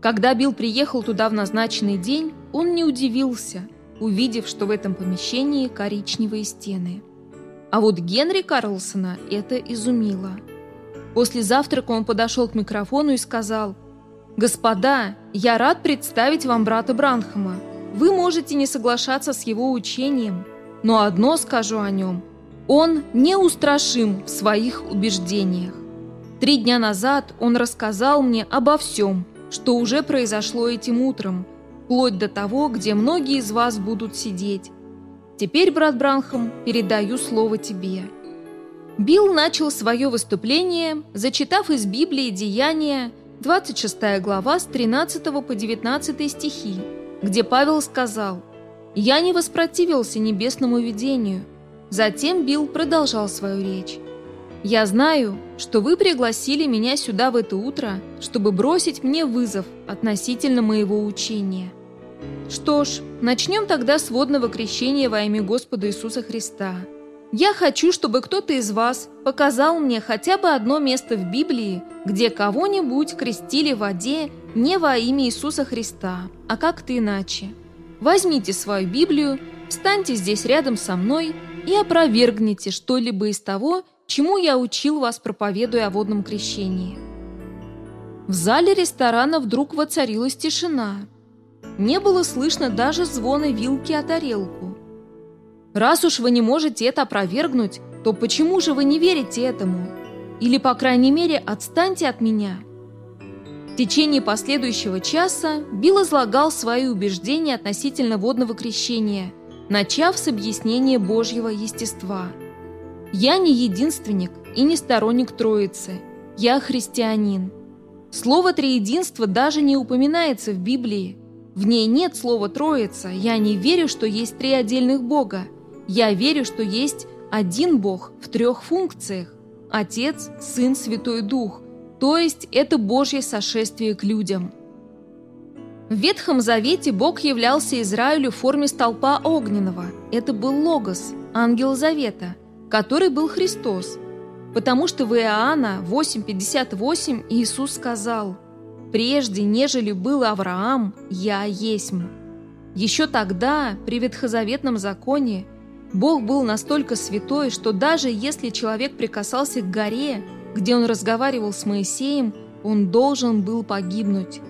Когда Билл приехал туда в назначенный день, он не удивился, увидев, что в этом помещении коричневые стены. А вот Генри Карлсона это изумило. После завтрака он подошел к микрофону и сказал, «Господа, я рад представить вам брата Бранхама. Вы можете не соглашаться с его учением, но одно скажу о нем. Он неустрашим в своих убеждениях. Три дня назад он рассказал мне обо всем, что уже произошло этим утром, вплоть до того, где многие из вас будут сидеть. Теперь, брат Бранхам, передаю слово тебе». Билл начал свое выступление, зачитав из Библии Деяния, 26 глава с 13 по 19 стихи, где Павел сказал «Я не воспротивился небесному видению». Затем Билл продолжал свою речь. «Я знаю, что вы пригласили меня сюда в это утро, чтобы бросить мне вызов относительно моего учения». Что ж, начнем тогда с водного крещения во имя Господа Иисуса Христа. Я хочу, чтобы кто-то из вас показал мне хотя бы одно место в Библии, где кого-нибудь крестили в воде не во имя Иисуса Христа, а как-то иначе. Возьмите свою Библию, встаньте здесь рядом со мной и опровергните что-либо из того, чему я учил вас, проповедуя о водном крещении. В зале ресторана вдруг воцарилась тишина – не было слышно даже звона вилки о тарелку. Раз уж вы не можете это опровергнуть, то почему же вы не верите этому? Или, по крайней мере, отстаньте от меня. В течение последующего часа Билл излагал свои убеждения относительно водного крещения, начав с объяснения Божьего естества. «Я не единственник и не сторонник Троицы. Я христианин». Слово «триединство» даже не упоминается в Библии – в ней нет слова «троица». Я не верю, что есть три отдельных Бога. Я верю, что есть один Бог в трех функциях. Отец, Сын, Святой Дух. То есть это Божье сошествие к людям. В Ветхом Завете Бог являлся Израилю в форме столпа огненного. Это был Логос, ангел Завета, который был Христос. Потому что в Иоанна 8.58 Иисус сказал – Прежде, нежели был Авраам, я есмь. Еще тогда, при ветхозаветном законе, Бог был настолько святой, что даже если человек прикасался к горе, где он разговаривал с Моисеем, он должен был погибнуть.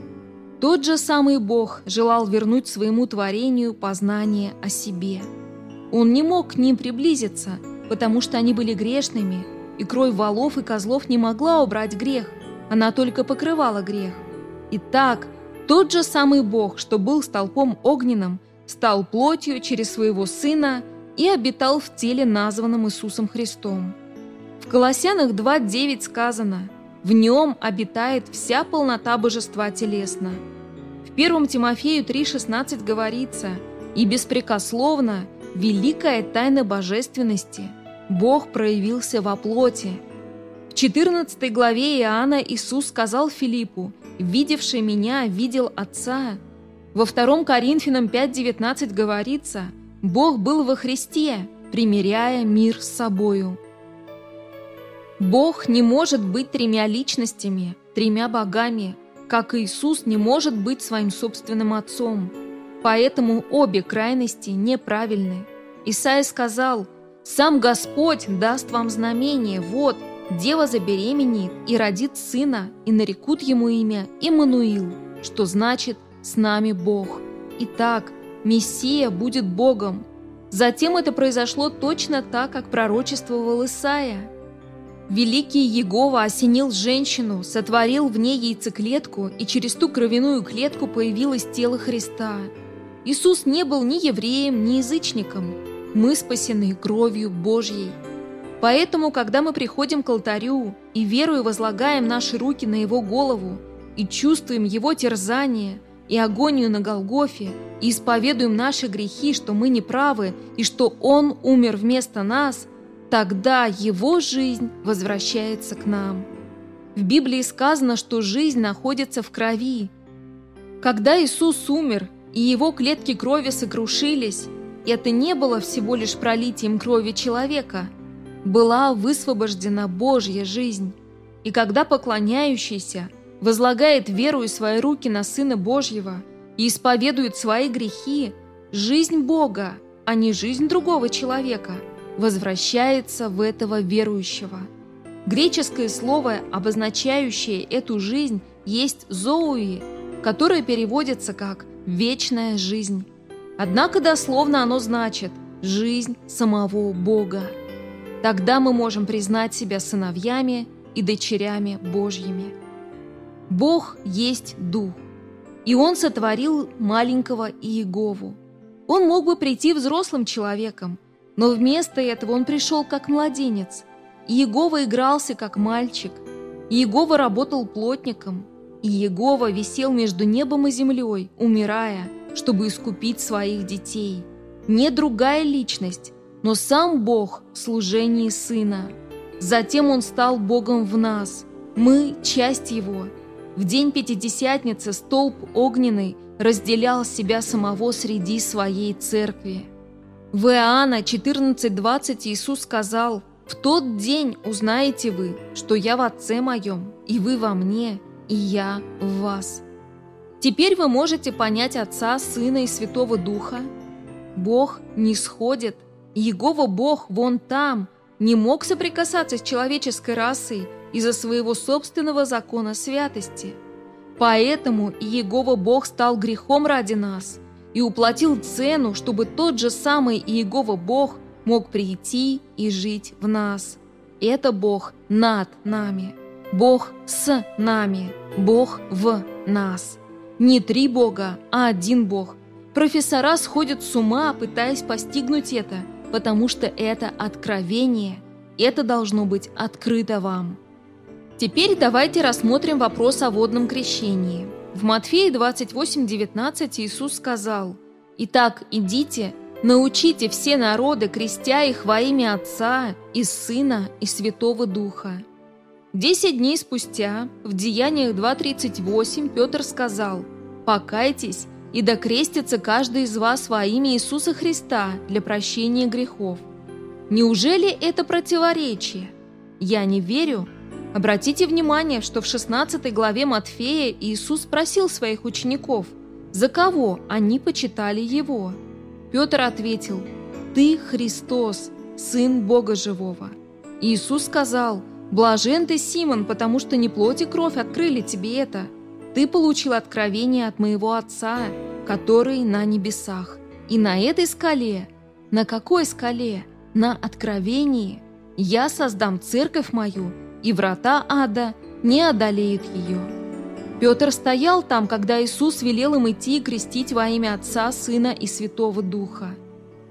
Тот же самый Бог желал вернуть своему творению познание о себе. Он не мог к ним приблизиться, потому что они были грешными, и кровь волов и козлов не могла убрать грех, она только покрывала грех. Итак, тот же самый Бог, что был столпом огненным, стал плотью через своего Сына и обитал в теле, названном Иисусом Христом. В Колоссянах 2.9 сказано «В нем обитает вся полнота божества телесно». В 1 Тимофею 3.16 говорится «И беспрекословно великая тайна божественности Бог проявился во плоти». В 14 главе Иоанна Иисус сказал Филиппу – видевший меня, видел Отца. Во 2 Коринфянам 5.19 говорится, Бог был во Христе, примиряя мир с собою. Бог не может быть тремя личностями, тремя богами, как Иисус не может быть своим собственным Отцом. Поэтому обе крайности неправильны. Исаия сказал, «Сам Господь даст вам знамение, вот, Дева забеременеет и родит сына, и нарекут ему имя Иммануил, что значит «с нами Бог». Итак, Мессия будет Богом. Затем это произошло точно так, как пророчествовал Исаия. Великий Егова осенил женщину, сотворил в ней яйцеклетку, и через ту кровяную клетку появилось тело Христа. Иисус не был ни евреем, ни язычником. Мы спасены кровью Божьей. Поэтому, когда мы приходим к алтарю и верою возлагаем наши руки на Его голову и чувствуем Его терзание и агонию на Голгофе, и исповедуем наши грехи, что мы неправы и что Он умер вместо нас, тогда Его жизнь возвращается к нам. В Библии сказано, что жизнь находится в крови. Когда Иисус умер, и Его клетки крови сокрушились, это не было всего лишь пролитием крови человека – была высвобождена Божья жизнь. И когда поклоняющийся возлагает веру и свои руки на Сына Божьего и исповедует свои грехи, жизнь Бога, а не жизнь другого человека, возвращается в этого верующего. Греческое слово, обозначающее эту жизнь, есть «зоуи», которое переводится как «вечная жизнь». Однако дословно оно значит «жизнь самого Бога». Тогда мы можем признать себя сыновьями и дочерями Божьими. Бог есть Дух, и Он сотворил маленького Иегову. Он мог бы прийти взрослым человеком, но вместо этого он пришел как младенец. Иегова игрался как мальчик. Иегова работал плотником. И Иегова висел между небом и землей, умирая, чтобы искупить своих детей. Не другая личность, но сам Бог в служении Сына. Затем Он стал Богом в нас. Мы – часть Его. В день Пятидесятницы столб огненный разделял себя самого среди своей церкви. В Иоанна 14.20 Иисус сказал, «В тот день узнаете вы, что я в Отце моем, и вы во мне, и я в вас». Теперь вы можете понять Отца, Сына и Святого Духа. Бог не сходит Егова Бог вон там не мог соприкасаться с человеческой расой из-за своего собственного закона святости. Поэтому Иегова Бог стал грехом ради нас и уплатил цену, чтобы тот же самый Иегова Бог мог прийти и жить в нас. Это Бог над нами, Бог с нами, Бог в нас. Не три Бога, а один Бог. Профессора сходят с ума, пытаясь постигнуть это – потому что это откровение, это должно быть открыто вам. Теперь давайте рассмотрим вопрос о водном крещении. В Матфея 28:19 Иисус сказал, «Итак, идите, научите все народы, крестя их во имя Отца и Сына и Святого Духа». Десять дней спустя, в Деяниях 2.38, Петр сказал, «Покайтесь и докрестится каждый из вас во имя Иисуса Христа для прощения грехов. Неужели это противоречие? Я не верю. Обратите внимание, что в 16 главе Матфея Иисус спросил своих учеников, за кого они почитали Его. Петр ответил, «Ты Христос, Сын Бога Живого». Иисус сказал, «Блажен ты, Симон, потому что не плоть и кровь открыли тебе это, ты получил откровение от моего Отца, который на небесах. И на этой скале, на какой скале? На откровении. Я создам церковь мою, и врата ада не одолеют ее. Петр стоял там, когда Иисус велел им идти и крестить во имя Отца, Сына и Святого Духа.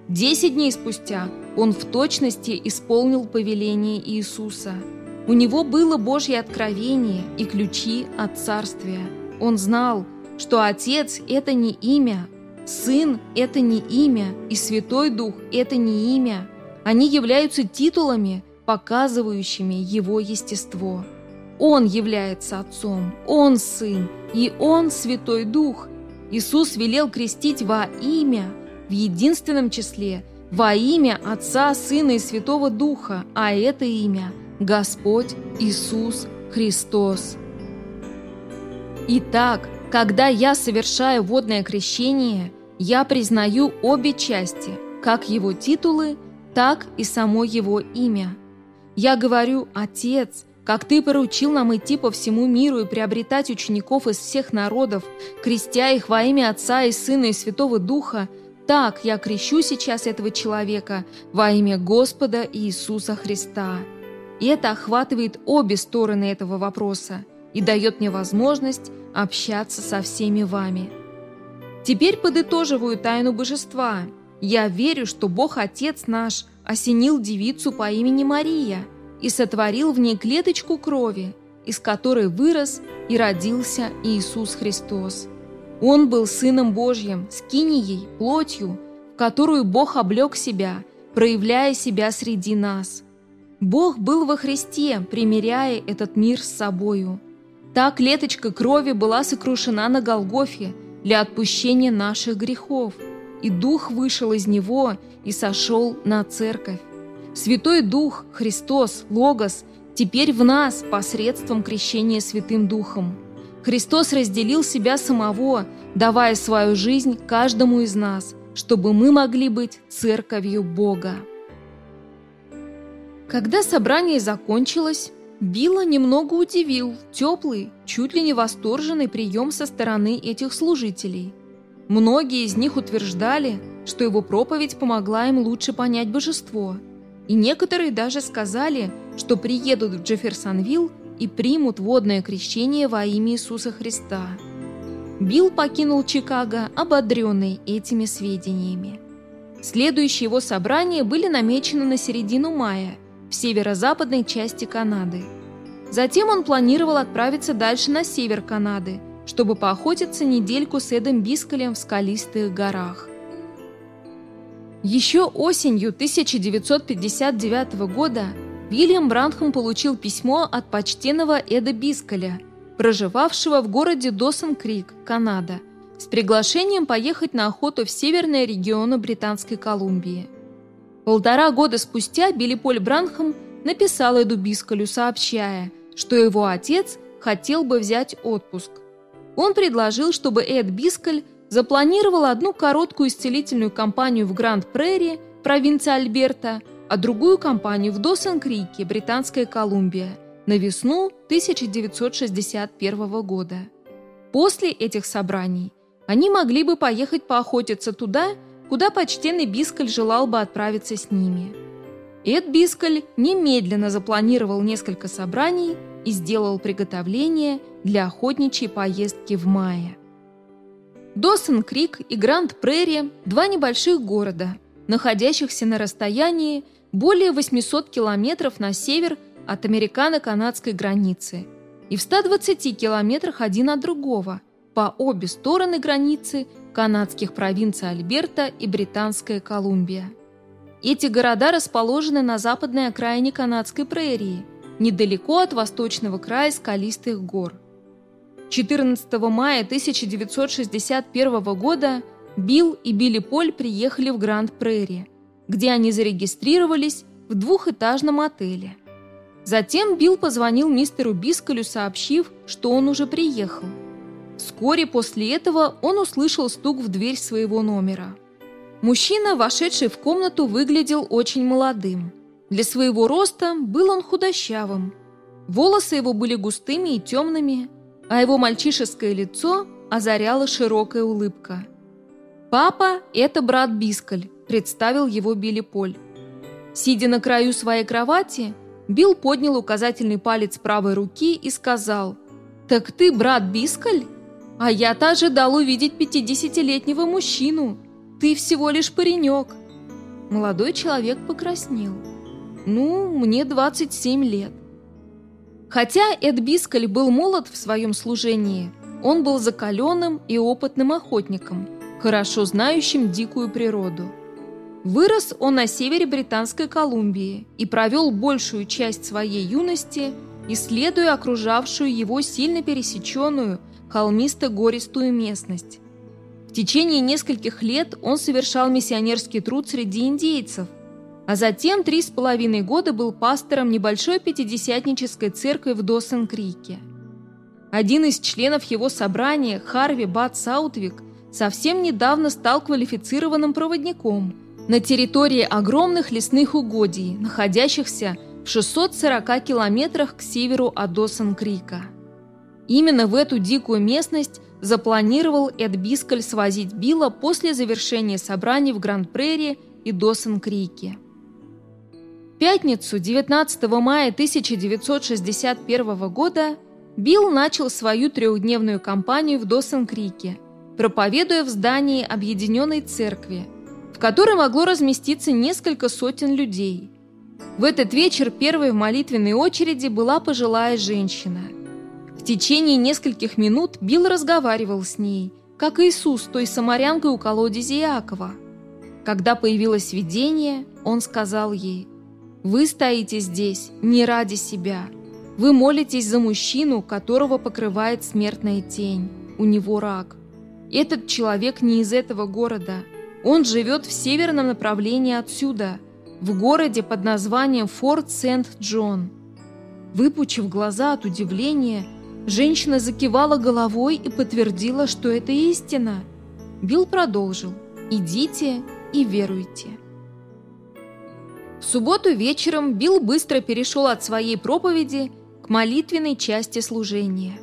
Десять дней спустя он в точности исполнил повеление Иисуса – у него было Божье откровение и ключи от Царствия. Он знал, что Отец – это не имя, Сын – это не имя, и Святой Дух – это не имя. Они являются титулами, показывающими Его естество. Он является Отцом, Он Сын, и Он Святой Дух. Иисус велел крестить во имя, в единственном числе, во имя Отца, Сына и Святого Духа, а это имя – Господь Иисус Христос. Итак, когда я совершаю водное крещение, я признаю обе части, как его титулы, так и само его имя. Я говорю «Отец», как Ты поручил нам идти по всему миру и приобретать учеников из всех народов, крестя их во имя Отца и Сына и Святого Духа, так я крещу сейчас этого человека во имя Господа Иисуса Христа. И это охватывает обе стороны этого вопроса и дает мне возможность общаться со всеми вами. Теперь подытоживаю тайну божества. Я верю, что Бог Отец наш осенил девицу по имени Мария – и сотворил в ней клеточку крови, из которой вырос и родился Иисус Христос. Он был Сыном Божьим, скинией, плотью, в которую Бог облег себя, проявляя себя среди нас. Бог был во Христе, примиряя этот мир с собою. Та клеточка крови была сокрушена на Голгофе для отпущения наших грехов, и Дух вышел из него и сошел на церковь. Святой Дух, Христос, Логос, теперь в нас посредством крещения Святым Духом. Христос разделил себя самого, давая свою жизнь каждому из нас, чтобы мы могли быть церковью Бога. Когда собрание закончилось, Билла немного удивил теплый, чуть ли не восторженный прием со стороны этих служителей. Многие из них утверждали, что его проповедь помогла им лучше понять божество – и некоторые даже сказали, что приедут в Джефферсонвилл и примут водное крещение во имя Иисуса Христа. Билл покинул Чикаго, ободренный этими сведениями. Следующие его собрания были намечены на середину мая в северо-западной части Канады. Затем он планировал отправиться дальше на север Канады, чтобы поохотиться недельку с Эдом Бискалем в скалистых горах. Еще осенью 1959 года Вильям Бранхам получил письмо от почтенного Эда Бискаля, проживавшего в городе Досон-Крик, Канада, с приглашением поехать на охоту в северные регионы Британской Колумбии. Полтора года спустя Билли Поль Бранхам написал Эду Бискалю, сообщая, что его отец хотел бы взять отпуск. Он предложил, чтобы Эд Бискаль запланировал одну короткую исцелительную кампанию в Гранд-Прерри, провинция Альберта, а другую кампанию в Досон-Крике, Британская Колумбия, на весну 1961 года. После этих собраний они могли бы поехать поохотиться туда, куда почтенный Бискаль желал бы отправиться с ними. Эд Бискаль немедленно запланировал несколько собраний и сделал приготовление для охотничьей поездки в мае. Досон-Крик и Гранд-Прерри – два небольших города, находящихся на расстоянии более 800 километров на север от американо-канадской границы и в 120 километрах один от другого по обе стороны границы канадских провинций Альберта и Британская Колумбия. Эти города расположены на западной окраине канадской прерии, недалеко от восточного края скалистых гор. 14 мая 1961 года Билл и Билли Поль приехали в Гранд-Прерри, где они зарегистрировались в двухэтажном отеле. Затем Билл позвонил мистеру Бискалю, сообщив, что он уже приехал. Вскоре после этого он услышал стук в дверь своего номера. Мужчина, вошедший в комнату, выглядел очень молодым. Для своего роста был он худощавым. Волосы его были густыми и темными, а его мальчишеское лицо озаряла широкая улыбка. «Папа – это брат Бискаль», – представил его Билли Поль. Сидя на краю своей кровати, Билл поднял указательный палец правой руки и сказал, «Так ты брат Бискаль? А я-то ожидал увидеть пятидесятилетнего мужчину. Ты всего лишь паренек». Молодой человек покраснел. «Ну, мне 27 лет. Хотя Эд Бискаль был молод в своем служении, он был закаленным и опытным охотником, хорошо знающим дикую природу. Вырос он на севере Британской Колумбии и провел большую часть своей юности, исследуя окружавшую его сильно пересеченную, холмисто-гористую местность. В течение нескольких лет он совершал миссионерский труд среди индейцев – а затем три с половиной года был пастором небольшой пятидесятнической церкви в Доссен-Крике. Один из членов его собрания, Харви Бат Саутвик, совсем недавно стал квалифицированным проводником на территории огромных лесных угодий, находящихся в 640 километрах к северу от Досон-Крика. Именно в эту дикую местность запланировал Эд Бискаль свозить Билла после завершения собраний в Гранд-Прерри и Досон-Крике. В пятницу, 19 мая 1961 года, Билл начал свою трехдневную кампанию в Досон-Крике, проповедуя в здании Объединенной Церкви, в которой могло разместиться несколько сотен людей. В этот вечер первой в молитвенной очереди была пожилая женщина. В течение нескольких минут Билл разговаривал с ней, как Иисус той самарянкой у колодези Иакова. Когда появилось видение, он сказал ей, «Вы стоите здесь не ради себя. Вы молитесь за мужчину, которого покрывает смертная тень. У него рак. Этот человек не из этого города. Он живет в северном направлении отсюда, в городе под названием Форт Сент-Джон. Выпучив глаза от удивления, женщина закивала головой и подтвердила, что это истина. Билл продолжил «Идите и веруйте». В субботу вечером Билл быстро перешел от своей проповеди к молитвенной части служения.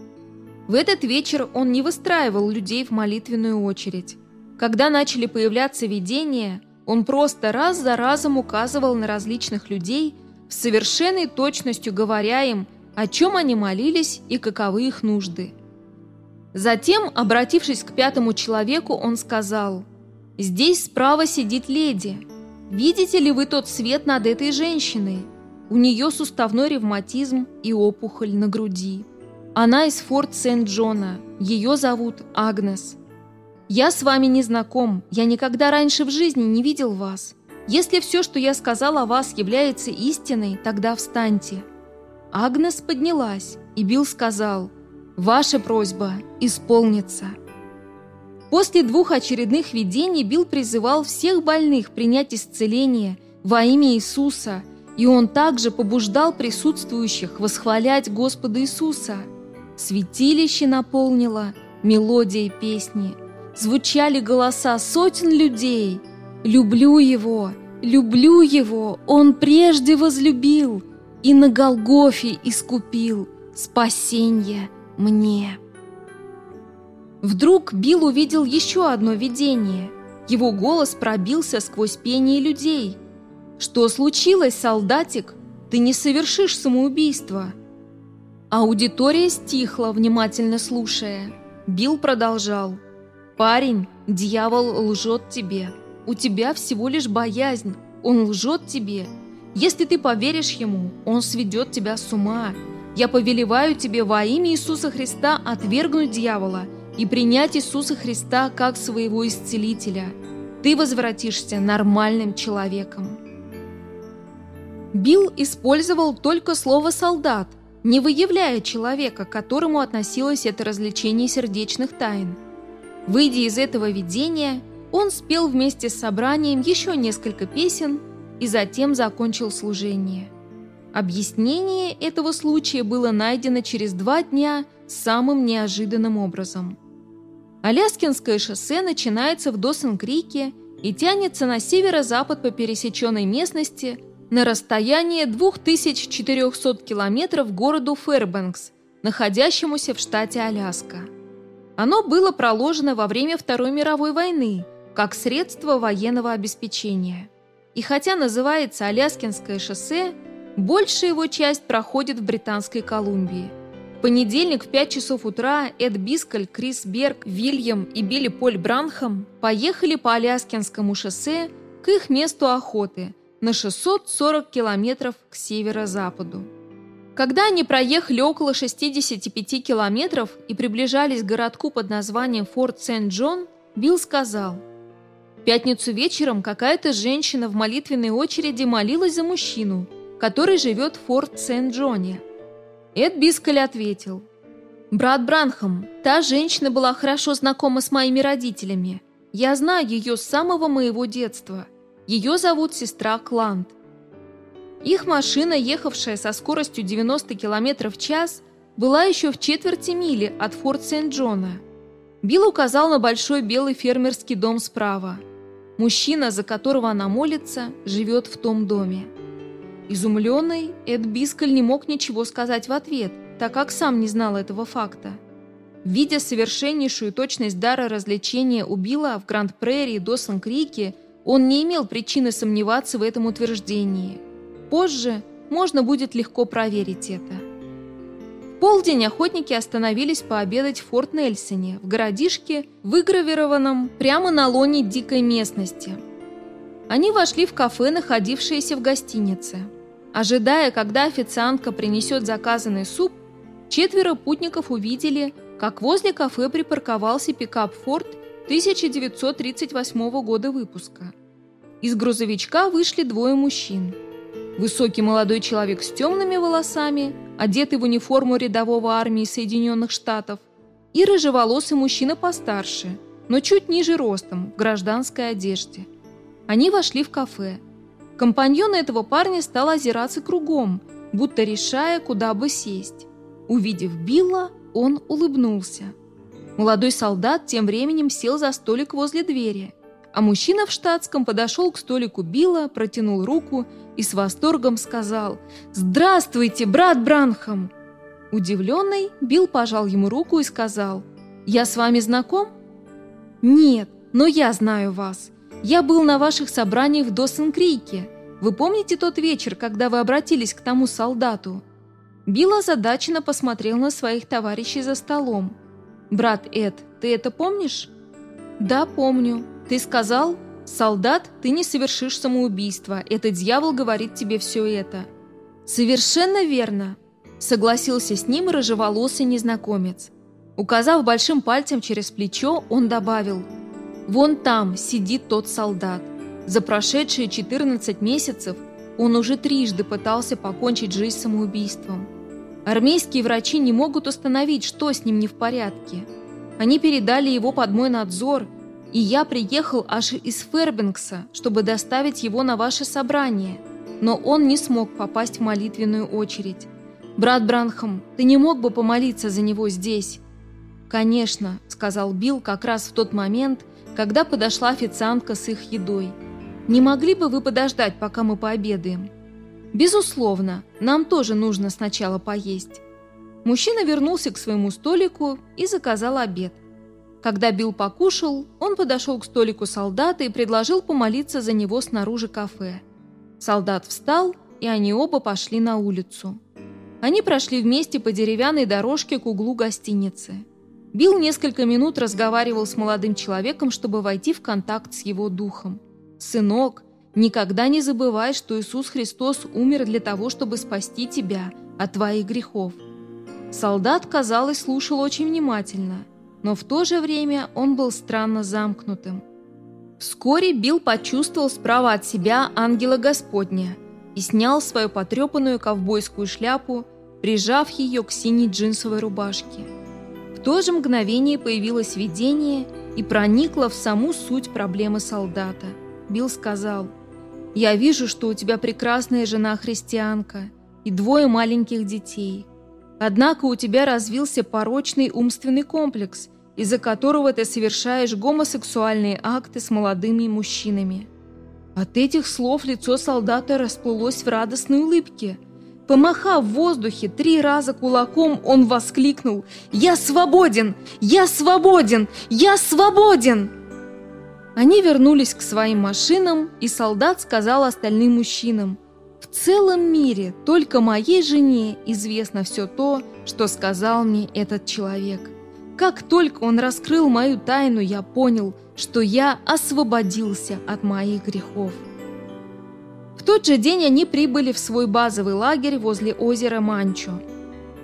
В этот вечер он не выстраивал людей в молитвенную очередь. Когда начали появляться видения, он просто раз за разом указывал на различных людей, с совершенной точностью говоря им, о чем они молились и каковы их нужды. Затем, обратившись к пятому человеку, он сказал, «Здесь справа сидит леди. Видите ли вы тот свет над этой женщиной? У нее суставной ревматизм и опухоль на груди. Она из Форт Сент-Джона. Ее зовут Агнес. Я с вами не знаком, я никогда раньше в жизни не видел вас. Если все, что я сказал о вас, является истиной, тогда встаньте». Агнес поднялась, и Билл сказал, «Ваша просьба исполнится». После двух очередных видений Билл призывал всех больных принять исцеление во имя Иисуса, и он также побуждал присутствующих восхвалять Господа Иисуса. Святилище наполнило мелодия песни – звучали голоса сотен людей. «Люблю его! Люблю его! Он прежде возлюбил и на Голгофе искупил спасение мне!» Вдруг Билл увидел еще одно видение. Его голос пробился сквозь пение людей. «Что случилось, солдатик? Ты не совершишь самоубийство!» Аудитория стихла, внимательно слушая. Билл продолжал – «Парень, дьявол лжет тебе. У тебя всего лишь боязнь. Он лжет тебе. Если ты поверишь ему, он сведет тебя с ума. Я повелеваю тебе во имя Иисуса Христа отвергнуть дьявола и принять Иисуса Христа как своего исцелителя. Ты возвратишься нормальным человеком». Билл использовал только слово «солдат», не выявляя человека, к которому относилось это развлечение сердечных тайн. Выйдя из этого видения, он спел вместе с собранием еще несколько песен и затем закончил служение. Объяснение этого случая было найдено через два дня самым неожиданным образом. Аляскинское шоссе начинается в Досон-Крике и тянется на северо-запад по пересеченной местности на расстояние 2400 километров городу Фэрбэнкс, находящемуся в штате Аляска. Оно было проложено во время Второй мировой войны как средство военного обеспечения. И хотя называется Аляскинское шоссе, большая его часть проходит в Британской Колумбии. В понедельник в 5 часов утра Эд Бискаль, Крис Берг, Вильям и Билли Поль Бранхам поехали по Аляскинскому шоссе к их месту охоты на 640 километров к северо-западу. Когда они проехали около 65 километров и приближались к городку под названием Форт Сент-Джон, Билл сказал, «В пятницу вечером какая-то женщина в молитвенной очереди молилась за мужчину, который живет в Форт Сент-Джоне». Эд Бискаль ответил, «Брат Бранхам, та женщина была хорошо знакома с моими родителями. Я знаю ее с самого моего детства. Ее зовут сестра Клант. Их машина, ехавшая со скоростью 90 км в час, была еще в четверти мили от Форт Сент-Джона. Билл указал на большой белый фермерский дом справа. Мужчина, за которого она молится, живет в том доме. Изумленный, Эд Бискаль не мог ничего сказать в ответ, так как сам не знал этого факта. Видя совершеннейшую точность дара развлечения у Билла в Гранд-Прерии и Досон-Крике, он не имел причины сомневаться в этом утверждении. Позже можно будет легко проверить это. Полдень охотники остановились пообедать в Форт Нельсоне, в городишке, выгравированном прямо на лоне дикой местности. Они вошли в кафе, находившееся в гостинице. Ожидая, когда официантка принесет заказанный суп, четверо путников увидели, как возле кафе припарковался пикап «Форд» 1938 года выпуска. Из грузовичка вышли двое мужчин. Высокий молодой человек с темными волосами, одетый в униформу рядового армии Соединенных Штатов, и рыжеволосый мужчина постарше, но чуть ниже ростом, в гражданской одежде. Они вошли в кафе – Компаньон этого парня стал озираться кругом, будто решая, куда бы сесть. Увидев Билла, он улыбнулся. Молодой солдат тем временем сел за столик возле двери, а мужчина в штатском подошел к столику Билла, протянул руку и с восторгом сказал «Здравствуйте, брат Бранхам!» Удивленный, Билл пожал ему руку и сказал «Я с вами знаком?» «Нет, но я знаю вас. Я был на ваших собраниях в Доссен-Крике. Вы помните тот вечер, когда вы обратились к тому солдату?» Билл озадаченно посмотрел на своих товарищей за столом. «Брат Эд, ты это помнишь?» «Да, помню. Ты сказал, солдат, ты не совершишь самоубийство. Этот дьявол говорит тебе все это». «Совершенно верно», — согласился с ним рыжеволосый незнакомец. Указав большим пальцем через плечо, он добавил — Вон там сидит тот солдат. За прошедшие 14 месяцев он уже трижды пытался покончить жизнь самоубийством. Армейские врачи не могут установить, что с ним не в порядке. Они передали его под мой надзор, и я приехал аж из Фербенкса, чтобы доставить его на ваше собрание. Но он не смог попасть в молитвенную очередь. Брат Бранхам, ты не мог бы помолиться за него здесь? «Конечно», — сказал Билл как раз в тот момент, когда подошла официантка с их едой. «Не могли бы вы подождать, пока мы пообедаем?» «Безусловно, нам тоже нужно сначала поесть». Мужчина вернулся к своему столику и заказал обед. Когда Билл покушал, он подошел к столику солдата и предложил помолиться за него снаружи кафе. Солдат встал, и они оба пошли на улицу. Они прошли вместе по деревянной дорожке к углу гостиницы. Билл несколько минут разговаривал с молодым человеком, чтобы войти в контакт с его духом. «Сынок, никогда не забывай, что Иисус Христос умер для того, чтобы спасти тебя от твоих грехов». Солдат, казалось, слушал очень внимательно, но в то же время он был странно замкнутым. Вскоре Билл почувствовал справа от себя ангела Господня и снял свою потрепанную ковбойскую шляпу, прижав ее к синей джинсовой рубашке. В то же мгновение появилось видение и проникло в саму суть проблемы солдата. Билл сказал, «Я вижу, что у тебя прекрасная жена-христианка и двое маленьких детей. Однако у тебя развился порочный умственный комплекс, из-за которого ты совершаешь гомосексуальные акты с молодыми мужчинами». От этих слов лицо солдата расплылось в радостной улыбке – Помахав в воздухе три раза кулаком, он воскликнул «Я свободен! Я свободен! Я свободен!» Они вернулись к своим машинам, и солдат сказал остальным мужчинам «В целом мире только моей жене известно все то, что сказал мне этот человек. Как только он раскрыл мою тайну, я понял, что я освободился от моих грехов» тот же день они прибыли в свой базовый лагерь возле озера Манчо.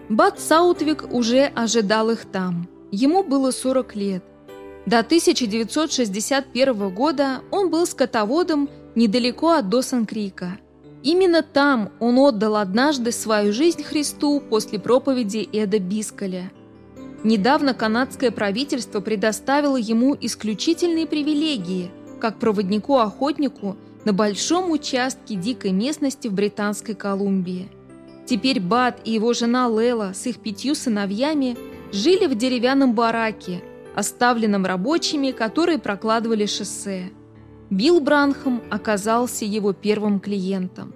Бат Саутвик уже ожидал их там. Ему было 40 лет. До 1961 года он был скотоводом недалеко от Досан-Крика. Именно там он отдал однажды свою жизнь Христу после проповеди Эда Бискаля. Недавно канадское правительство предоставило ему исключительные привилегии, как проводнику-охотнику на большом участке дикой местности в Британской Колумбии. Теперь Бат и его жена Лела с их пятью сыновьями жили в деревянном бараке, оставленном рабочими, которые прокладывали шоссе. Билл Бранхам оказался его первым клиентом.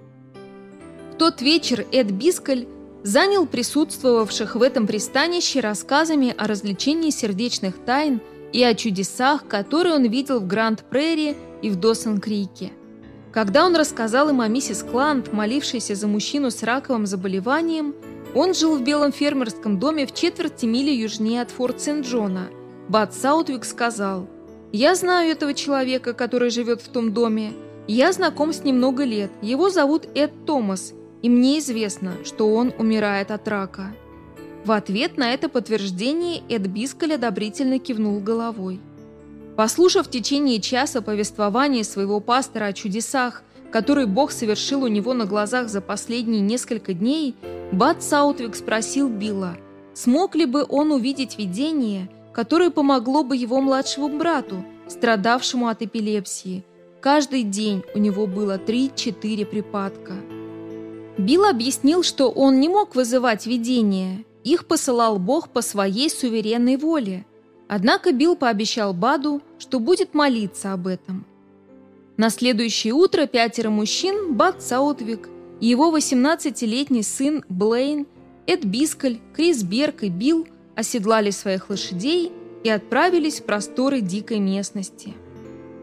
тот вечер Эд Бискаль занял присутствовавших в этом пристанище рассказами о развлечении сердечных тайн и о чудесах, которые он видел в Гранд-Прерри и в Досон-Крике. Когда он рассказал им о миссис Клант, молившейся за мужчину с раковым заболеванием, он жил в белом фермерском доме в четверти мили южнее от Форт Сент-Джона. Бат Саутвик сказал, «Я знаю этого человека, который живет в том доме. Я знаком с ним много лет. Его зовут Эд Томас, и мне известно, что он умирает от рака». В ответ на это подтверждение Эд Бискаль одобрительно кивнул головой. Послушав в течение часа повествование своего пастора о чудесах, которые Бог совершил у него на глазах за последние несколько дней, Бат Саутвик спросил Билла, смог ли бы он увидеть видение, которое помогло бы его младшему брату, страдавшему от эпилепсии. Каждый день у него было 3-4 припадка. Билл объяснил, что он не мог вызывать видение, их посылал Бог по своей суверенной воле. Однако Билл пообещал Баду, что будет молиться об этом. На следующее утро пятеро мужчин, Бад Саутвик, его 18-летний сын Блейн, Эд Бискаль, Крис Берг и Билл оседлали своих лошадей и отправились в просторы дикой местности.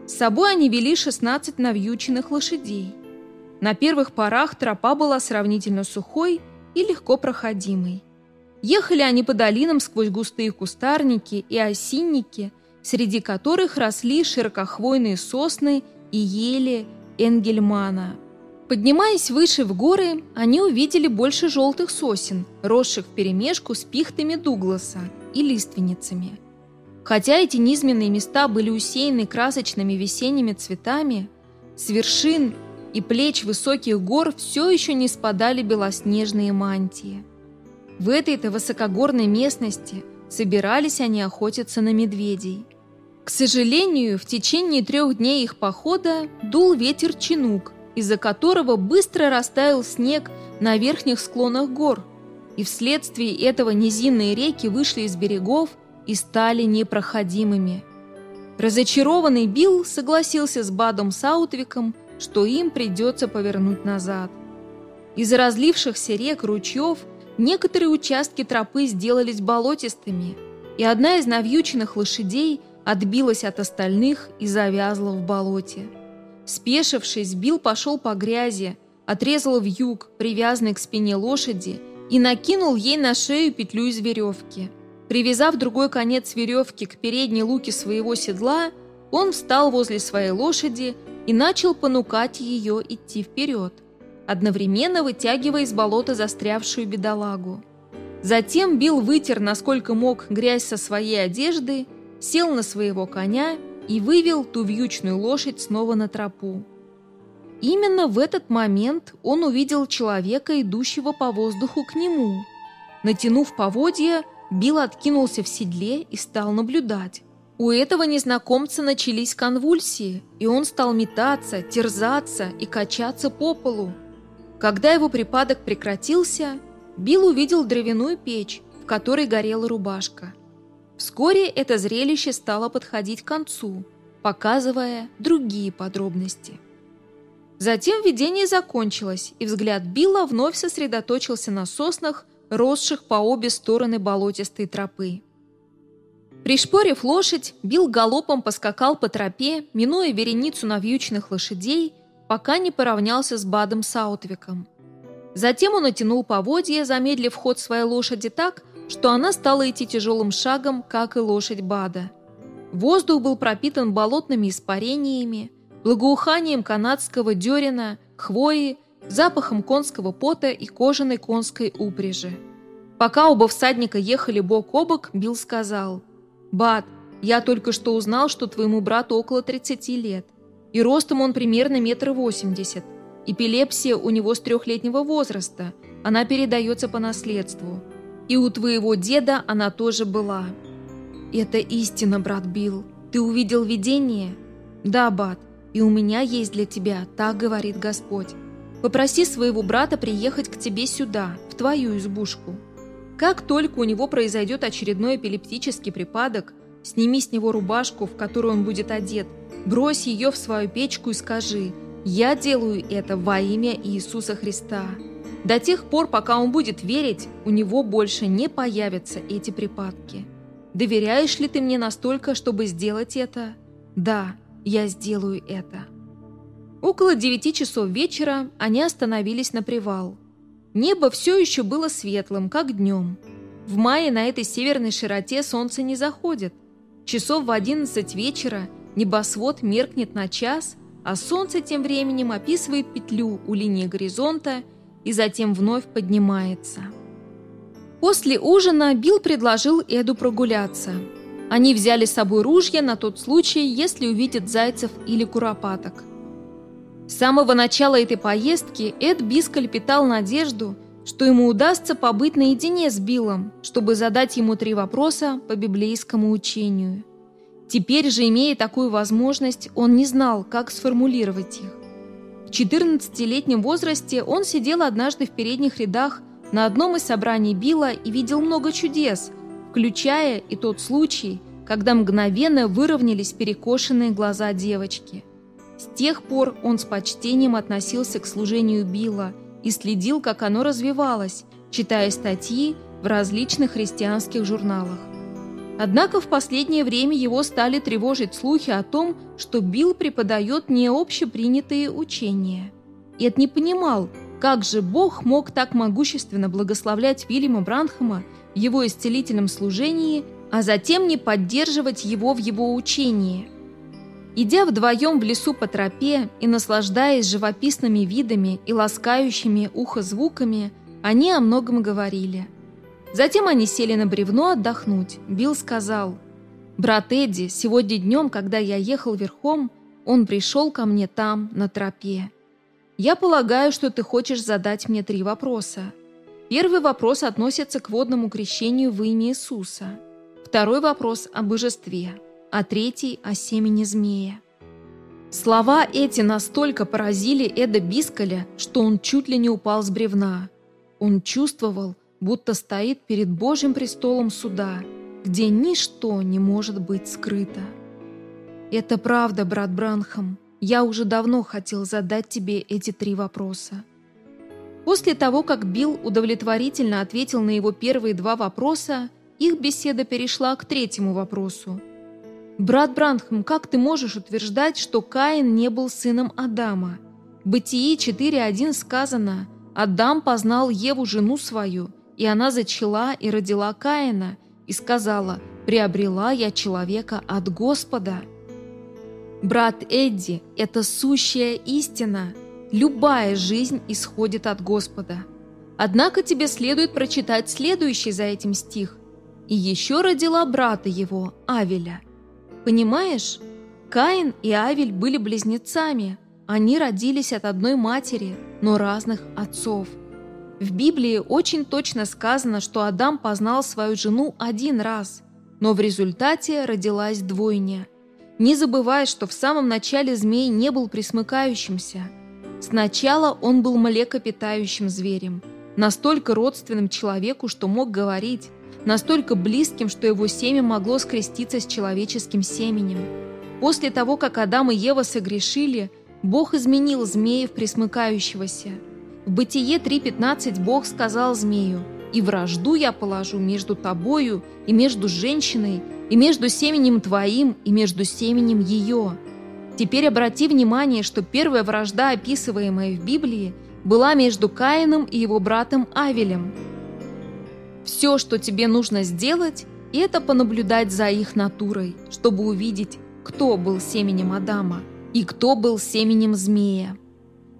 С собой они вели 16 навьюченных лошадей. На первых порах тропа была сравнительно сухой и легко проходимой. Ехали они по долинам сквозь густые кустарники и осинники, среди которых росли широкохвойные сосны и ели Энгельмана. Поднимаясь выше в горы, они увидели больше желтых сосен, росших вперемешку с пихтами Дугласа и лиственницами. Хотя эти низменные места были усеяны красочными весенними цветами, с вершин и плеч высоких гор все еще не спадали белоснежные мантии. В этой-то высокогорной местности собирались они охотиться на медведей. К сожалению, в течение трех дней их похода дул ветер чинук, из-за которого быстро растаял снег на верхних склонах гор, и вследствие этого низинные реки вышли из берегов и стали непроходимыми. Разочарованный Билл согласился с Бадом Саутвиком, что им придется повернуть назад. Из разлившихся рек ручьев – Некоторые участки тропы сделались болотистыми, и одна из навьюченных лошадей отбилась от остальных и завязла в болоте. Спешившись, Билл пошел по грязи, отрезал вьюг, привязанный к спине лошади, и накинул ей на шею петлю из веревки. Привязав другой конец веревки к передней луке своего седла, он встал возле своей лошади и начал понукать ее идти вперед одновременно вытягивая из болота застрявшую бедолагу. Затем Билл вытер, насколько мог, грязь со своей одежды, сел на своего коня и вывел ту вьючную лошадь снова на тропу. Именно в этот момент он увидел человека, идущего по воздуху к нему. Натянув поводья, Билл откинулся в седле и стал наблюдать. У этого незнакомца начались конвульсии, и он стал метаться, терзаться и качаться по полу. Когда его припадок прекратился, Билл увидел дровяную печь, в которой горела рубашка. Вскоре это зрелище стало подходить к концу, показывая другие подробности. Затем видение закончилось, и взгляд Билла вновь сосредоточился на соснах, росших по обе стороны болотистой тропы. Пришпорив лошадь, Билл галопом поскакал по тропе, минуя вереницу навьюченных лошадей пока не поравнялся с Бадом Саутвиком. Затем он натянул поводья, замедлив ход своей лошади так, что она стала идти тяжелым шагом, как и лошадь Бада. Воздух был пропитан болотными испарениями, благоуханием канадского дерена, хвои, запахом конского пота и кожаной конской упряжи. Пока оба всадника ехали бок о бок, Билл сказал, «Бад, я только что узнал, что твоему брату около 30 лет. И ростом он примерно метр восемьдесят. Эпилепсия у него с трехлетнего возраста. Она передается по наследству. И у твоего деда она тоже была. Это истина, брат Билл. Ты увидел видение? Да, бат. И у меня есть для тебя, так говорит Господь. Попроси своего брата приехать к тебе сюда, в твою избушку. Как только у него произойдет очередной эпилептический припадок, сними с него рубашку, в которую он будет одет, Брось ее в свою печку и скажи, «Я делаю это во имя Иисуса Христа». До тех пор, пока он будет верить, у него больше не появятся эти припадки. Доверяешь ли ты мне настолько, чтобы сделать это? Да, я сделаю это. Около девяти часов вечера они остановились на привал. Небо все еще было светлым, как днем. В мае на этой северной широте солнце не заходит. Часов в одиннадцать вечера небосвод меркнет на час, а солнце тем временем описывает петлю у линии горизонта и затем вновь поднимается. После ужина Билл предложил Эду прогуляться. Они взяли с собой ружья на тот случай, если увидят зайцев или куропаток. С самого начала этой поездки Эд Бискаль питал надежду, что ему удастся побыть наедине с Биллом, чтобы задать ему три вопроса по библейскому учению. Теперь же, имея такую возможность, он не знал, как сформулировать их. В 14-летнем возрасте он сидел однажды в передних рядах на одном из собраний Билла и видел много чудес, включая и тот случай, когда мгновенно выровнялись перекошенные глаза девочки. С тех пор он с почтением относился к служению Билла и следил, как оно развивалось, читая статьи в различных христианских журналах. Однако в последнее время его стали тревожить слухи о том, что Билл преподает не общепринятые учения. Эд не понимал, как же Бог мог так могущественно благословлять Вильяма Бранхама в его исцелительном служении, а затем не поддерживать его в его учении? Идя вдвоем в лесу по тропе и наслаждаясь живописными видами и ласкающими ухо звуками, они о многом говорили. Затем они сели на бревно отдохнуть. Билл сказал, «Брат Эдди, сегодня днем, когда я ехал верхом, он пришел ко мне там, на тропе. Я полагаю, что ты хочешь задать мне три вопроса. Первый вопрос относится к водному крещению в имя Иисуса. Второй вопрос о божестве, а третий о семени змея. Слова эти настолько поразили Эда Бискаля, что он чуть ли не упал с бревна. Он чувствовал, будто стоит перед Божьим престолом суда, где ничто не может быть скрыто. «Это правда, брат Бранхам», я уже давно хотел задать тебе эти три вопроса. После того, как Билл удовлетворительно ответил на его первые два вопроса, их беседа перешла к третьему вопросу. «Брат Брандхам, как ты можешь утверждать, что Каин не был сыном Адама? В Бытии 4.1 сказано «Адам познал Еву, жену свою, и она зачала и родила Каина, и сказала, приобрела я человека от Господа». Брат Эдди – это сущая истина. Любая жизнь исходит от Господа. Однако тебе следует прочитать следующий за этим стих. «И еще родила брата его, Авеля». Понимаешь? Каин и Авель были близнецами. Они родились от одной матери, но разных отцов. В Библии очень точно сказано, что Адам познал свою жену один раз, но в результате родилась двойня – не забывай, что в самом начале змей не был присмыкающимся. Сначала он был млекопитающим зверем, настолько родственным человеку, что мог говорить, настолько близким, что его семя могло скреститься с человеческим семенем. После того, как Адам и Ева согрешили, Бог изменил змея в присмыкающегося. В Бытие 3.15 Бог сказал змею, «И вражду я положу между тобою и между женщиной, и между семенем твоим, и между семенем ее. Теперь обрати внимание, что первая вражда, описываемая в Библии, была между Каином и его братом Авелем. Все, что тебе нужно сделать, это понаблюдать за их натурой, чтобы увидеть, кто был семенем Адама и кто был семенем змея.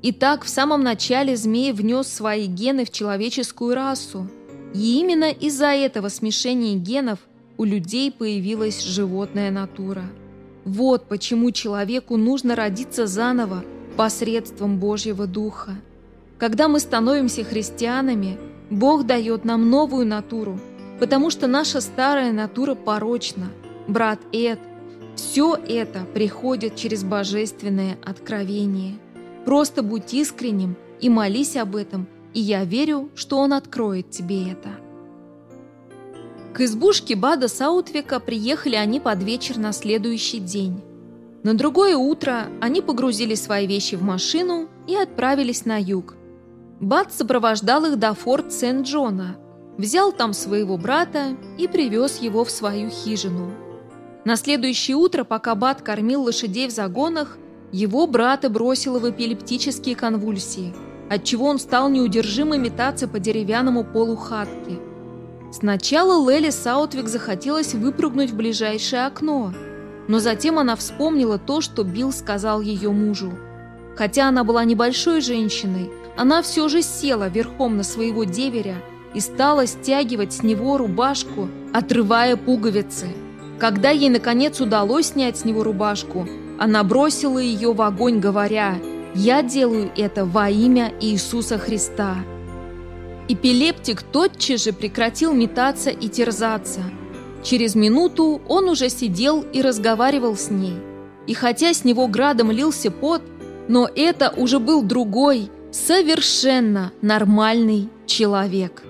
Итак, в самом начале змей внес свои гены в человеческую расу, и именно из-за этого смешения генов у людей появилась животная натура. Вот почему человеку нужно родиться заново посредством Божьего Духа. Когда мы становимся христианами, Бог дает нам новую натуру, потому что наша старая натура порочна. Брат Эд, все это приходит через божественное откровение. Просто будь искренним и молись об этом, и я верю, что Он откроет тебе это. К избушке Бада Саутвика приехали они под вечер на следующий день. На другое утро они погрузили свои вещи в машину и отправились на юг. Бат сопровождал их до форт Сент-Джона, взял там своего брата и привез его в свою хижину. На следующее утро, пока Бат кормил лошадей в загонах, его брата бросило в эпилептические конвульсии, отчего он стал неудержимо метаться по деревянному полу хатки. Сначала Лели Саутвик захотелось выпрыгнуть в ближайшее окно, но затем она вспомнила то, что Билл сказал ее мужу. Хотя она была небольшой женщиной, она все же села верхом на своего деверя и стала стягивать с него рубашку, отрывая пуговицы. Когда ей наконец удалось снять с него рубашку, она бросила ее в огонь, говоря «Я делаю это во имя Иисуса Христа». Эпилептик тотчас же прекратил метаться и терзаться. Через минуту он уже сидел и разговаривал с ней. И хотя с него градом лился пот, но это уже был другой, совершенно нормальный человек.